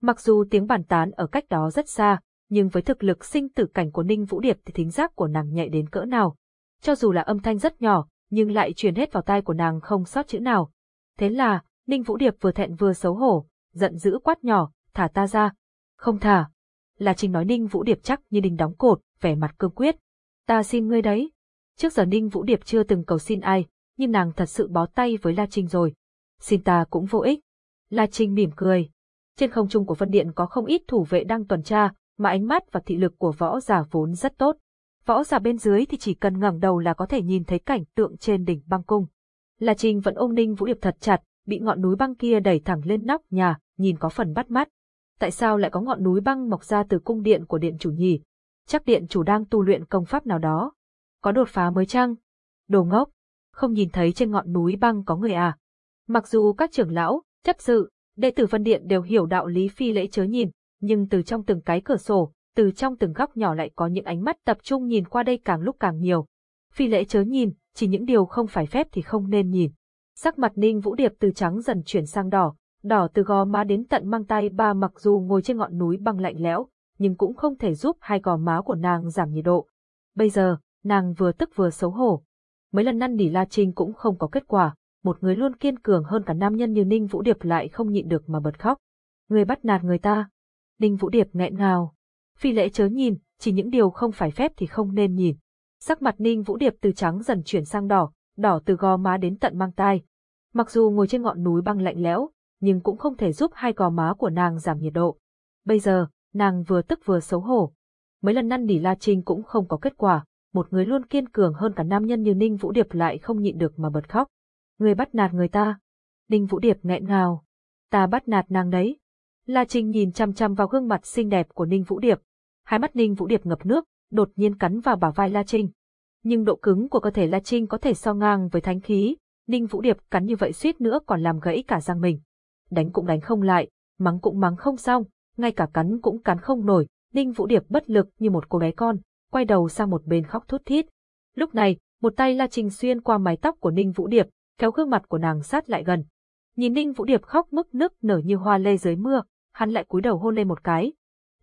Mặc dù tiếng bàn tán ở cách đó rất xa, nhưng với thực lực sinh tử cảnh của Ninh Vũ Điệp thì thính giác của nàng nhạy đến cỡ nào. Cho dù là âm thanh rất nhỏ, nhưng lại truyền hết vào tai của nàng không sót chữ nào. Thế là, Ninh Vũ Điệp vừa thẹn vừa xấu hổ, giận dữ quát nhỏ, thả ta ra. Không thả. Là Trình nói Ninh Vũ Điệp chắc như đình đóng cột, vẻ mặt cương quyết. Ta xin ngươi đấy. Trước giờ Ninh Vũ Điệp chưa từng cầu xin ai, nhưng nàng thật sự bó tay với La Trinh rồi. Xin ta cũng vô ích. La Trinh mỉm cười. Trên không trung của phân điện có không ít thủ vệ đang tuần tra, mà ánh mắt và thị lực của võ giả vốn rất tốt. Võ giả bên dưới thì chỉ cần ngẩng đầu là có thể nhìn thấy cảnh tượng trên đỉnh băng cung. La Trinh vẫn ôm Ninh Vũ Điệp thật chặt, bị ngọn núi băng kia đẩy thẳng lên nóc nhà, nhìn có phần bắt mắt. Tại sao lại có ngọn núi băng mọc ra từ cung điện của điện chủ nhỉ? Chắc điện chủ đang tu luyện công pháp nào đó. Có đột phá mới chăng? Đồ ngốc, không nhìn thấy trên ngọn núi băng có người à? Mặc dù các trưởng lão, chấp sự, đệ tử phân điện đều hiểu đạo lý phi lễ chớ nhìn, nhưng từ trong từng cái cửa sổ, từ trong từng góc nhỏ lại có những ánh mắt tập trung nhìn qua đây càng lúc càng nhiều. Phi lễ chớ nhìn, chỉ những điều không phải phép thì không nên nhìn. Sắc mặt Ninh Vũ Điệp từ trắng dần chuyển sang đỏ, đỏ từ gò má đến tận mang tay ba mặc dù ngồi trên ngọn núi băng lạnh lẽo, nhưng cũng không thể giúp hai gò má của nàng giảm nhiệt độ. Bây giờ, nàng vừa tức vừa xấu hổ. Mấy lần năn nỉ La Trinh cũng không có kết quả, một người luôn kiên cường hơn cả nam nhân như Ninh Vũ Điệp lại không nhịn được mà bật khóc. Người bắt nạt người ta. Ninh Vũ Điệp nghẹn ngào. Phi lễ chớ nhìn, chỉ những điều không phải phép thì không nên nhìn. Sắc mặt Ninh Vũ Điệp từ trắng dần chuyển sang đỏ, đỏ từ gò má đến tận mang tai. Mặc dù ngồi trên ngọn núi băng lạnh lẽo, nhưng cũng không thể giúp hai gò má của nàng giảm nhiệt độ. Bây giờ, nàng vừa tức vừa xấu hổ. Mấy lần năn nỉ La Trinh cũng không có kết quả, một người luôn kiên cường hơn cả nam nhân như Ninh Vũ Điệp lại không nhịn được mà bật khóc. Người bắt nạt người ta. Ninh Vũ Điệp nghẹn ngào. Ta bắt nạt nàng đấy. La Trinh nhìn chăm chăm vào gương mặt xinh đẹp của Ninh Vũ Điệp. Hai mắt Ninh Vũ Điệp ngập nước, đột nhiên cắn vào bả vai La Trinh. Nhưng độ cứng của cơ thể La Trinh có thể so ngang với thánh khí, Ninh Vũ Điệp cắn như vậy suýt nữa còn làm gãy cả răng mình. Đánh cũng đánh không lại, mắng cũng mắng không xong, ngay cả cắn cũng cắn không nổi, Ninh Vũ Điệp bất lực như một cô bé con, quay đầu sang một bên khóc thút thít. Lúc này, một tay La Trinh xuyên qua mái tóc của Ninh Vũ Điệp, kéo gương mặt của nàng sát lại gần. Nhìn Ninh Vũ Điệp khóc mức nức nở như hoa lê dưới mưa, hắn lại cúi đầu hôn lên một cái.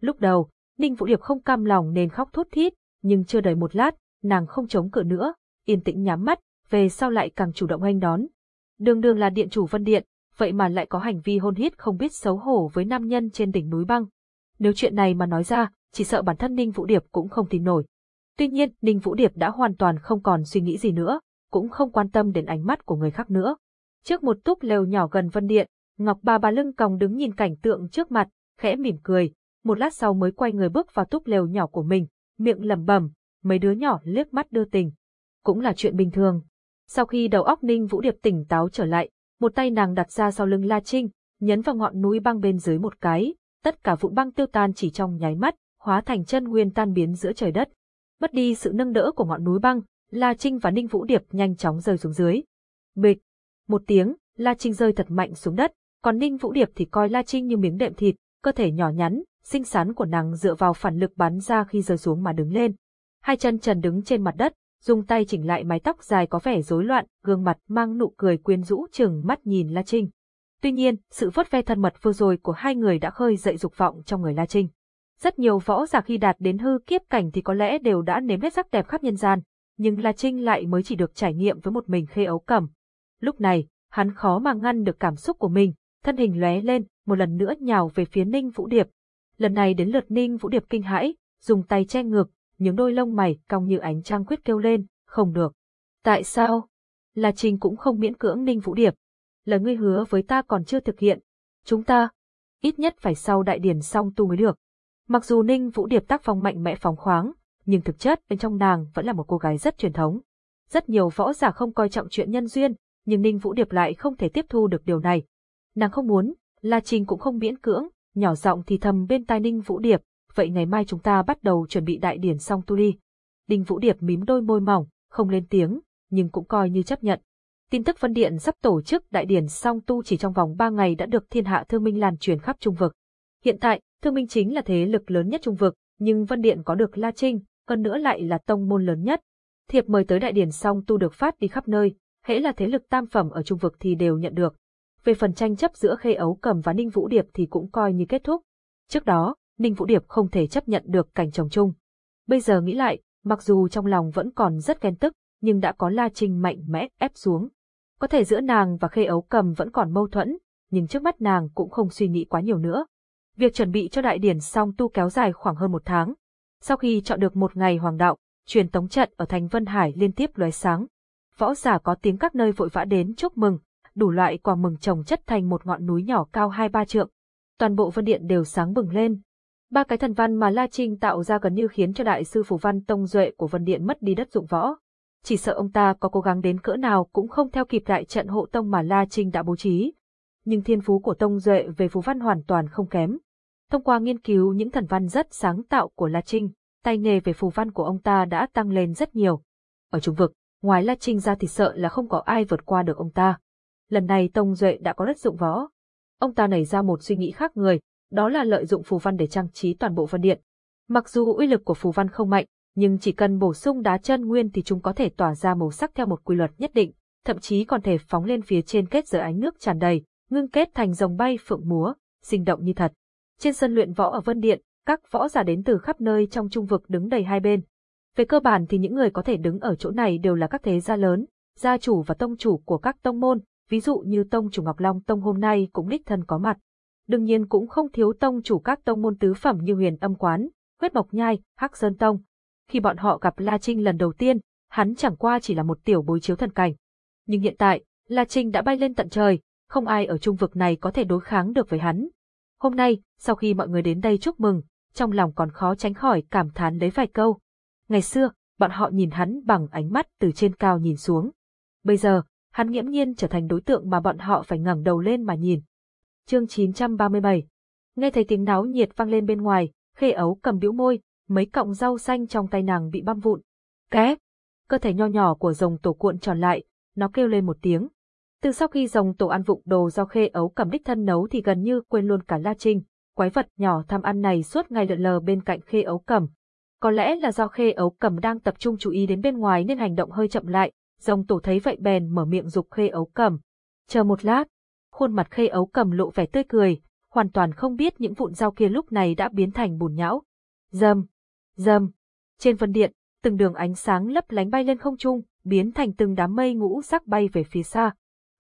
Lúc đầu, Ninh Vũ Điệp không cam lòng nên khóc thút thít, nhưng chưa đầy một lát, nàng không chống cự nữa, yên tĩnh nhắm mắt, về sau lại càng chủ động anh đón. Đường đường là điện chủ Vân Điện, vậy mà lại có hành vi hôn hít không biết xấu hổ với nam nhân trên đỉnh núi băng. Nếu chuyện này mà nói ra, chỉ sợ bản thân Ninh Vũ Điệp cũng không tin nổi. Tuy nhiên, Ninh Vũ Điệp đã hoàn toàn không còn suy nghĩ gì nữa, cũng không quan tâm đến ánh mắt của người khác nữa. Trước một túp lều nhỏ gần Vân Điện, Ngọc bà bà lưng còng đứng nhìn cảnh tượng trước mặt, khẽ mỉm cười, một lát sau mới quay người bước vào túp lều nhỏ của mình, miệng lẩm bẩm, mấy đứa nhỏ liếc mắt đưa tình. cũng là chuyện bình thường. Sau khi đầu óc Ninh Vũ Điệp tỉnh táo trở lại, một tay nàng đặt ra sau lưng La Trinh, nhấn vào ngọn núi băng bên dưới một cái, tất cả vụn băng tiêu tan chỉ trong nháy mắt, hóa thành chân nguyên tan biến giữa trời đất. Mất đi sự nâng đỡ của ngọn núi băng, La Trinh và Ninh Vũ Điệp nhanh chóng rơi xuống dưới. Bịch! Một tiếng, La Trinh rơi thật mạnh xuống đất, còn Ninh Vũ Điệp thì coi La Trinh như miếng đệm thịt, cơ thể nhỏ nhắn, xinh xắn của nàng dựa vào phản lực bắn ra khi rơi xuống mà đứng lên. Hai chân trần đứng trên mặt đất, dùng tay chỉnh lại mái tóc dài có vẻ rối loạn, gương mặt mang nụ cười quyến rũ chừng mắt nhìn La Trinh. Tuy nhiên, sự vớt ve thân mật vừa rồi của hai người đã khơi dậy dục vọng trong người La Trinh. Rất nhiều võ giả khi đạt đến hư kiếp cảnh thì có lẽ đều đã nếm hết sắc đẹp khắp nhân gian, nhưng La Trinh lại mới chỉ được trải nghiệm với một mình khê ấu cẩm. Lúc này, hắn khó mà ngăn được cảm xúc của mình, thân hình lóe lên, một lần nữa nhào về phía Ninh Vũ Điệp. Lần này đến lượt Ninh Vũ Điệp kinh hãi, dùng tay che ngực, những đôi lông mày cong như ánh trăng quyết kêu lên, không được. Tại sao? là Trình cũng không miễn cưỡng Ninh Vũ Điệp. Lời ngươi hứa với ta còn chưa thực hiện. Chúng ta, ít nhất phải sau đại điển xong tu mới được. Mặc dù Ninh Vũ Điệp tác phong mạnh mẽ phóng khoáng, nhưng thực chất bên trong nàng vẫn là một cô gái rất truyền thống. Rất nhiều võ giả không coi trọng chuyện nhân duyên, nhưng Ninh Vũ Điệp lại không thể tiếp thu được điều này. Nàng không muốn, La Trinh cũng không miễn cưỡng, nhỏ giọng thì thầm bên tai Ninh Vũ Điệp, vậy ngày mai chúng ta bắt đầu chuẩn bị đại điển xong tu đi. Ninh Vũ Điệp mím đôi môi mỏng, không lên tiếng, nhưng cũng coi như chấp nhận. Tin tức Vân Điện sắp tổ chức đại điển song tu chỉ trong vòng 3 ngày đã được thiên hạ thương minh lan truyền khắp trung vực. Hiện tại, thương minh chính là thế lực lớn nhất trung vực, nhưng Vân Điện có được La Trinh, hơn nữa lại là tông môn lớn nhất. Thiệp mời tới đại điển song tu được phát đi khắp nơi, hễ là thế lực tam phẩm ở trung vực thì đều nhận được. Về phần tranh chấp giữa Khê Ấu Cầm và Ninh Vũ Điệp thì cũng coi như kết thúc. Trước đó, Ninh Vũ Điệp không thể chấp nhận được cảnh chồng chung. Bây giờ nghĩ lại, mặc dù trong lòng vẫn còn rất ghen tức, nhưng đã có La Trinh mạnh mẽ ép xuống. Có thể giữa nàng và Khê Ấu Cầm vẫn còn mâu thuẫn, nhưng trước mắt nàng cũng không suy nghĩ quá nhiều nữa. Việc chuẩn bị cho đại điển song tu kéo dài khoảng hơn một tháng. Sau khi chọn được một ngày hoàng đạo, truyền tống trận ở thành Vân Hải liên tiếp lóe sáng. Võ giả có tiếng các nơi vội vã đến chúc mừng, đủ loại quả mừng trồng chất thành một ngọn núi nhỏ cao hai ba trượng. Toàn bộ vân điện đều sáng bừng lên. Ba cái thần văn mà La Trinh tạo ra gần như khiến cho đại sư Phù Văn Tông Duệ của vân điện mất đi đất dụng võ. Chỉ sợ ông ta có cố gắng đến cỡ nào cũng không theo kịp đại trận hộ tông mà La Trinh đã bố trí. Nhưng thiên phú của Tông Duệ về phù văn hoàn toàn không kém. Thông qua nghiên cứu những thần văn rất sáng tạo của La Trinh, tay nghề về phù văn của ông ta đã tăng lên rất nhiều. Ở trung vực, ngoài La Trinh ra thì sợ là không có ai vượt qua được ông ta. Lần này Tông Duệ đã có đất dụng võ. Ông ta nảy ra một suy nghĩ khác người, đó là lợi dụng phù văn để trang trí toàn bộ văn điện. Mặc dù uy lực của phù văn không mạnh, nhưng chỉ cần bổ sung đá chân nguyên thì chúng có thể tỏa ra màu sắc theo một quy luật nhất định, thậm chí còn thể phóng lên phía trên kết giới ánh nước tràn đầy, ngưng kết thành dòng bay phượng múa, sinh động như thật. Trên sân luyện võ ở Vân Điện, các võ giả đến từ khắp nơi trong trung vực đứng đầy hai bên. Về cơ bản thì những người có thể đứng ở chỗ này đều là các thế gia lớn, gia chủ và tông chủ của các tông môn, ví dụ như tông chủ Ngọc Long tông hôm nay cũng đích thân có mặt. Đương nhiên cũng không thiếu tông chủ các tông môn tứ phẩm như Huyền Âm Quán, Huyết Mộc Nhai, Hắc Sơn Tông. Khi bọn họ gặp La Trinh lần đầu tiên, hắn chẳng qua chỉ là một tiểu bối chiếu thần cảnh. Nhưng hiện tại, La Trinh đã bay lên tận trời, không ai ở trung vực này có thể đối kháng được với hắn. Hôm nay, sau khi mọi người đến đây chúc mừng, trong lòng còn khó tránh khỏi cảm thán lấy vài câu. Ngày xưa, bọn họ nhìn hắn bằng ánh mắt từ trên cao nhìn xuống. Bây giờ, hắn nghiễm nhiên trở thành đối tượng mà bọn họ phải ngẩng đầu lên mà nhìn. Chương 937 Nghe thấy tiếng náo nhiệt vang lên bên ngoài, khê ấu cầm bĩu môi, mấy cọng rau xanh trong tay nàng bị băm vụn. Ké! Cơ thể nho nhỏ của rồng tổ cuộn tròn lại, nó kêu lên một tiếng. Từ sau khi rồng tổ ăn vụng đồ do khê ấu cầm đích thân nấu thì gần như quên luôn cả La Trinh, quái vật nhỏ tham ăn này suốt ngày lượn lờ bên cạnh khê ấu cầm. Có lẽ là do khê ấu cầm đang tập trung chú ý đến bên ngoài nên hành động hơi chậm lại, dòng tổ thấy vậy bèn mở miệng dục khê ấu cầm. Chờ một lát, khuôn mặt khê ấu cầm lộ vẻ tươi cười, hoàn toàn không biết những vụn dao kia lúc này đã biến thành bùn nhão. Dầm, dầm. Trên vân điện, từng đường ánh sáng lấp lánh bay lên không trung, biến thành từng đám mây ngũ sắc bay về phía xa.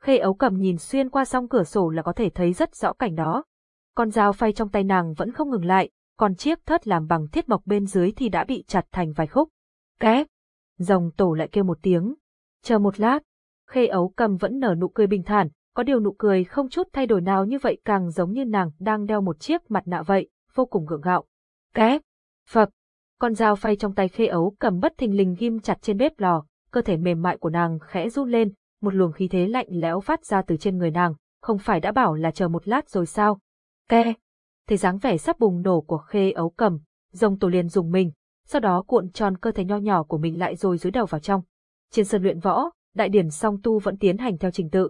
Khê ấu cầm nhìn xuyên qua song cửa sổ là có thể thấy rất rõ cảnh đó. Con dao phay trong tay nàng vẫn không ngừng lại, còn chiếc thớt làm bằng thiết mộc bên dưới thì đã bị chặt thành vài khúc. Két! Rồng tổ lại kêu một tiếng, Chờ một lát, khê ấu cầm vẫn nở nụ cười bình thản, có điều nụ cười không chút thay đổi nào như vậy càng giống như nàng đang đeo một chiếc mặt nạ vậy, vô cùng gượng gạo. két, Phập! Con dao phay trong tay khê ấu cầm bất thình lình ghim chặt trên bếp lò, cơ thể mềm mại của nàng khẽ run lên, một luồng khí thế lạnh lẽo phát ra từ trên người nàng, không phải đã bảo là chờ một lát rồi sao? Ke! Thấy dáng vẻ sắp bùng nổ của khê ấu cầm, rồng tổ liền dùng mình, sau đó cuộn tròn cơ thể nho nhỏ của mình lại rồi dưới đầu vào trong. Trên sân luyện võ, đại điển song tu vẫn tiến hành theo trình tự.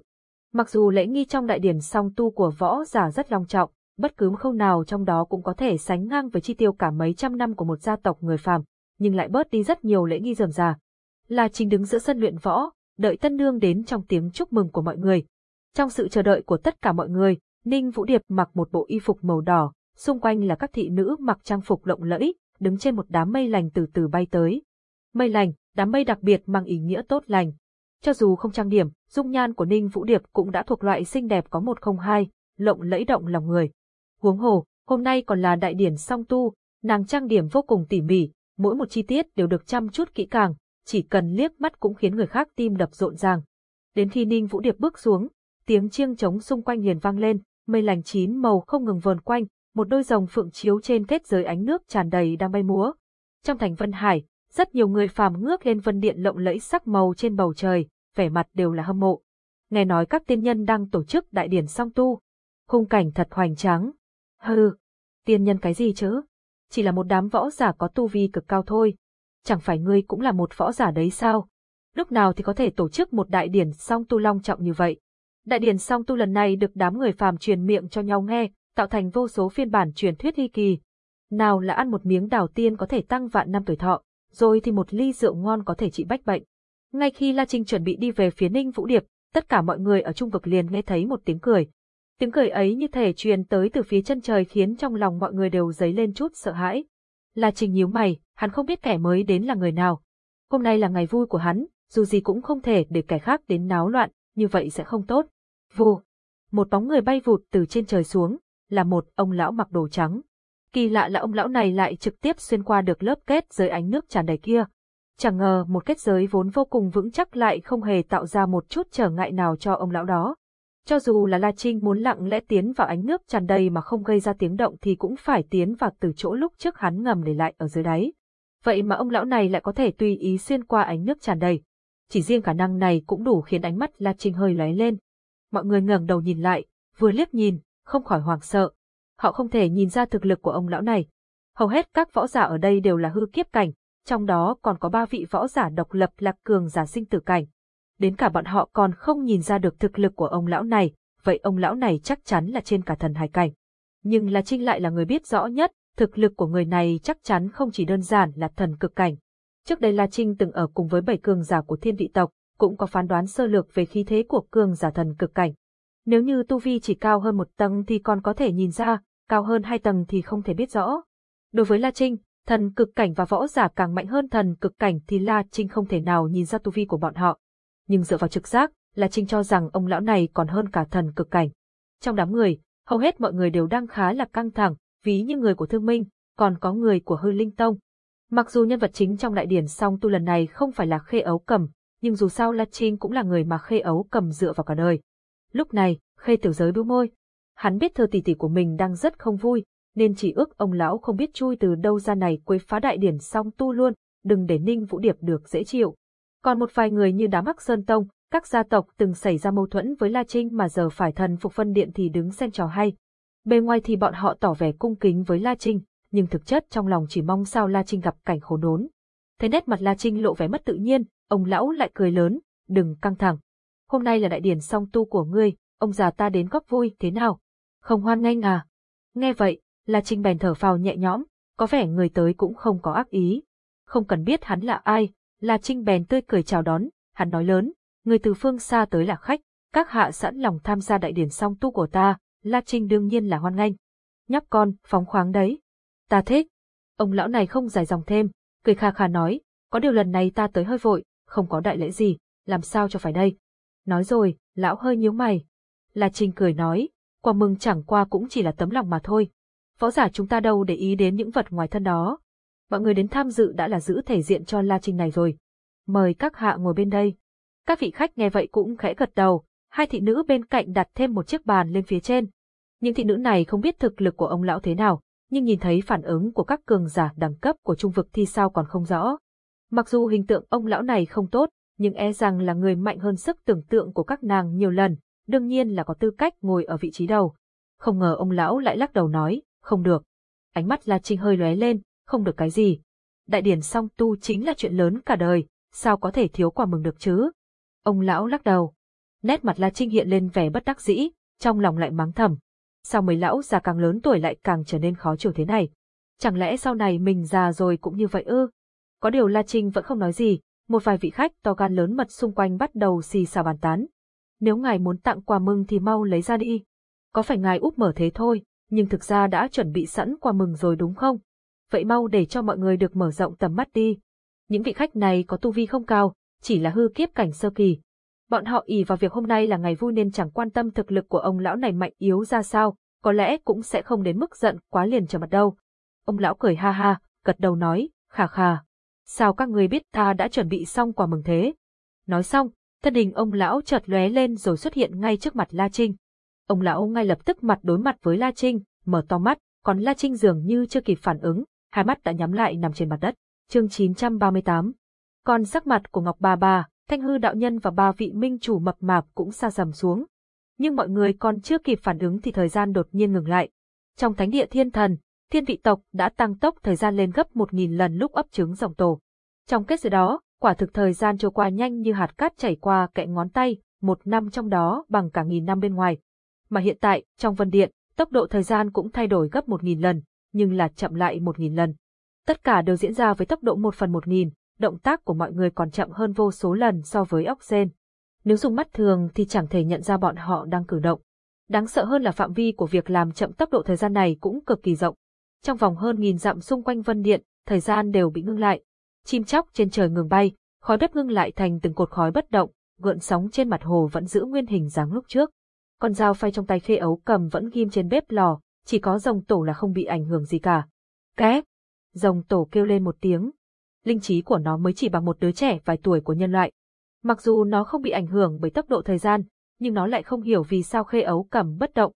Mặc dù lễ nghi trong đại điển song tu của võ giả rất long trọng, bất cứ khâu nào trong đó cũng có thể sánh ngang với chi tiêu cả mấy trăm năm của một gia tộc người phàm, nhưng lại bớt đi rất nhiều lễ nghi rườm rà. Là Trình đứng giữa sân luyện võ, đợi tân nương đến trong tiếng chúc mừng của mọi người. Trong sự chờ đợi của tất cả mọi người, Ninh Vũ Điệp mặc một bộ y phục màu đỏ, xung quanh là các thị nữ mặc trang phục lộng lẫy, đứng trên một đám mây lành từ từ bay tới. Mây lành, đám mây đặc biệt mang ý nghĩa tốt lành. Cho dù không trang điểm, dung nhan của Ninh Vũ Điệp cũng đã thuộc loại xinh đẹp có một không hai, lộng lẫy động lòng người. Huống hồ, hôm nay còn là đại điển song tu, nàng trang điểm vô cùng tỉ mỉ, mỗi một chi tiết đều được chăm chút kỹ càng, chỉ cần liếc mắt cũng khiến người khác tim đập rộn ràng. Đến khi Ninh Vũ Điệp bước xuống, tiếng chiêng trống xung quanh liền vang lên, mây lành chín màu không ngừng vờn quanh, một đôi rồng phượng chiếu trên kết giới ánh nước tràn đầy đang bay múa. Trong thành Vân Hải, rất nhiều người phàm ngước lên vân điện lộng lẫy sắc màu trên bầu trời, vẻ mặt đều là hâm mộ. Nghe nói các tiên nhân đang tổ chức đại điển song tu. Khung cảnh thật hoành tráng. Hừ, tiên nhân cái gì chứ? Chỉ là một đám võ giả có tu vi cực cao thôi. Chẳng phải ngươi cũng là một võ giả đấy sao? Lúc nào thì có thể tổ chức một đại điển song tu long trọng như vậy? Đại điển song tu lần này được đám người phàm truyền miệng cho nhau nghe, tạo thành vô số phiên bản truyền thuyết hy kỳ. Nào là ăn một miếng đào tiên có thể tăng vạn năm tuổi thọ, rồi thì một ly rượu ngon có thể trị bách bệnh. Ngay khi La Trinh chuẩn bị đi về phía Ninh Vũ Điệp, tất cả mọi người ở trung vực liền nghe thấy một tiếng cười. Tiếng cười ấy như thể truyền tới từ phía chân trời khiến trong lòng mọi người đều dấy lên chút sợ hãi. La Trinh nhíu mày, hắn không biết kẻ mới đến là người nào. Hôm nay là ngày vui của hắn, dù gì cũng không thể để kẻ khác đến náo loạn, như vậy sẽ không tốt. Vù! Một bóng người bay vụt từ trên trời xuống, là một ông lão mặc đồ trắng. Kỳ lạ là ông lão này lại trực tiếp xuyên qua được lớp kết giới ánh nước tràn đầy kia. Chẳng ngờ một kết giới vốn vô cùng vững chắc lại không hề tạo ra một chút trở ngại nào cho ông lão đó. Cho dù là La Trinh muốn lặng lẽ tiến vào ánh nước tràn đầy mà không gây ra tiếng động thì cũng phải tiến vào từ chỗ lúc trước hắn ngầm để lại ở dưới đáy. Vậy mà ông lão này lại có thể tùy ý xuyên qua ánh nước tràn đầy. Chỉ riêng khả năng này cũng đủ khiến ánh mắt La Trinh hơi lóe lên. Mọi người ngẩng đầu nhìn lại, vừa liếc nhìn, không khỏi hoảng sợ. Họ không thể nhìn ra thực lực của ông lão này. Hầu hết các võ giả ở đây đều là hư kiếp cảnh, trong đó còn có ba vị võ giả độc lập là cường giả sinh tử cảnh. Đến cả bọn họ còn không nhìn ra được thực lực của ông lão này, vậy ông lão này chắc chắn là trên cả thần hải cảnh. Nhưng là Trinh lại là người biết rõ nhất, thực lực của người này chắc chắn không chỉ đơn giản là thần cực cảnh. Trước đây La Trinh từng ở cùng với bảy cường giả của thiên vị tộc, cũng có phán đoán sơ lược về khí thế của cường giả thần cực cảnh. Nếu như tu vi chỉ cao hơn một tầng thì còn có thể nhìn ra, cao hơn hai tầng thì không thể biết rõ. Đối với La Trinh, thần cực cảnh và võ giả càng mạnh hơn thần cực cảnh thì La Trinh không thể nào nhìn ra tu vi của bọn họ. Nhưng dựa vào trực giác, La Trinh cho rằng ông lão này còn hơn cả thần cực cảnh. Trong đám người, hầu hết mọi người đều đang khá là căng thẳng, ví như người của Thương Minh, còn có người của Hư Linh Tông. Mặc dù nhân vật chính trong đại điển song tu lần này không phải là Khê Ấu Cầm, nhưng dù sao La Trinh cũng là người mà Khê Ấu Cầm dựa vào cả đời. Lúc này, Khê Tiểu Giới bĩu môi. Hắn biết thơ tỷ tỷ của mình đang rất không vui, nên chỉ ước ông lão không biết chui từ đâu ra này quấy phá đại điển xong tu luôn, đừng để Ninh Vũ Điệp được dễ chịu. Còn một vài người như đám Hắc Sơn Tông, các gia tộc từng xảy ra mâu thuẫn với La Trinh mà giờ phải thần phục phân điện thì đứng xem trò hay. Bề ngoài thì bọn họ tỏ vẻ cung kính với La Trinh, nhưng thực chất trong lòng chỉ mong sao La Trinh gặp cảnh khổ đốn. Thấy nét mặt La Trinh lộ vẻ mất tự nhiên, ông lão lại cười lớn, đừng căng thẳng. Hôm nay là đại điển song tu của ngươi, ông già ta đến góp vui, thế nào? Không hoan nghênh à? Nghe vậy, La Trinh bèn thở phào nhẹ nhõm, có vẻ người tới cũng không có ác ý. Không cần biết hắn là ai, La Trinh bèn tươi cười chào đón, hắn nói lớn, người từ phương xa tới là khách, các hạ sẵn lòng tham gia đại điển song tu của ta, La Trinh đương nhiên là hoan nghênh. Nhóc con, phóng khoáng đấy. Ta thích. Ông lão này không dài dòng thêm, cười kha kha nói, có điều lần này ta tới hơi vội, không có đại lễ gì, làm sao cho phải đây. Nói rồi, lão hơi nhíu mày, La Trinh cười nói, quả mừng chẳng qua cũng chỉ là tấm lòng mà thôi. Võ giả chúng ta đâu để ý đến những vật ngoài thân đó. Mọi người đến tham dự đã là giữ thể diện cho La Trinh này rồi. Mời các hạ ngồi bên đây. Các vị khách nghe vậy cũng khẽ gật đầu, hai thị nữ bên cạnh đặt thêm một chiếc bàn lên phía trên. Những thị nữ này không biết thực lực của ông lão thế nào, nhưng nhìn thấy phản ứng của các cường giả đẳng cấp của trung vực thì sao còn không rõ. Mặc dù hình tượng ông lão này không tốt, nhưng e rằng là người mạnh hơn sức tưởng tượng của các nàng nhiều lần, đương nhiên là có tư cách ngồi ở vị trí đầu. Không ngờ ông lão lại lắc đầu nói, không được. Ánh mắt La Trinh hơi lóe lên, không được cái gì. Đại điển song tu chính là chuyện lớn cả đời, sao có thể thiếu quả mừng được chứ? Ông lão lắc đầu. Nét mặt La Trinh hiện lên vẻ bất đắc dĩ, trong lòng lại mắng thầm. Sao mấy lão già càng lớn tuổi lại càng trở nên khó chịu thế này? Chẳng lẽ sau này mình già rồi cũng như vậy ư? Có điều La Trinh vẫn không nói gì, một vài vị khách to gan lớn mật xung quanh bắt đầu xì xào bàn tán. Nếu ngài muốn tặng quà mừng thì mau lấy ra đi. Có phải ngài úp mở thế thôi, nhưng thực ra đã chuẩn bị sẵn quà mừng rồi đúng không? Vậy mau để cho mọi người được mở rộng tầm mắt đi. Những vị khách này có tu vi không cao, chỉ là hư kiếp cảnh sơ kỳ. Bọn họ ỉ vào việc hôm nay là ngày vui nên chẳng quan tâm thực lực của ông lão này mạnh yếu ra sao, có lẽ cũng sẽ không đến mức giận quá liền trở mặt đâu. Ông lão cười ha ha, gật đầu nói, khà khà. Sao các người biết ta đã chuẩn bị xong quà mừng thế? Nói xong, thân hình ông lão chợt lóe lên rồi xuất hiện ngay trước mặt La Trinh. Ông lão ngay lập tức mặt đối mặt với La Trinh, mở to mắt, còn La Trinh dường như chưa kịp phản ứng, hai mắt đã nhắm lại nằm trên mặt đất. Chương 938 Còn sắc mặt của Ngọc Bà Bà, Thanh Hư Đạo Nhân và ba vị minh chủ mập mạp cũng xa dầm xuống. Nhưng mọi người còn chưa kịp phản ứng thì thời gian đột nhiên ngừng lại. Trong thánh địa thiên thần, thiên vị tộc đã tăng tốc thời gian lên gấp một nghìn lần lúc ấp trứng rồng tổ. Trong kết giới đó, quả thực thời gian trôi qua nhanh như hạt cát chảy qua kẽ ngón tay, một năm trong đó bằng cả nghìn năm bên ngoài. Mà hiện tại, trong vân điện, tốc độ thời gian cũng thay đổi gấp một nghìn lần, nhưng là chậm lại một nghìn lần. Tất cả đều diễn ra với tốc độ một phần một nghìn, động tác của mọi người còn chậm hơn vô số lần so với ốc sen. Nếu dùng mắt thường thì chẳng thể nhận ra bọn họ đang cử động. Đáng sợ hơn là phạm vi của việc làm chậm tốc độ thời gian này cũng cực kỳ rộng. Trong vòng hơn nghìn dặm xung quanh vân điện, thời gian đều bị ngưng lại. Chim chóc trên trời ngừng bay, khói bếp ngưng lại thành từng cột khói bất động, gợn sóng trên mặt hồ vẫn giữ nguyên hình dáng lúc trước. Con dao phay trong tay khê ấu cầm vẫn ghim trên bếp lò, chỉ có rồng tổ là không bị ảnh hưởng gì cả. Ké! Rồng tổ kêu lên một tiếng. Linh trí của nó mới chỉ bằng một đứa trẻ vài tuổi của nhân loại. Mặc dù nó không bị ảnh hưởng bởi tốc độ thời gian, nhưng nó lại không hiểu vì sao khê ấu cầm bất động.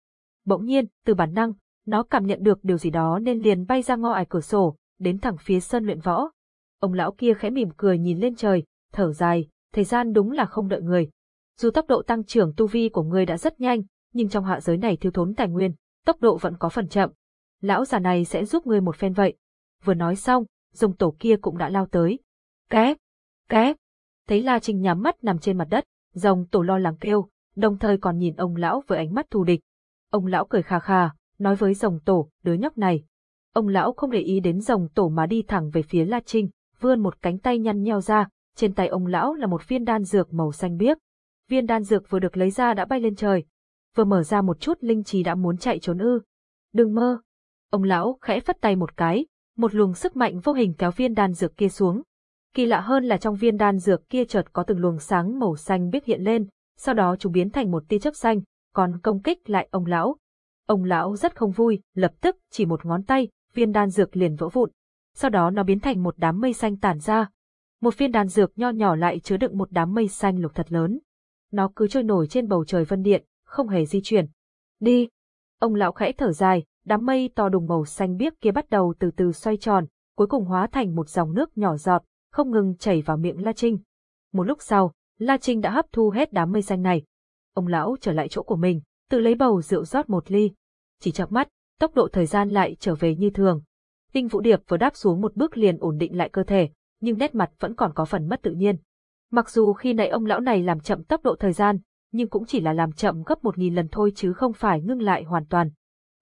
Bỗng nhiên, từ bản năng, nó cảm nhận được điều gì đó nên liền bay ra ngõ ải cửa sổ, đến thẳng phía sân luyện võ. Ông lão kia khẽ mỉm cười nhìn lên trời, thở dài, thời gian đúng là không đợi người. Dù tốc độ tăng trưởng tu vi của người đã rất nhanh, nhưng trong hạ giới này thiếu thốn tài nguyên, tốc độ vẫn có phần chậm. Lão già này sẽ giúp ngươi một phen vậy. Vừa nói xong, rồng tổ kia cũng đã lao tới. Ké! Ké! Thấy La Trinh nhắm mắt nằm trên mặt đất, rồng tổ lo lắng kêu, đồng thời còn nhìn ông lão với ánh mắt thù địch. Ông lão cười khà khà, nói với rồng tổ, đứa nhóc này. Ông lão không để ý đến rồng tổ mà đi thẳng về phía La Trinh, vươn một cánh tay nhăn nheo ra, trên tay ông lão là một viên đan dược màu xanh biếc. Viên đan dược vừa được lấy ra đã bay lên trời, vừa mở ra một chút linh trí đã muốn chạy trốn ư. Đừng mơ. Ông lão khẽ phất tay một cái, một luồng sức mạnh vô hình kéo viên đan dược kia xuống. Kỳ lạ hơn là trong viên đan dược kia chợt có từng luồng sáng màu xanh biếc hiện lên, sau đó chúng biến thành một tia chớp xanh, còn công kích lại ông lão. Ông lão rất không vui, lập tức chỉ một ngón tay, viên đan dược liền vỡ vụn. Sau đó nó biến thành một đám mây xanh tản ra. Một viên đan dược nho nhỏ lại chứa đựng một đám mây xanh lục thật lớn. Nó cứ trôi nổi trên bầu trời vân điện, không hề di chuyển. Đi! Ông lão khẽ thở dài, đám mây to đùng màu xanh biếc kia bắt đầu từ từ xoay tròn, cuối cùng hóa thành một dòng nước nhỏ giọt, không ngừng chảy vào miệng La Trinh. Một lúc sau, La Trinh đã hấp thu hết đám mây xanh này. Ông lão trở lại chỗ của mình, tự lấy bầu rượu rót một ly. Chỉ chợp mắt, tốc độ thời gian lại trở về như thường. Đinh Vũ Điệp vừa đáp xuống một bước liền ổn định lại cơ thể, nhưng nét mặt vẫn còn có phần mất tự nhiên. Mặc dù khi nãy ông lão này làm chậm tốc độ thời gian, nhưng cũng chỉ là làm chậm gấp một nghìn lần thôi chứ không phải ngưng lại hoàn toàn.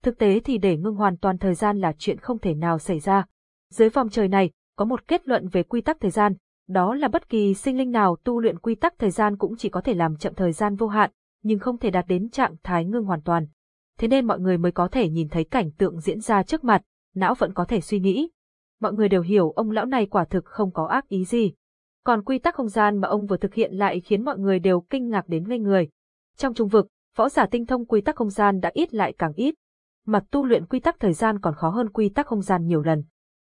Thực tế thì để ngưng hoàn toàn thời gian là chuyện không thể nào xảy ra. Dưới vòng trời này, có một kết luận về quy tắc thời gian, đó là bất kỳ sinh linh nào tu luyện quy tắc thời gian cũng chỉ có thể làm chậm thời gian vô hạn, nhưng không thể đạt đến trạng thái ngưng hoàn toàn. Thế nên mọi người mới có thể nhìn thấy cảnh tượng diễn ra trước mặt, não vẫn có thể suy nghĩ. Mọi người đều hiểu ông lão này quả thực không có ác ý gì. Còn quy tắc không gian mà ông vừa thực hiện lại khiến mọi người đều kinh ngạc đến ngây người. Trong trung vực, võ giả tinh thông quy tắc không gian đã ít lại càng ít. Mặt tu luyện quy tắc thời gian còn khó hơn quy tắc không gian nhiều lần.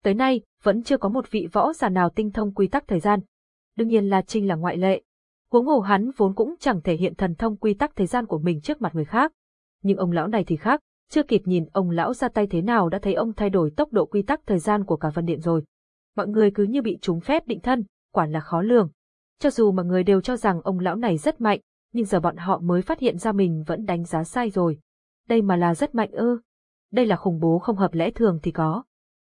Tới nay, vẫn chưa có một vị võ giả nào tinh thông quy tắc thời gian. Đương nhiên là Trinh là ngoại lệ. Huống hồ hắn vốn cũng chẳng thể hiện thần thông quy tắc thời gian của mình trước mặt người khác. Nhưng ông lão này thì khác, chưa kịp nhìn ông lão ra tay thế nào đã thấy ông thay đổi tốc độ quy tắc thời gian của cả văn điện rồi. Mọi người cứ như bị trúng phép định thân, quả là khó lường. Cho dù mọi người đều cho rằng ông lão này rất mạnh, nhưng giờ bọn họ mới phát hiện ra mình vẫn đánh giá sai rồi. Đây mà là rất mạnh ư. Đây là khủng bố không hợp lẽ thường thì có.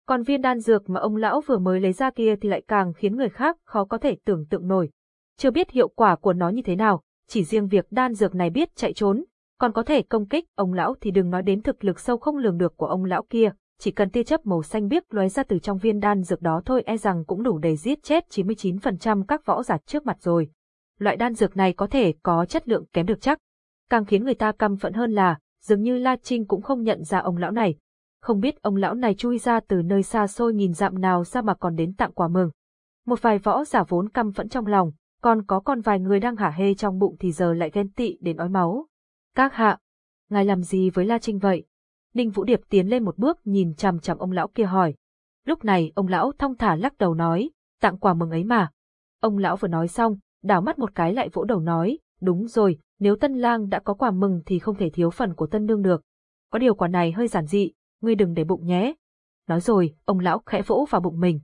Còn viên đan dược mà ông lão vừa mới lấy ra kia thì lại càng khiến người khác khó có thể tưởng tượng nổi. Chưa biết hiệu quả của nó như thế nào, chỉ riêng việc đan dược này biết chạy trốn, còn có thể công kích ông lão thì đừng nói đến thực lực sâu không lường được của ông lão kia, chỉ cần tia chớp màu xanh biếc lóe ra từ trong viên đan dược đó thôi e rằng cũng đủ để giết chết 99% các võ giả trước mặt rồi. Loại đan dược này có thể có chất lượng kém được chắc. Càng khiến người ta căm phẫn hơn là, dường như La Trinh cũng không nhận ra ông lão này. Không biết ông lão này chui ra từ nơi xa xôi nghìn dặm nào ra mà còn đến tặng quà mừng. Một vài võ giả vốn căm phẫn trong lòng, còn có còn vài người đang hả hê trong bụng thì giờ lại ghen tị đến ói máu. Các hạ, ngài làm gì với La Trinh vậy? Ninh Vũ Điệp tiến lên một bước nhìn chằm chằm ông lão kia hỏi. Lúc này ông lão thong thả lắc đầu nói, tặng quà mừng ấy mà. Ông lão vừa nói xong, đảo mắt một cái lại vỗ đầu nói, đúng rồi, nếu tân lang đã có quà mừng thì không thể thiếu phần của tân nương được. Có điều quà này hơi giản dị, ngươi đừng để bụng nhé. Nói rồi, ông lão khẽ vỗ vào bụng mình.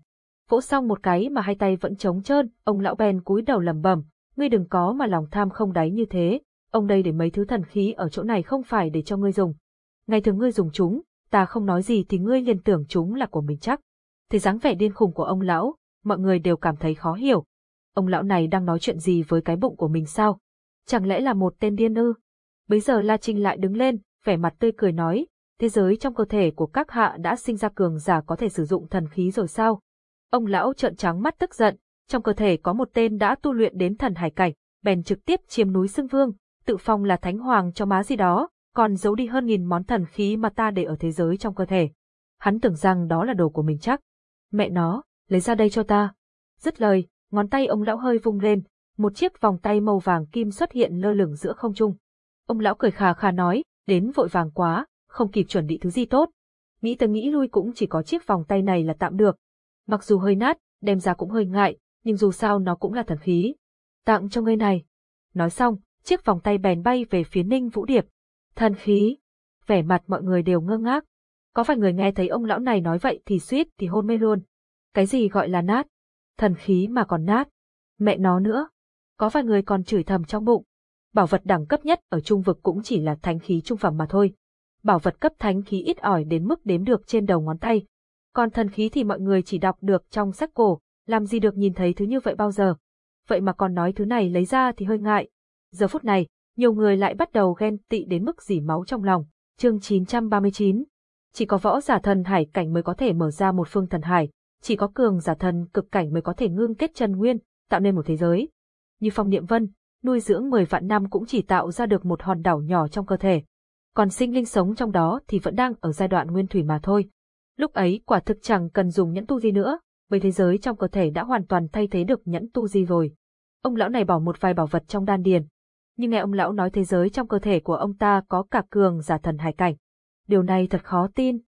Vỗ xong một cái mà hai tay vẫn trống trơn, ông lão bèn cúi đầu lẩm bẩm, ngươi đừng có mà lòng tham không đáy như thế, ông đây để mấy thứ thần khí ở chỗ này không phải để cho ngươi dùng. Ngày thường ngươi dùng chúng, ta không nói gì thì ngươi liền tưởng chúng là của mình chắc. Thì dáng vẻ điên khùng của ông lão, mọi người đều cảm thấy khó hiểu. Ông lão này đang nói chuyện gì với cái bụng của mình sao? Chẳng lẽ là một tên điên ư? Bấy giờ La Trinh lại đứng lên, vẻ mặt tươi cười nói, thế giới trong cơ thể của các hạ đã sinh ra cường giả có thể sử dụng thần khí rồi sao? Ông lão trợn trắng mắt tức giận, trong cơ thể có một tên đã tu luyện đến thần hải cảnh, bèn trực tiếp chiếm núi xưng vương, tự phong là thánh hoàng cho má gì đó, còn giấu đi hơn nghìn món thần khí mà ta để ở thế giới trong cơ thể. Hắn tưởng rằng đó là đồ của mình chắc. Mẹ nó, lấy ra đây cho ta. Dứt lời, ngón tay ông lão hơi vung lên, một chiếc vòng tay màu vàng kim xuất hiện lơ lửng giữa không trung. Ông lão cười khà khà nói, đến vội vàng quá, không kịp chuẩn bị thứ gì tốt. Nghĩ tới nghĩ lui cũng chỉ có chiếc vòng tay này là tạm được. Mặc dù hơi nát, đem ra cũng hơi ngại, nhưng dù sao nó cũng là thần khí. Tặng cho ngươi này. Nói xong, chiếc vòng tay bèn bay về phía Ninh Vũ Điệp. Thần khí. Vẻ mặt mọi người đều ngơ ngác. Có vài người nghe thấy ông lão này nói vậy thì suýt thì hôn mê luôn. Cái gì gọi là nát? Thần khí mà còn nát. Mẹ nó nữa. Có vài người còn chửi thầm trong bụng. Bảo vật đẳng cấp nhất ở trung vực cũng chỉ là thánh khí trung phẩm mà thôi. Bảo vật cấp thánh khí ít ỏi đến mức đếm được trên đầu ngón tay. Còn thần khí thì mọi người chỉ đọc được trong sách cổ, làm gì được nhìn thấy thứ như vậy bao giờ. Vậy mà còn nói thứ này lấy ra thì hơi ngại. Giờ phút này, nhiều người lại bắt đầu ghen tị đến mức dỉ máu trong lòng. Chương 939 Chỉ có võ giả thần hải cảnh mới có thể mở ra một phương thần hải, chỉ có cường giả thần cực cảnh mới có thể ngưng kết chân nguyên, tạo nên một thế giới. Như phong niệm vân, nuôi dưỡng 10 vạn năm cũng chỉ tạo ra được một hòn đảo nhỏ trong cơ thể. Còn sinh linh sống trong đó thì vẫn đang ở giai đoạn nguyên thủy mà thôi. Lúc ấy quả thực chẳng cần dùng nhẫn tu gì nữa, bởi thế giới trong cơ thể đã hoàn toàn thay thế được nhẫn tu di rồi. Ông lão này bỏ một vài bảo vật trong đan điền, nhưng nghe ông lão nói thế giới trong cơ thể của ông ta có cả cường giả thần hải cảnh. Điều này thật khó tin.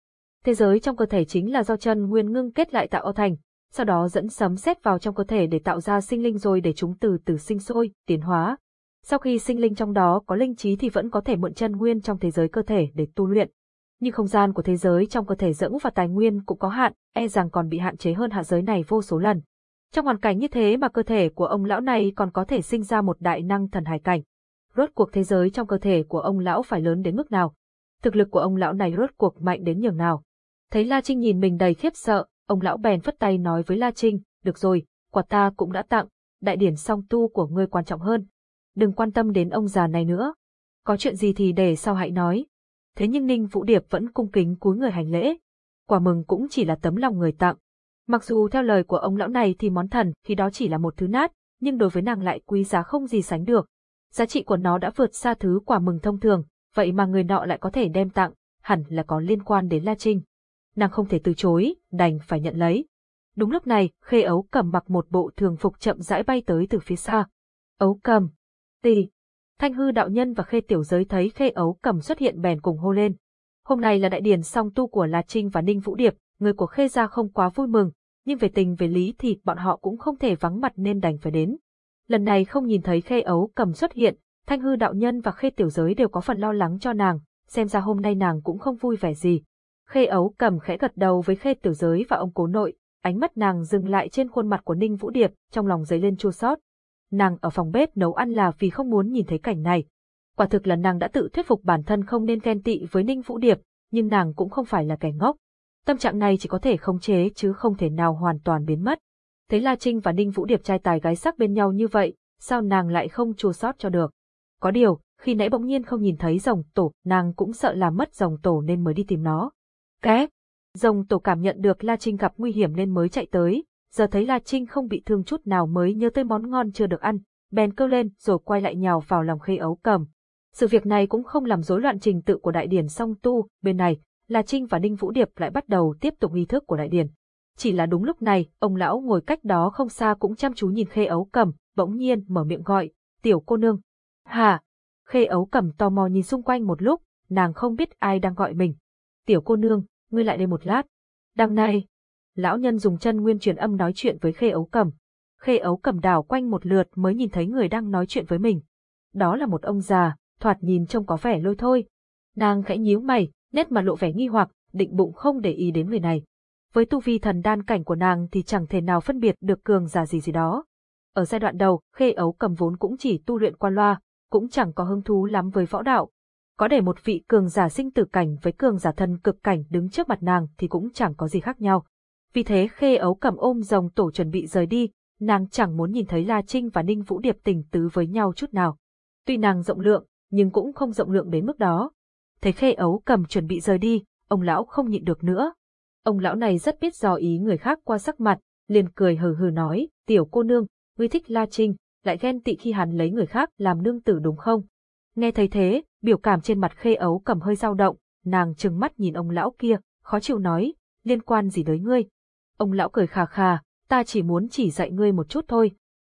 Thế giới trong cơ thể chính là do chân nguyên ngưng kết lại tạo thành, sau đó dẫn sấm sét vào trong cơ thể để tạo ra sinh linh rồi để chúng từ từ sinh sôi, tiến hóa. Sau khi sinh linh trong đó có linh trí thì vẫn có thể mượn chân nguyên trong thế giới cơ thể để tu luyện. Nhưng không gian của thế giới trong cơ thể dưỡng và tài nguyên cũng có hạn, e rằng còn bị hạn chế hơn hạ giới này vô số lần. Trong hoàn cảnh như thế mà cơ thể của ông lão này còn có thể sinh ra một đại năng thần hải cảnh rốt cuộc thế giới trong cơ thể của ông lão phải lớn đến mức nào. Thực lực của ông lão này rốt cuộc mạnh đến nhường nào. Thấy La Trinh nhìn mình đầy khiếp sợ, ông lão bèn phất tay nói với La Trinh, được rồi, quà ta cũng đã tặng, đại điển song tu của ngươi quan trọng hơn. Đừng quan tâm đến ông già này nữa. Có chuyện gì thì để sau hãy nói. Thế nhưng Ninh Vũ Điệp vẫn cung kính cúi người hành lễ. Quả mừng cũng chỉ là tấm lòng người tặng. Mặc dù theo lời của ông lão này thì món thần thì đó chỉ là một thứ nát, nhưng đối với nàng lại quý giá không gì sánh được, giá trị của nó đã vượt xa thứ quả mừng thông thường, vậy mà người nọ lại có thể đem tặng, hẳn là có liên quan đến La Trinh. Nàng không thể từ chối, đành phải nhận lấy. Đúng lúc này, khê ấu cầm mặc một bộ thường phục chậm rãi bay tới từ phía xa. Ấu cầm. Tì. Thanh hư đạo nhân và khê tiểu giới thấy khê ấu cầm xuất hiện bèn cùng hô lên. Hôm nay là đại điển song tu của La Trinh và Ninh Vũ Điệp, người của khê gia không quá vui mừng, nhưng về tình về lý thì bọn họ cũng không thể vắng mặt nên đành phải đến. Lần này không nhìn thấy khê ấu cầm xuất hiện, thanh hư đạo nhân và khê tiểu giới đều có phần lo lắng cho nàng, xem ra hôm nay nàng cũng không vui vẻ gì. Khê ấu cầm khẽ gật đầu với khê tiểu giới và ông cố nội, ánh mắt nàng dừng lại trên khuôn mặt của Ninh Vũ Điệp, trong lòng dấy lên chua xót nàng ở phòng bếp nấu ăn là vì không muốn nhìn thấy cảnh này. Quả thực là nàng đã tự thuyết phục bản thân không nên ghen tị với Ninh Vũ Điệp, nhưng nàng cũng không phải là kẻ ngốc. Tâm trạng này chỉ có thể khống chế chứ không thể nào hoàn toàn biến mất. Thấy La Trinh và Ninh Vũ Điệp trai tài gái sắc bên nhau như vậy, sao nàng lại không chua sót cho được. Có điều, khi nãy bỗng nhiên không nhìn thấy rồng tổ, nàng cũng sợ làm mất rồng tổ nên mới đi tìm nó. Cái, Rồng tổ cảm nhận được La Trinh gặp nguy hiểm nên mới chạy tới, giờ thấy La Trinh không bị thương chút nào mới nhớ tới món ngon chưa được ăn, bèn kêu lên rồi quay lại nhào vào lòng khê ấu cầm. Sự việc này cũng không làm rối loạn trình tự của đại điển song tu, bên này, La Trinh và Ninh Vũ Điệp lại bắt đầu tiếp tục nghi thức của đại điển. Chỉ là đúng lúc này, ông lão ngồi cách đó không xa cũng chăm chú nhìn khê ấu cầm, bỗng nhiên mở miệng gọi, tiểu cô nương. Hà! Khê ấu cầm tò mò nhìn xung quanh một lúc, nàng không biết ai đang gọi mình. Tiểu cô nương, ngươi lại đây một lát. Đằng này, lão nhân dùng chân nguyên truyền âm nói chuyện với khê ấu cầm. Khê ấu cầm đảo quanh một lượt mới nhìn thấy người đang nói chuyện với mình. Đó là một ông già, thoạt nhìn trông có vẻ lôi thôi. Nàng khẽ nhíu mày, nét mặt lộ vẻ nghi hoặc, định bụng không để ý đến người này. Với tu vi thần đan cảnh của nàng thì chẳng thể nào phân biệt được cường giả gì gì đó. Ở giai đoạn đầu, khê ấu cầm vốn cũng chỉ tu luyện qua loa, cũng chẳng có hứng thú lắm với võ đạo, có để một vị cường giả sinh tử cảnh với cường giả thần cực cảnh đứng trước mặt nàng thì cũng chẳng có gì khác nhau. Vì thế khê ấu cầm ôm rồng tổ chuẩn bị rời đi, nàng chẳng muốn nhìn thấy La Trinh và Ninh Vũ Điệp tình tứ với nhau chút nào. Tuy nàng rộng lượng, nhưng cũng không rộng lượng đến mức đó. Thấy khê ấu cầm chuẩn bị rời đi, ông lão không nhịn được nữa. Ông lão này rất biết dò ý người khác qua sắc mặt, liền cười hừ hừ nói, tiểu cô nương, ngươi thích La Trinh, lại ghen tị khi hắn lấy người khác làm nương tử đúng không? Nghe thấy thế, biểu cảm trên mặt khê ấu cầm hơi dao động, nàng trừng mắt nhìn ông lão kia, khó chịu nói, liên quan gì tới ngươi. Ông lão cười khà khà, ta chỉ muốn chỉ dạy ngươi một chút thôi.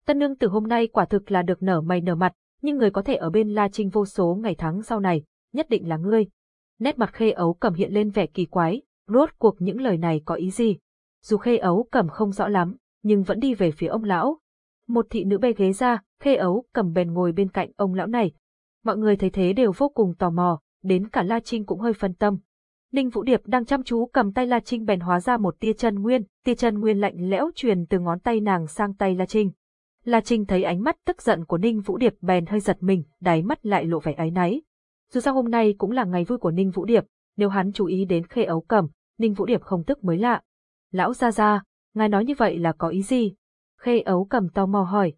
Tân nương từ hôm nay quả thực là được nở mày nở mặt, nhưng người có thể ở bên La Trinh vô số ngày tháng sau này, nhất định là ngươi. Nét mặt khê ấu cầm hiện lên vẻ kỳ quái, rốt cuộc những lời này có ý gì. Dù khê ấu cầm không rõ lắm, nhưng vẫn đi về phía ông lão. Một thị nữ bê ghế ra, khê ấu cầm bèn ngồi bên cạnh ông lão này, Mọi người thấy thế đều vô cùng tò mò, đến cả La Trinh cũng hơi phân tâm. Ninh Vũ Điệp đang chăm chú cầm tay La Trinh bèn hóa ra một tia chân nguyên, tia chân nguyên lạnh lẽo truyền từ ngón tay nàng sang tay La Trinh. La Trinh thấy ánh mắt tức giận của Ninh Vũ Điệp bèn hơi giật mình, đáy mắt lại lộ vẻ áy náy. Dù sao hôm nay cũng là ngày vui của Ninh Vũ Điệp, nếu hắn chú ý đến khê ấu cầm, Ninh Vũ Điệp không tức mới lạ. Lão ra ra, ngài nói như vậy là có ý gì? Khê ấu cầm tò mò hỏi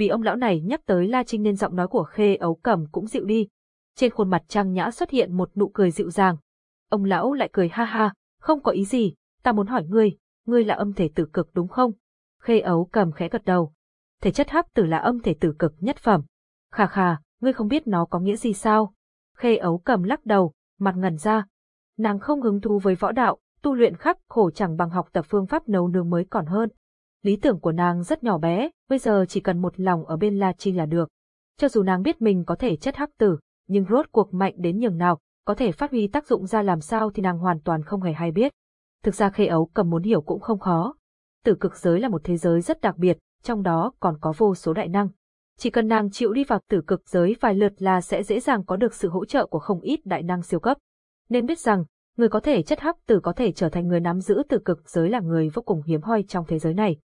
vì ông lão này nhắc tới La Trinh nên giọng nói của Khê Ấu Cẩm cũng dịu đi. Trên khuôn mặt Trang Nhã xuất hiện một nụ cười dịu dàng. Ông lão lại cười ha ha, không có ý gì, ta muốn hỏi ngươi, ngươi là âm thể tử cực đúng không? Khê Ấu cầm khẽ gật đầu. Thể chất hắc tử là âm thể tử cực nhất phẩm. Khà khà, ngươi không biết nó có nghĩa gì sao? Khê Ấu cầm lắc đầu, mặt ngẩn ra. Nàng không hứng thú với võ đạo, tu luyện khắc khổ chẳng bằng học tập phương pháp nấu nướng mới còn hơn. Lý tưởng của nàng rất nhỏ bé, bây giờ chỉ cần một lòng ở bên La Trinh là được. Cho dù nàng biết mình có thể chất hắc tử, nhưng rốt cuộc mạnh đến nhường nào, có thể phát huy tác dụng ra làm sao thì nàng hoàn toàn không hề hay biết. Thực ra khê ấu cầm muốn hiểu cũng không khó. Tử cực giới là một thế giới rất đặc biệt, trong đó còn có vô số đại năng. Chỉ cần nàng chịu đi vào tử cực giới vài lượt là sẽ dễ dàng có được sự hỗ trợ của không ít đại năng siêu cấp. Nên biết rằng, người có thể chất hắc tử có thể trở thành người nắm giữ tử cực giới là người vô cùng hiếm hoi trong thế giới này.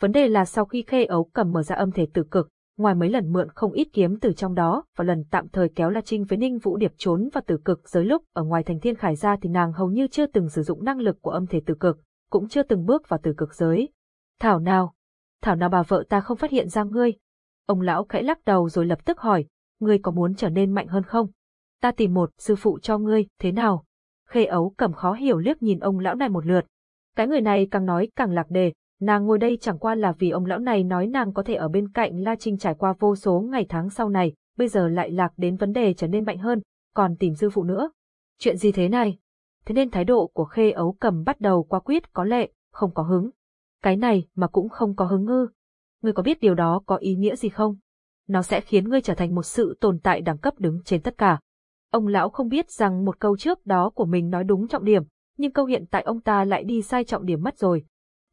Vấn đề là sau khi khê ấu cầm mở ra âm thể tử cực, ngoài mấy lần mượn không ít kiếm từ trong đó và lần tạm thời kéo La Trinh với Ninh Vũ Điệp trốn vào tử cực giới lúc ở ngoài thành thiên khải ra thì nàng hầu như chưa từng sử dụng năng lực của âm thể tử cực, cũng chưa từng bước vào tử cực giới. Thảo nào? Thảo nào bà vợ ta không phát hiện ra ngươi? Ông lão khẽ lắc đầu rồi lập tức hỏi, ngươi có muốn trở nên mạnh hơn không? Ta tìm một sư phụ cho ngươi, thế nào? Khê ấu cầm khó hiểu liếc nhìn ông lão này một lượt. Cái người này càng nói càng lạc đề, Nàng ngồi đây chẳng qua là vì ông lão này nói nàng có thể ở bên cạnh La Trinh trải qua vô số ngày tháng sau này, bây giờ lại lạc đến vấn đề trở nên mạnh hơn, còn tìm sư phụ nữa. Chuyện gì thế này? Thế nên thái độ của khê ấu cầm bắt đầu qua quyết có lệ, không có hứng. Cái này mà cũng không có hứng ngư. Ngươi có biết điều đó có ý nghĩa gì không? Nó sẽ khiến ngươi trở thành một sự tồn tại đẳng cấp đứng trên tất cả. Ông lão không biết rằng một câu trước đó của mình nói đúng trọng điểm, nhưng câu hiện tại ông ta lại đi sai trọng điểm mất rồi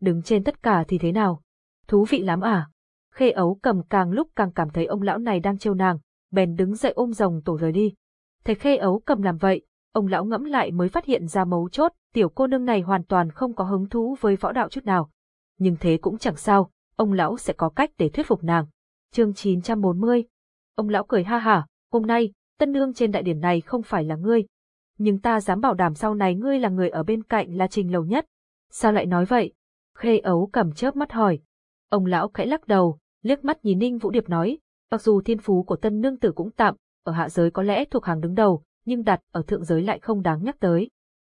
đứng trên tất cả thì thế nào? Thú vị lắm à? Khê ấu cầm càng lúc càng cảm thấy ông lão này đang trêu nàng, bèn đứng dậy ôm rồng tổ rời đi. Thấy khê ấu cầm làm vậy, ông lão ngẫm lại mới phát hiện ra mấu chốt, tiểu cô nương này hoàn toàn không có hứng thú với võ đạo chút nào. Nhưng thế cũng chẳng sao, ông lão sẽ có cách để thuyết phục nàng. chương 940. Ông lão cười ha hả, hôm nay, tân nương trên đại điển này không phải là ngươi. Nhưng ta dám bảo đảm sau này ngươi là người ở bên cạnh là trình lầu nhất. Sao lại nói vậy? Khê ấu cầm chớp mắt hỏi. Ông lão khẽ lắc đầu, liếc mắt nhìn Ninh Vũ Điệp nói, mặc dù thiên phú của tân nương tử cũng tạm, ở hạ giới có lẽ thuộc hàng đứng đầu, nhưng đặt ở thượng giới lại không đáng nhắc tới.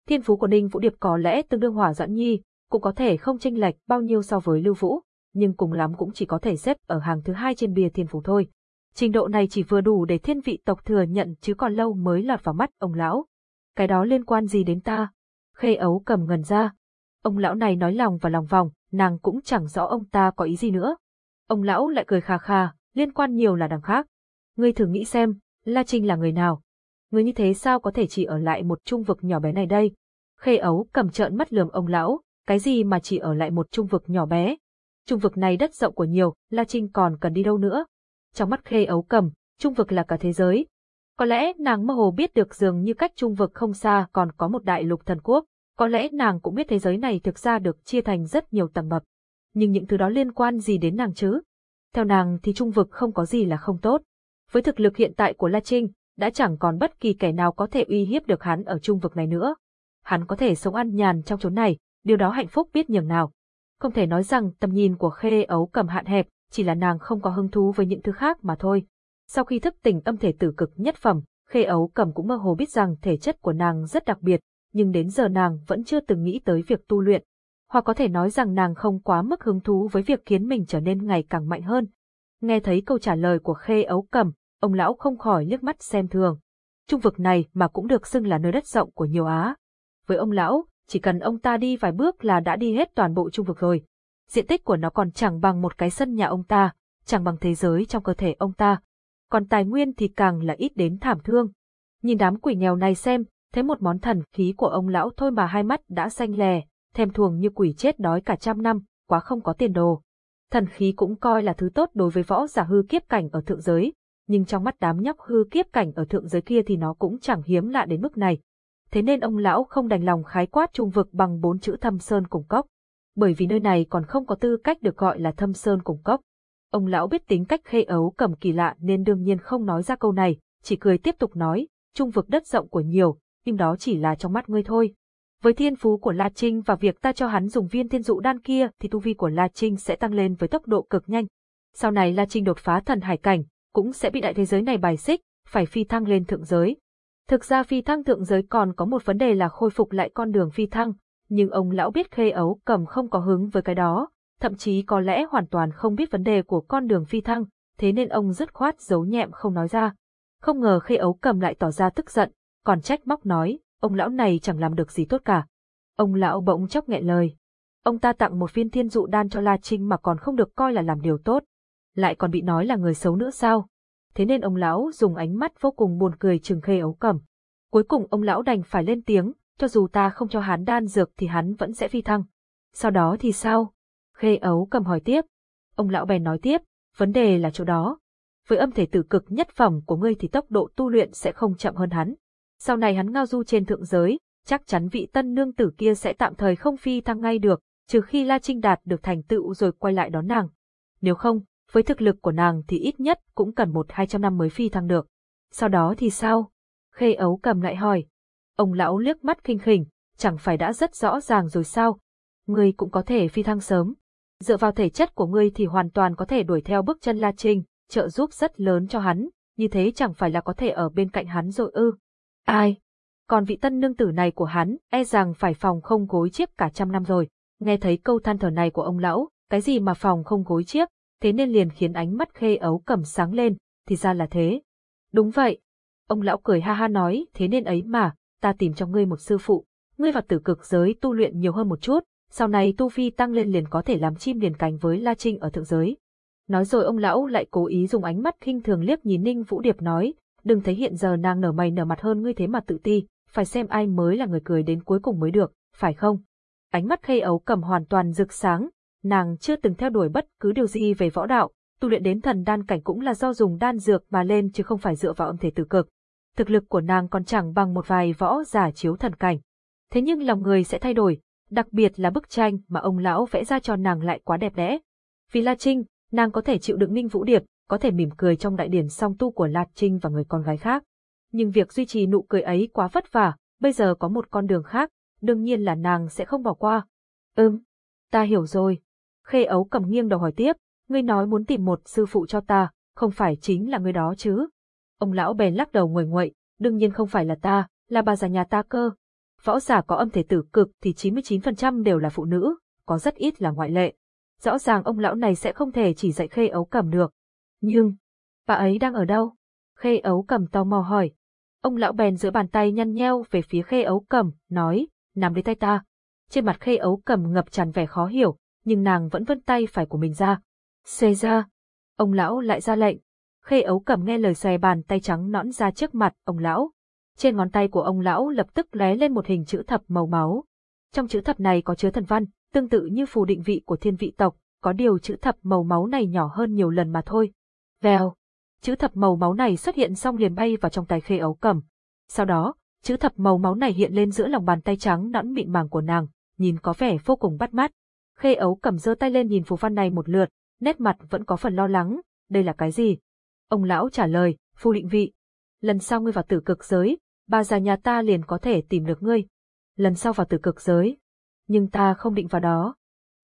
Thiên phú của Ninh Vũ Điệp có lẽ tương đương hỏa doãn nhi, cũng có thể không chênh lệch bao nhiêu so với Lưu Vũ, nhưng cùng lắm cũng chỉ có thể xếp ở hàng thứ hai trên bia thiên phú thôi. Trình độ này chỉ vừa đủ để thiên vị tộc thừa nhận chứ còn lâu mới lọt vào mắt ông lão. Cái đó liên quan gì đến ta? Khê ấu cầm ngần ra. Ông lão này nói lòng và lòng vòng, nàng cũng chẳng rõ ông ta có ý gì nữa. Ông lão lại cười khà khà, liên quan nhiều là đằng khác. Ngươi thử nghĩ xem, La Trinh là người nào? Người như thế sao có thể chỉ ở lại một trung vực nhỏ bé này đây? Khê ấu cầm trợn mắt lườm ông lão, cái gì mà chỉ ở lại một trung vực nhỏ bé? Trung vực này đất rộng của nhiều, La Trinh còn cần đi đâu nữa? Trong mắt khê ấu cầm, trung vực là cả thế giới. Có lẽ nàng mơ hồ biết được dường như cách trung vực không xa còn có một đại lục thần quốc, có lẽ nàng cũng biết thế giới này thực ra được chia thành rất nhiều tầng bậc. Nhưng những thứ đó liên quan gì đến nàng chứ? Theo nàng thì trung vực không có gì là không tốt. Với thực lực hiện tại của La Trinh, đã chẳng còn bất kỳ kẻ nào có thể uy hiếp được hắn ở trung vực này nữa. Hắn có thể sống ăn nhàn trong chốn này, điều đó hạnh phúc biết nhường nào. Không thể nói rằng tầm nhìn của khê ấu cầm hạn hẹp, chỉ là nàng không có hứng thú với những thứ khác mà thôi. Sau khi thức tỉnh âm thể tử cực nhất phẩm, khê ấu cầm cũng mơ hồ biết rằng thể chất của nàng rất đặc biệt, nhưng đến giờ nàng vẫn chưa từng nghĩ tới việc tu luyện. Hoặc có thể nói rằng nàng không quá mức hứng thú với việc khiến mình trở nên ngày càng mạnh hơn. Nghe thấy câu trả lời của khê ấu cầm, ông lão không khỏi liếc mắt xem thường. Trung vực này mà cũng được xưng là nơi đất rộng của nhiều Á. Với ông lão, chỉ cần ông ta đi vài bước là đã đi hết toàn bộ trung vực rồi. Diện tích của nó còn chẳng bằng một cái sân nhà ông ta, chẳng bằng thế giới trong cơ thể ông ta. Còn tài nguyên thì càng là ít đến thảm thương. Nhìn đám quỷ nghèo này xem, thấy một món thần khí của ông lão thôi mà hai mắt đã xanh lè, thèm thuồng như quỷ chết đói cả trăm năm, quá không có tiền đồ. Thần khí cũng coi là thứ tốt đối với võ giả hư kiếp cảnh ở thượng giới, nhưng trong mắt đám nhóc hư kiếp cảnh ở thượng giới kia thì nó cũng chẳng hiếm lạ đến mức này. Thế nên ông lão không đành lòng khái quát trung vực bằng bốn chữ thâm sơn cùng cốc, bởi vì nơi này còn không có tư cách được gọi là thâm sơn cùng cốc. Ông lão biết tính cách khê ấu cầm kỳ lạ nên đương nhiên không nói ra câu này, chỉ cười tiếp tục nói, trung vực đất rộng của nhiều, nhưng đó chỉ là trong mắt ngươi thôi. Với thiên phú của La Trinh và việc ta cho hắn dùng viên thiên dụ đan kia thì tu vi của La Trinh sẽ tăng lên với tốc độ cực nhanh. Sau này La Trinh đột phá thần hải cảnh, cũng sẽ bị đại thế giới này bài xích, phải phi thăng lên thượng giới. Thực ra phi thăng thượng giới còn có một vấn đề là khôi phục lại con đường phi thăng, nhưng ông lão biết khê ấu cầm không có hứng với cái đó, thậm chí có lẽ hoàn toàn không biết vấn đề của con đường phi thăng, thế nên ông dứt khoát giấu nhẹm không nói ra. Không ngờ khê ấu cầm lại tỏ ra tức giận, còn trách móc nói, ông lão này chẳng làm được gì tốt cả. Ông lão bỗng chốc nghẹn lời. Ông ta tặng một viên thiên dụ đan cho La Trinh mà còn không được coi là làm điều tốt. Lại còn bị nói là người xấu nữa sao? Thế nên ông lão dùng ánh mắt vô cùng buồn cười trừng khê ấu cẩm Cuối cùng ông lão đành phải lên tiếng, cho dù ta không cho hắn đan dược thì hắn vẫn sẽ phi thăng. Sau đó thì sao? Khê ấu cầm hỏi tiếp. Ông lão bèn nói tiếp, vấn đề là chỗ đó. Với âm thể tử cực nhất phẩm của ngươi thì tốc độ tu luyện sẽ không chậm hơn hắn. Sau này hắn ngao du trên thượng giới, chắc chắn vị tân nương tử kia sẽ tạm thời không phi thăng ngay được, trừ khi La Trinh đạt được thành tựu rồi quay lại đón nàng. Nếu không, với thực lực của nàng thì ít nhất cũng cần một hai trăm năm mới phi thăng được. Sau đó thì sao? Khê ấu cầm lại hỏi. Ông lão liếc mắt khinh khỉnh, chẳng phải đã rất rõ ràng rồi sao? Ngươi cũng có thể phi thăng sớm. Dựa vào thể chất của ngươi thì hoàn toàn có thể đuổi theo bước chân La Trinh, trợ giúp rất lớn cho hắn, như thế chẳng phải là có thể ở bên cạnh hắn rồi ư. Ai? Còn vị tân nương tử này của hắn, e rằng phải phòng không gối chiếc cả trăm năm rồi. Nghe thấy câu than thở này của ông lão, cái gì mà phòng không gối chiếc, thế nên liền khiến ánh mắt khê ấu cầm sáng lên, thì ra là thế. Đúng vậy. Ông lão cười ha ha nói, thế nên ấy mà, ta tìm cho ngươi một sư phụ, ngươi vào tử cực giới tu luyện nhiều hơn một chút, sau này tu vi tăng lên liền có thể làm chim liền cánh với La Trinh ở thượng giới. Nói rồi ông lão lại cố ý dùng ánh mắt khinh thường liếc nhìn Ninh Vũ Điệp nói, đừng thấy hiện giờ nàng nở mày nở mặt hơn ngươi thế mà tự ti, phải xem ai mới là người cười đến cuối cùng mới được, phải không? Ánh mắt khê ấu cầm hoàn toàn rực sáng, nàng chưa từng theo đuổi bất cứ điều gì về võ đạo, tu luyện đến thần đan cảnh cũng là do dùng đan dược mà lên chứ không phải dựa vào âm thể tử cực. Thực lực của nàng còn chẳng bằng một vài võ giả chiếu thần cảnh. Thế nhưng lòng người sẽ thay đổi, đặc biệt là bức tranh mà ông lão vẽ ra cho nàng lại quá đẹp đẽ. Vì La Trinh, nàng có thể chịu đựng Minh Vũ Điệp, có thể mỉm cười trong đại điển song tu của La Trinh và người con gái khác. Nhưng việc duy trì nụ cười ấy quá vất vả, bây giờ có một con đường khác, đương nhiên là nàng sẽ không bỏ qua. Ừm, ta hiểu rồi. Khê ấu cầm nghiêng đầu hỏi tiếp, ngươi nói muốn tìm một sư phụ cho ta, không phải chính là người đó chứ? Ông lão bèn lắc đầu nguội nguậy, đương nhiên không phải là ta, là bà già nhà ta cơ. Võ giả có âm thể tử cực thì 99% đều là phụ nữ, có rất ít là ngoại lệ. Rõ ràng ông lão này sẽ không thể chỉ dạy khê ấu cầm được. Nhưng, bà ấy đang ở đâu? Khê ấu cầm tò mò hỏi. Ông lão bèn giữa bàn tay nhăn nheo về phía khê ấu cầm, nói, nằm lấy tay ta. Trên mặt khê ấu cầm ngập tràn vẻ khó hiểu, nhưng nàng vẫn vươn tay phải của mình ra. Xê ra. Ông lão lại ra lệnh. Khê ấu cầm nghe lời xòe bàn tay trắng nõn ra trước mặt ông lão. Trên ngón tay của ông lão lập tức lóe lên một hình chữ thập màu máu. Trong chữ thập này có chứa thần văn, tương tự như phù định vị của thiên vị tộc, có điều chữ thập màu máu này nhỏ hơn nhiều lần mà thôi. Vèo, chữ thập màu máu này xuất hiện xong liền bay vào trong tay khê ấu cầm. Sau đó, chữ thập màu máu này hiện lên giữa lòng bàn tay trắng nõn mịn màng của nàng, nhìn có vẻ vô cùng bắt mắt. Khê ấu cầm giơ tay lên nhìn phù văn này một lượt, nét mặt vẫn có phần lo lắng, đây là cái gì? Ông lão trả lời, phù định vị. Lần sau ngươi vào tử cực giới, bà già nhà ta liền có thể tìm được ngươi. Lần sau vào tử cực giới. Nhưng ta không định vào đó.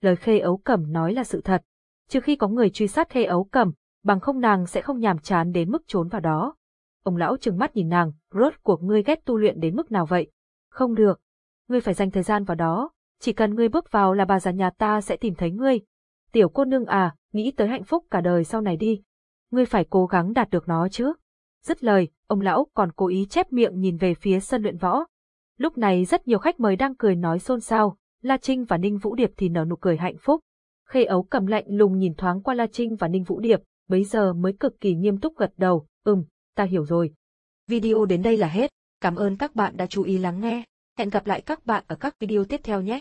Lời khê ấu cẩm nói là sự thật. Trừ khi có người truy sát khê ấu cẩm, bằng không nàng sẽ không nhàm chán đến mức trốn vào đó. Ông lão trừng mắt nhìn nàng, rốt cuộc ngươi ghét tu luyện đến mức nào vậy? Không được. Ngươi phải dành thời gian vào đó, chỉ cần ngươi bước vào là bà già nhà ta sẽ tìm thấy ngươi. Tiểu cô nương à, nghĩ tới hạnh phúc cả đời sau này đi. Ngươi phải cố gắng đạt được nó chứ. Dứt lời, ông lão còn cố ý chép miệng nhìn về phía sân luyện võ. Lúc này rất nhiều khách mời đang cười nói xôn xao, La Trinh và Ninh Vũ Điệp thì nở nụ cười hạnh phúc. Khê ấu cầm lạnh lùng nhìn thoáng qua La Trinh và Ninh Vũ Điệp, bấy giờ mới cực kỳ nghiêm túc gật đầu, ừm, ta hiểu rồi. Video đến đây là hết, cảm ơn các bạn đã chú ý lắng nghe, hẹn gặp lại các bạn ở các video tiếp theo nhé.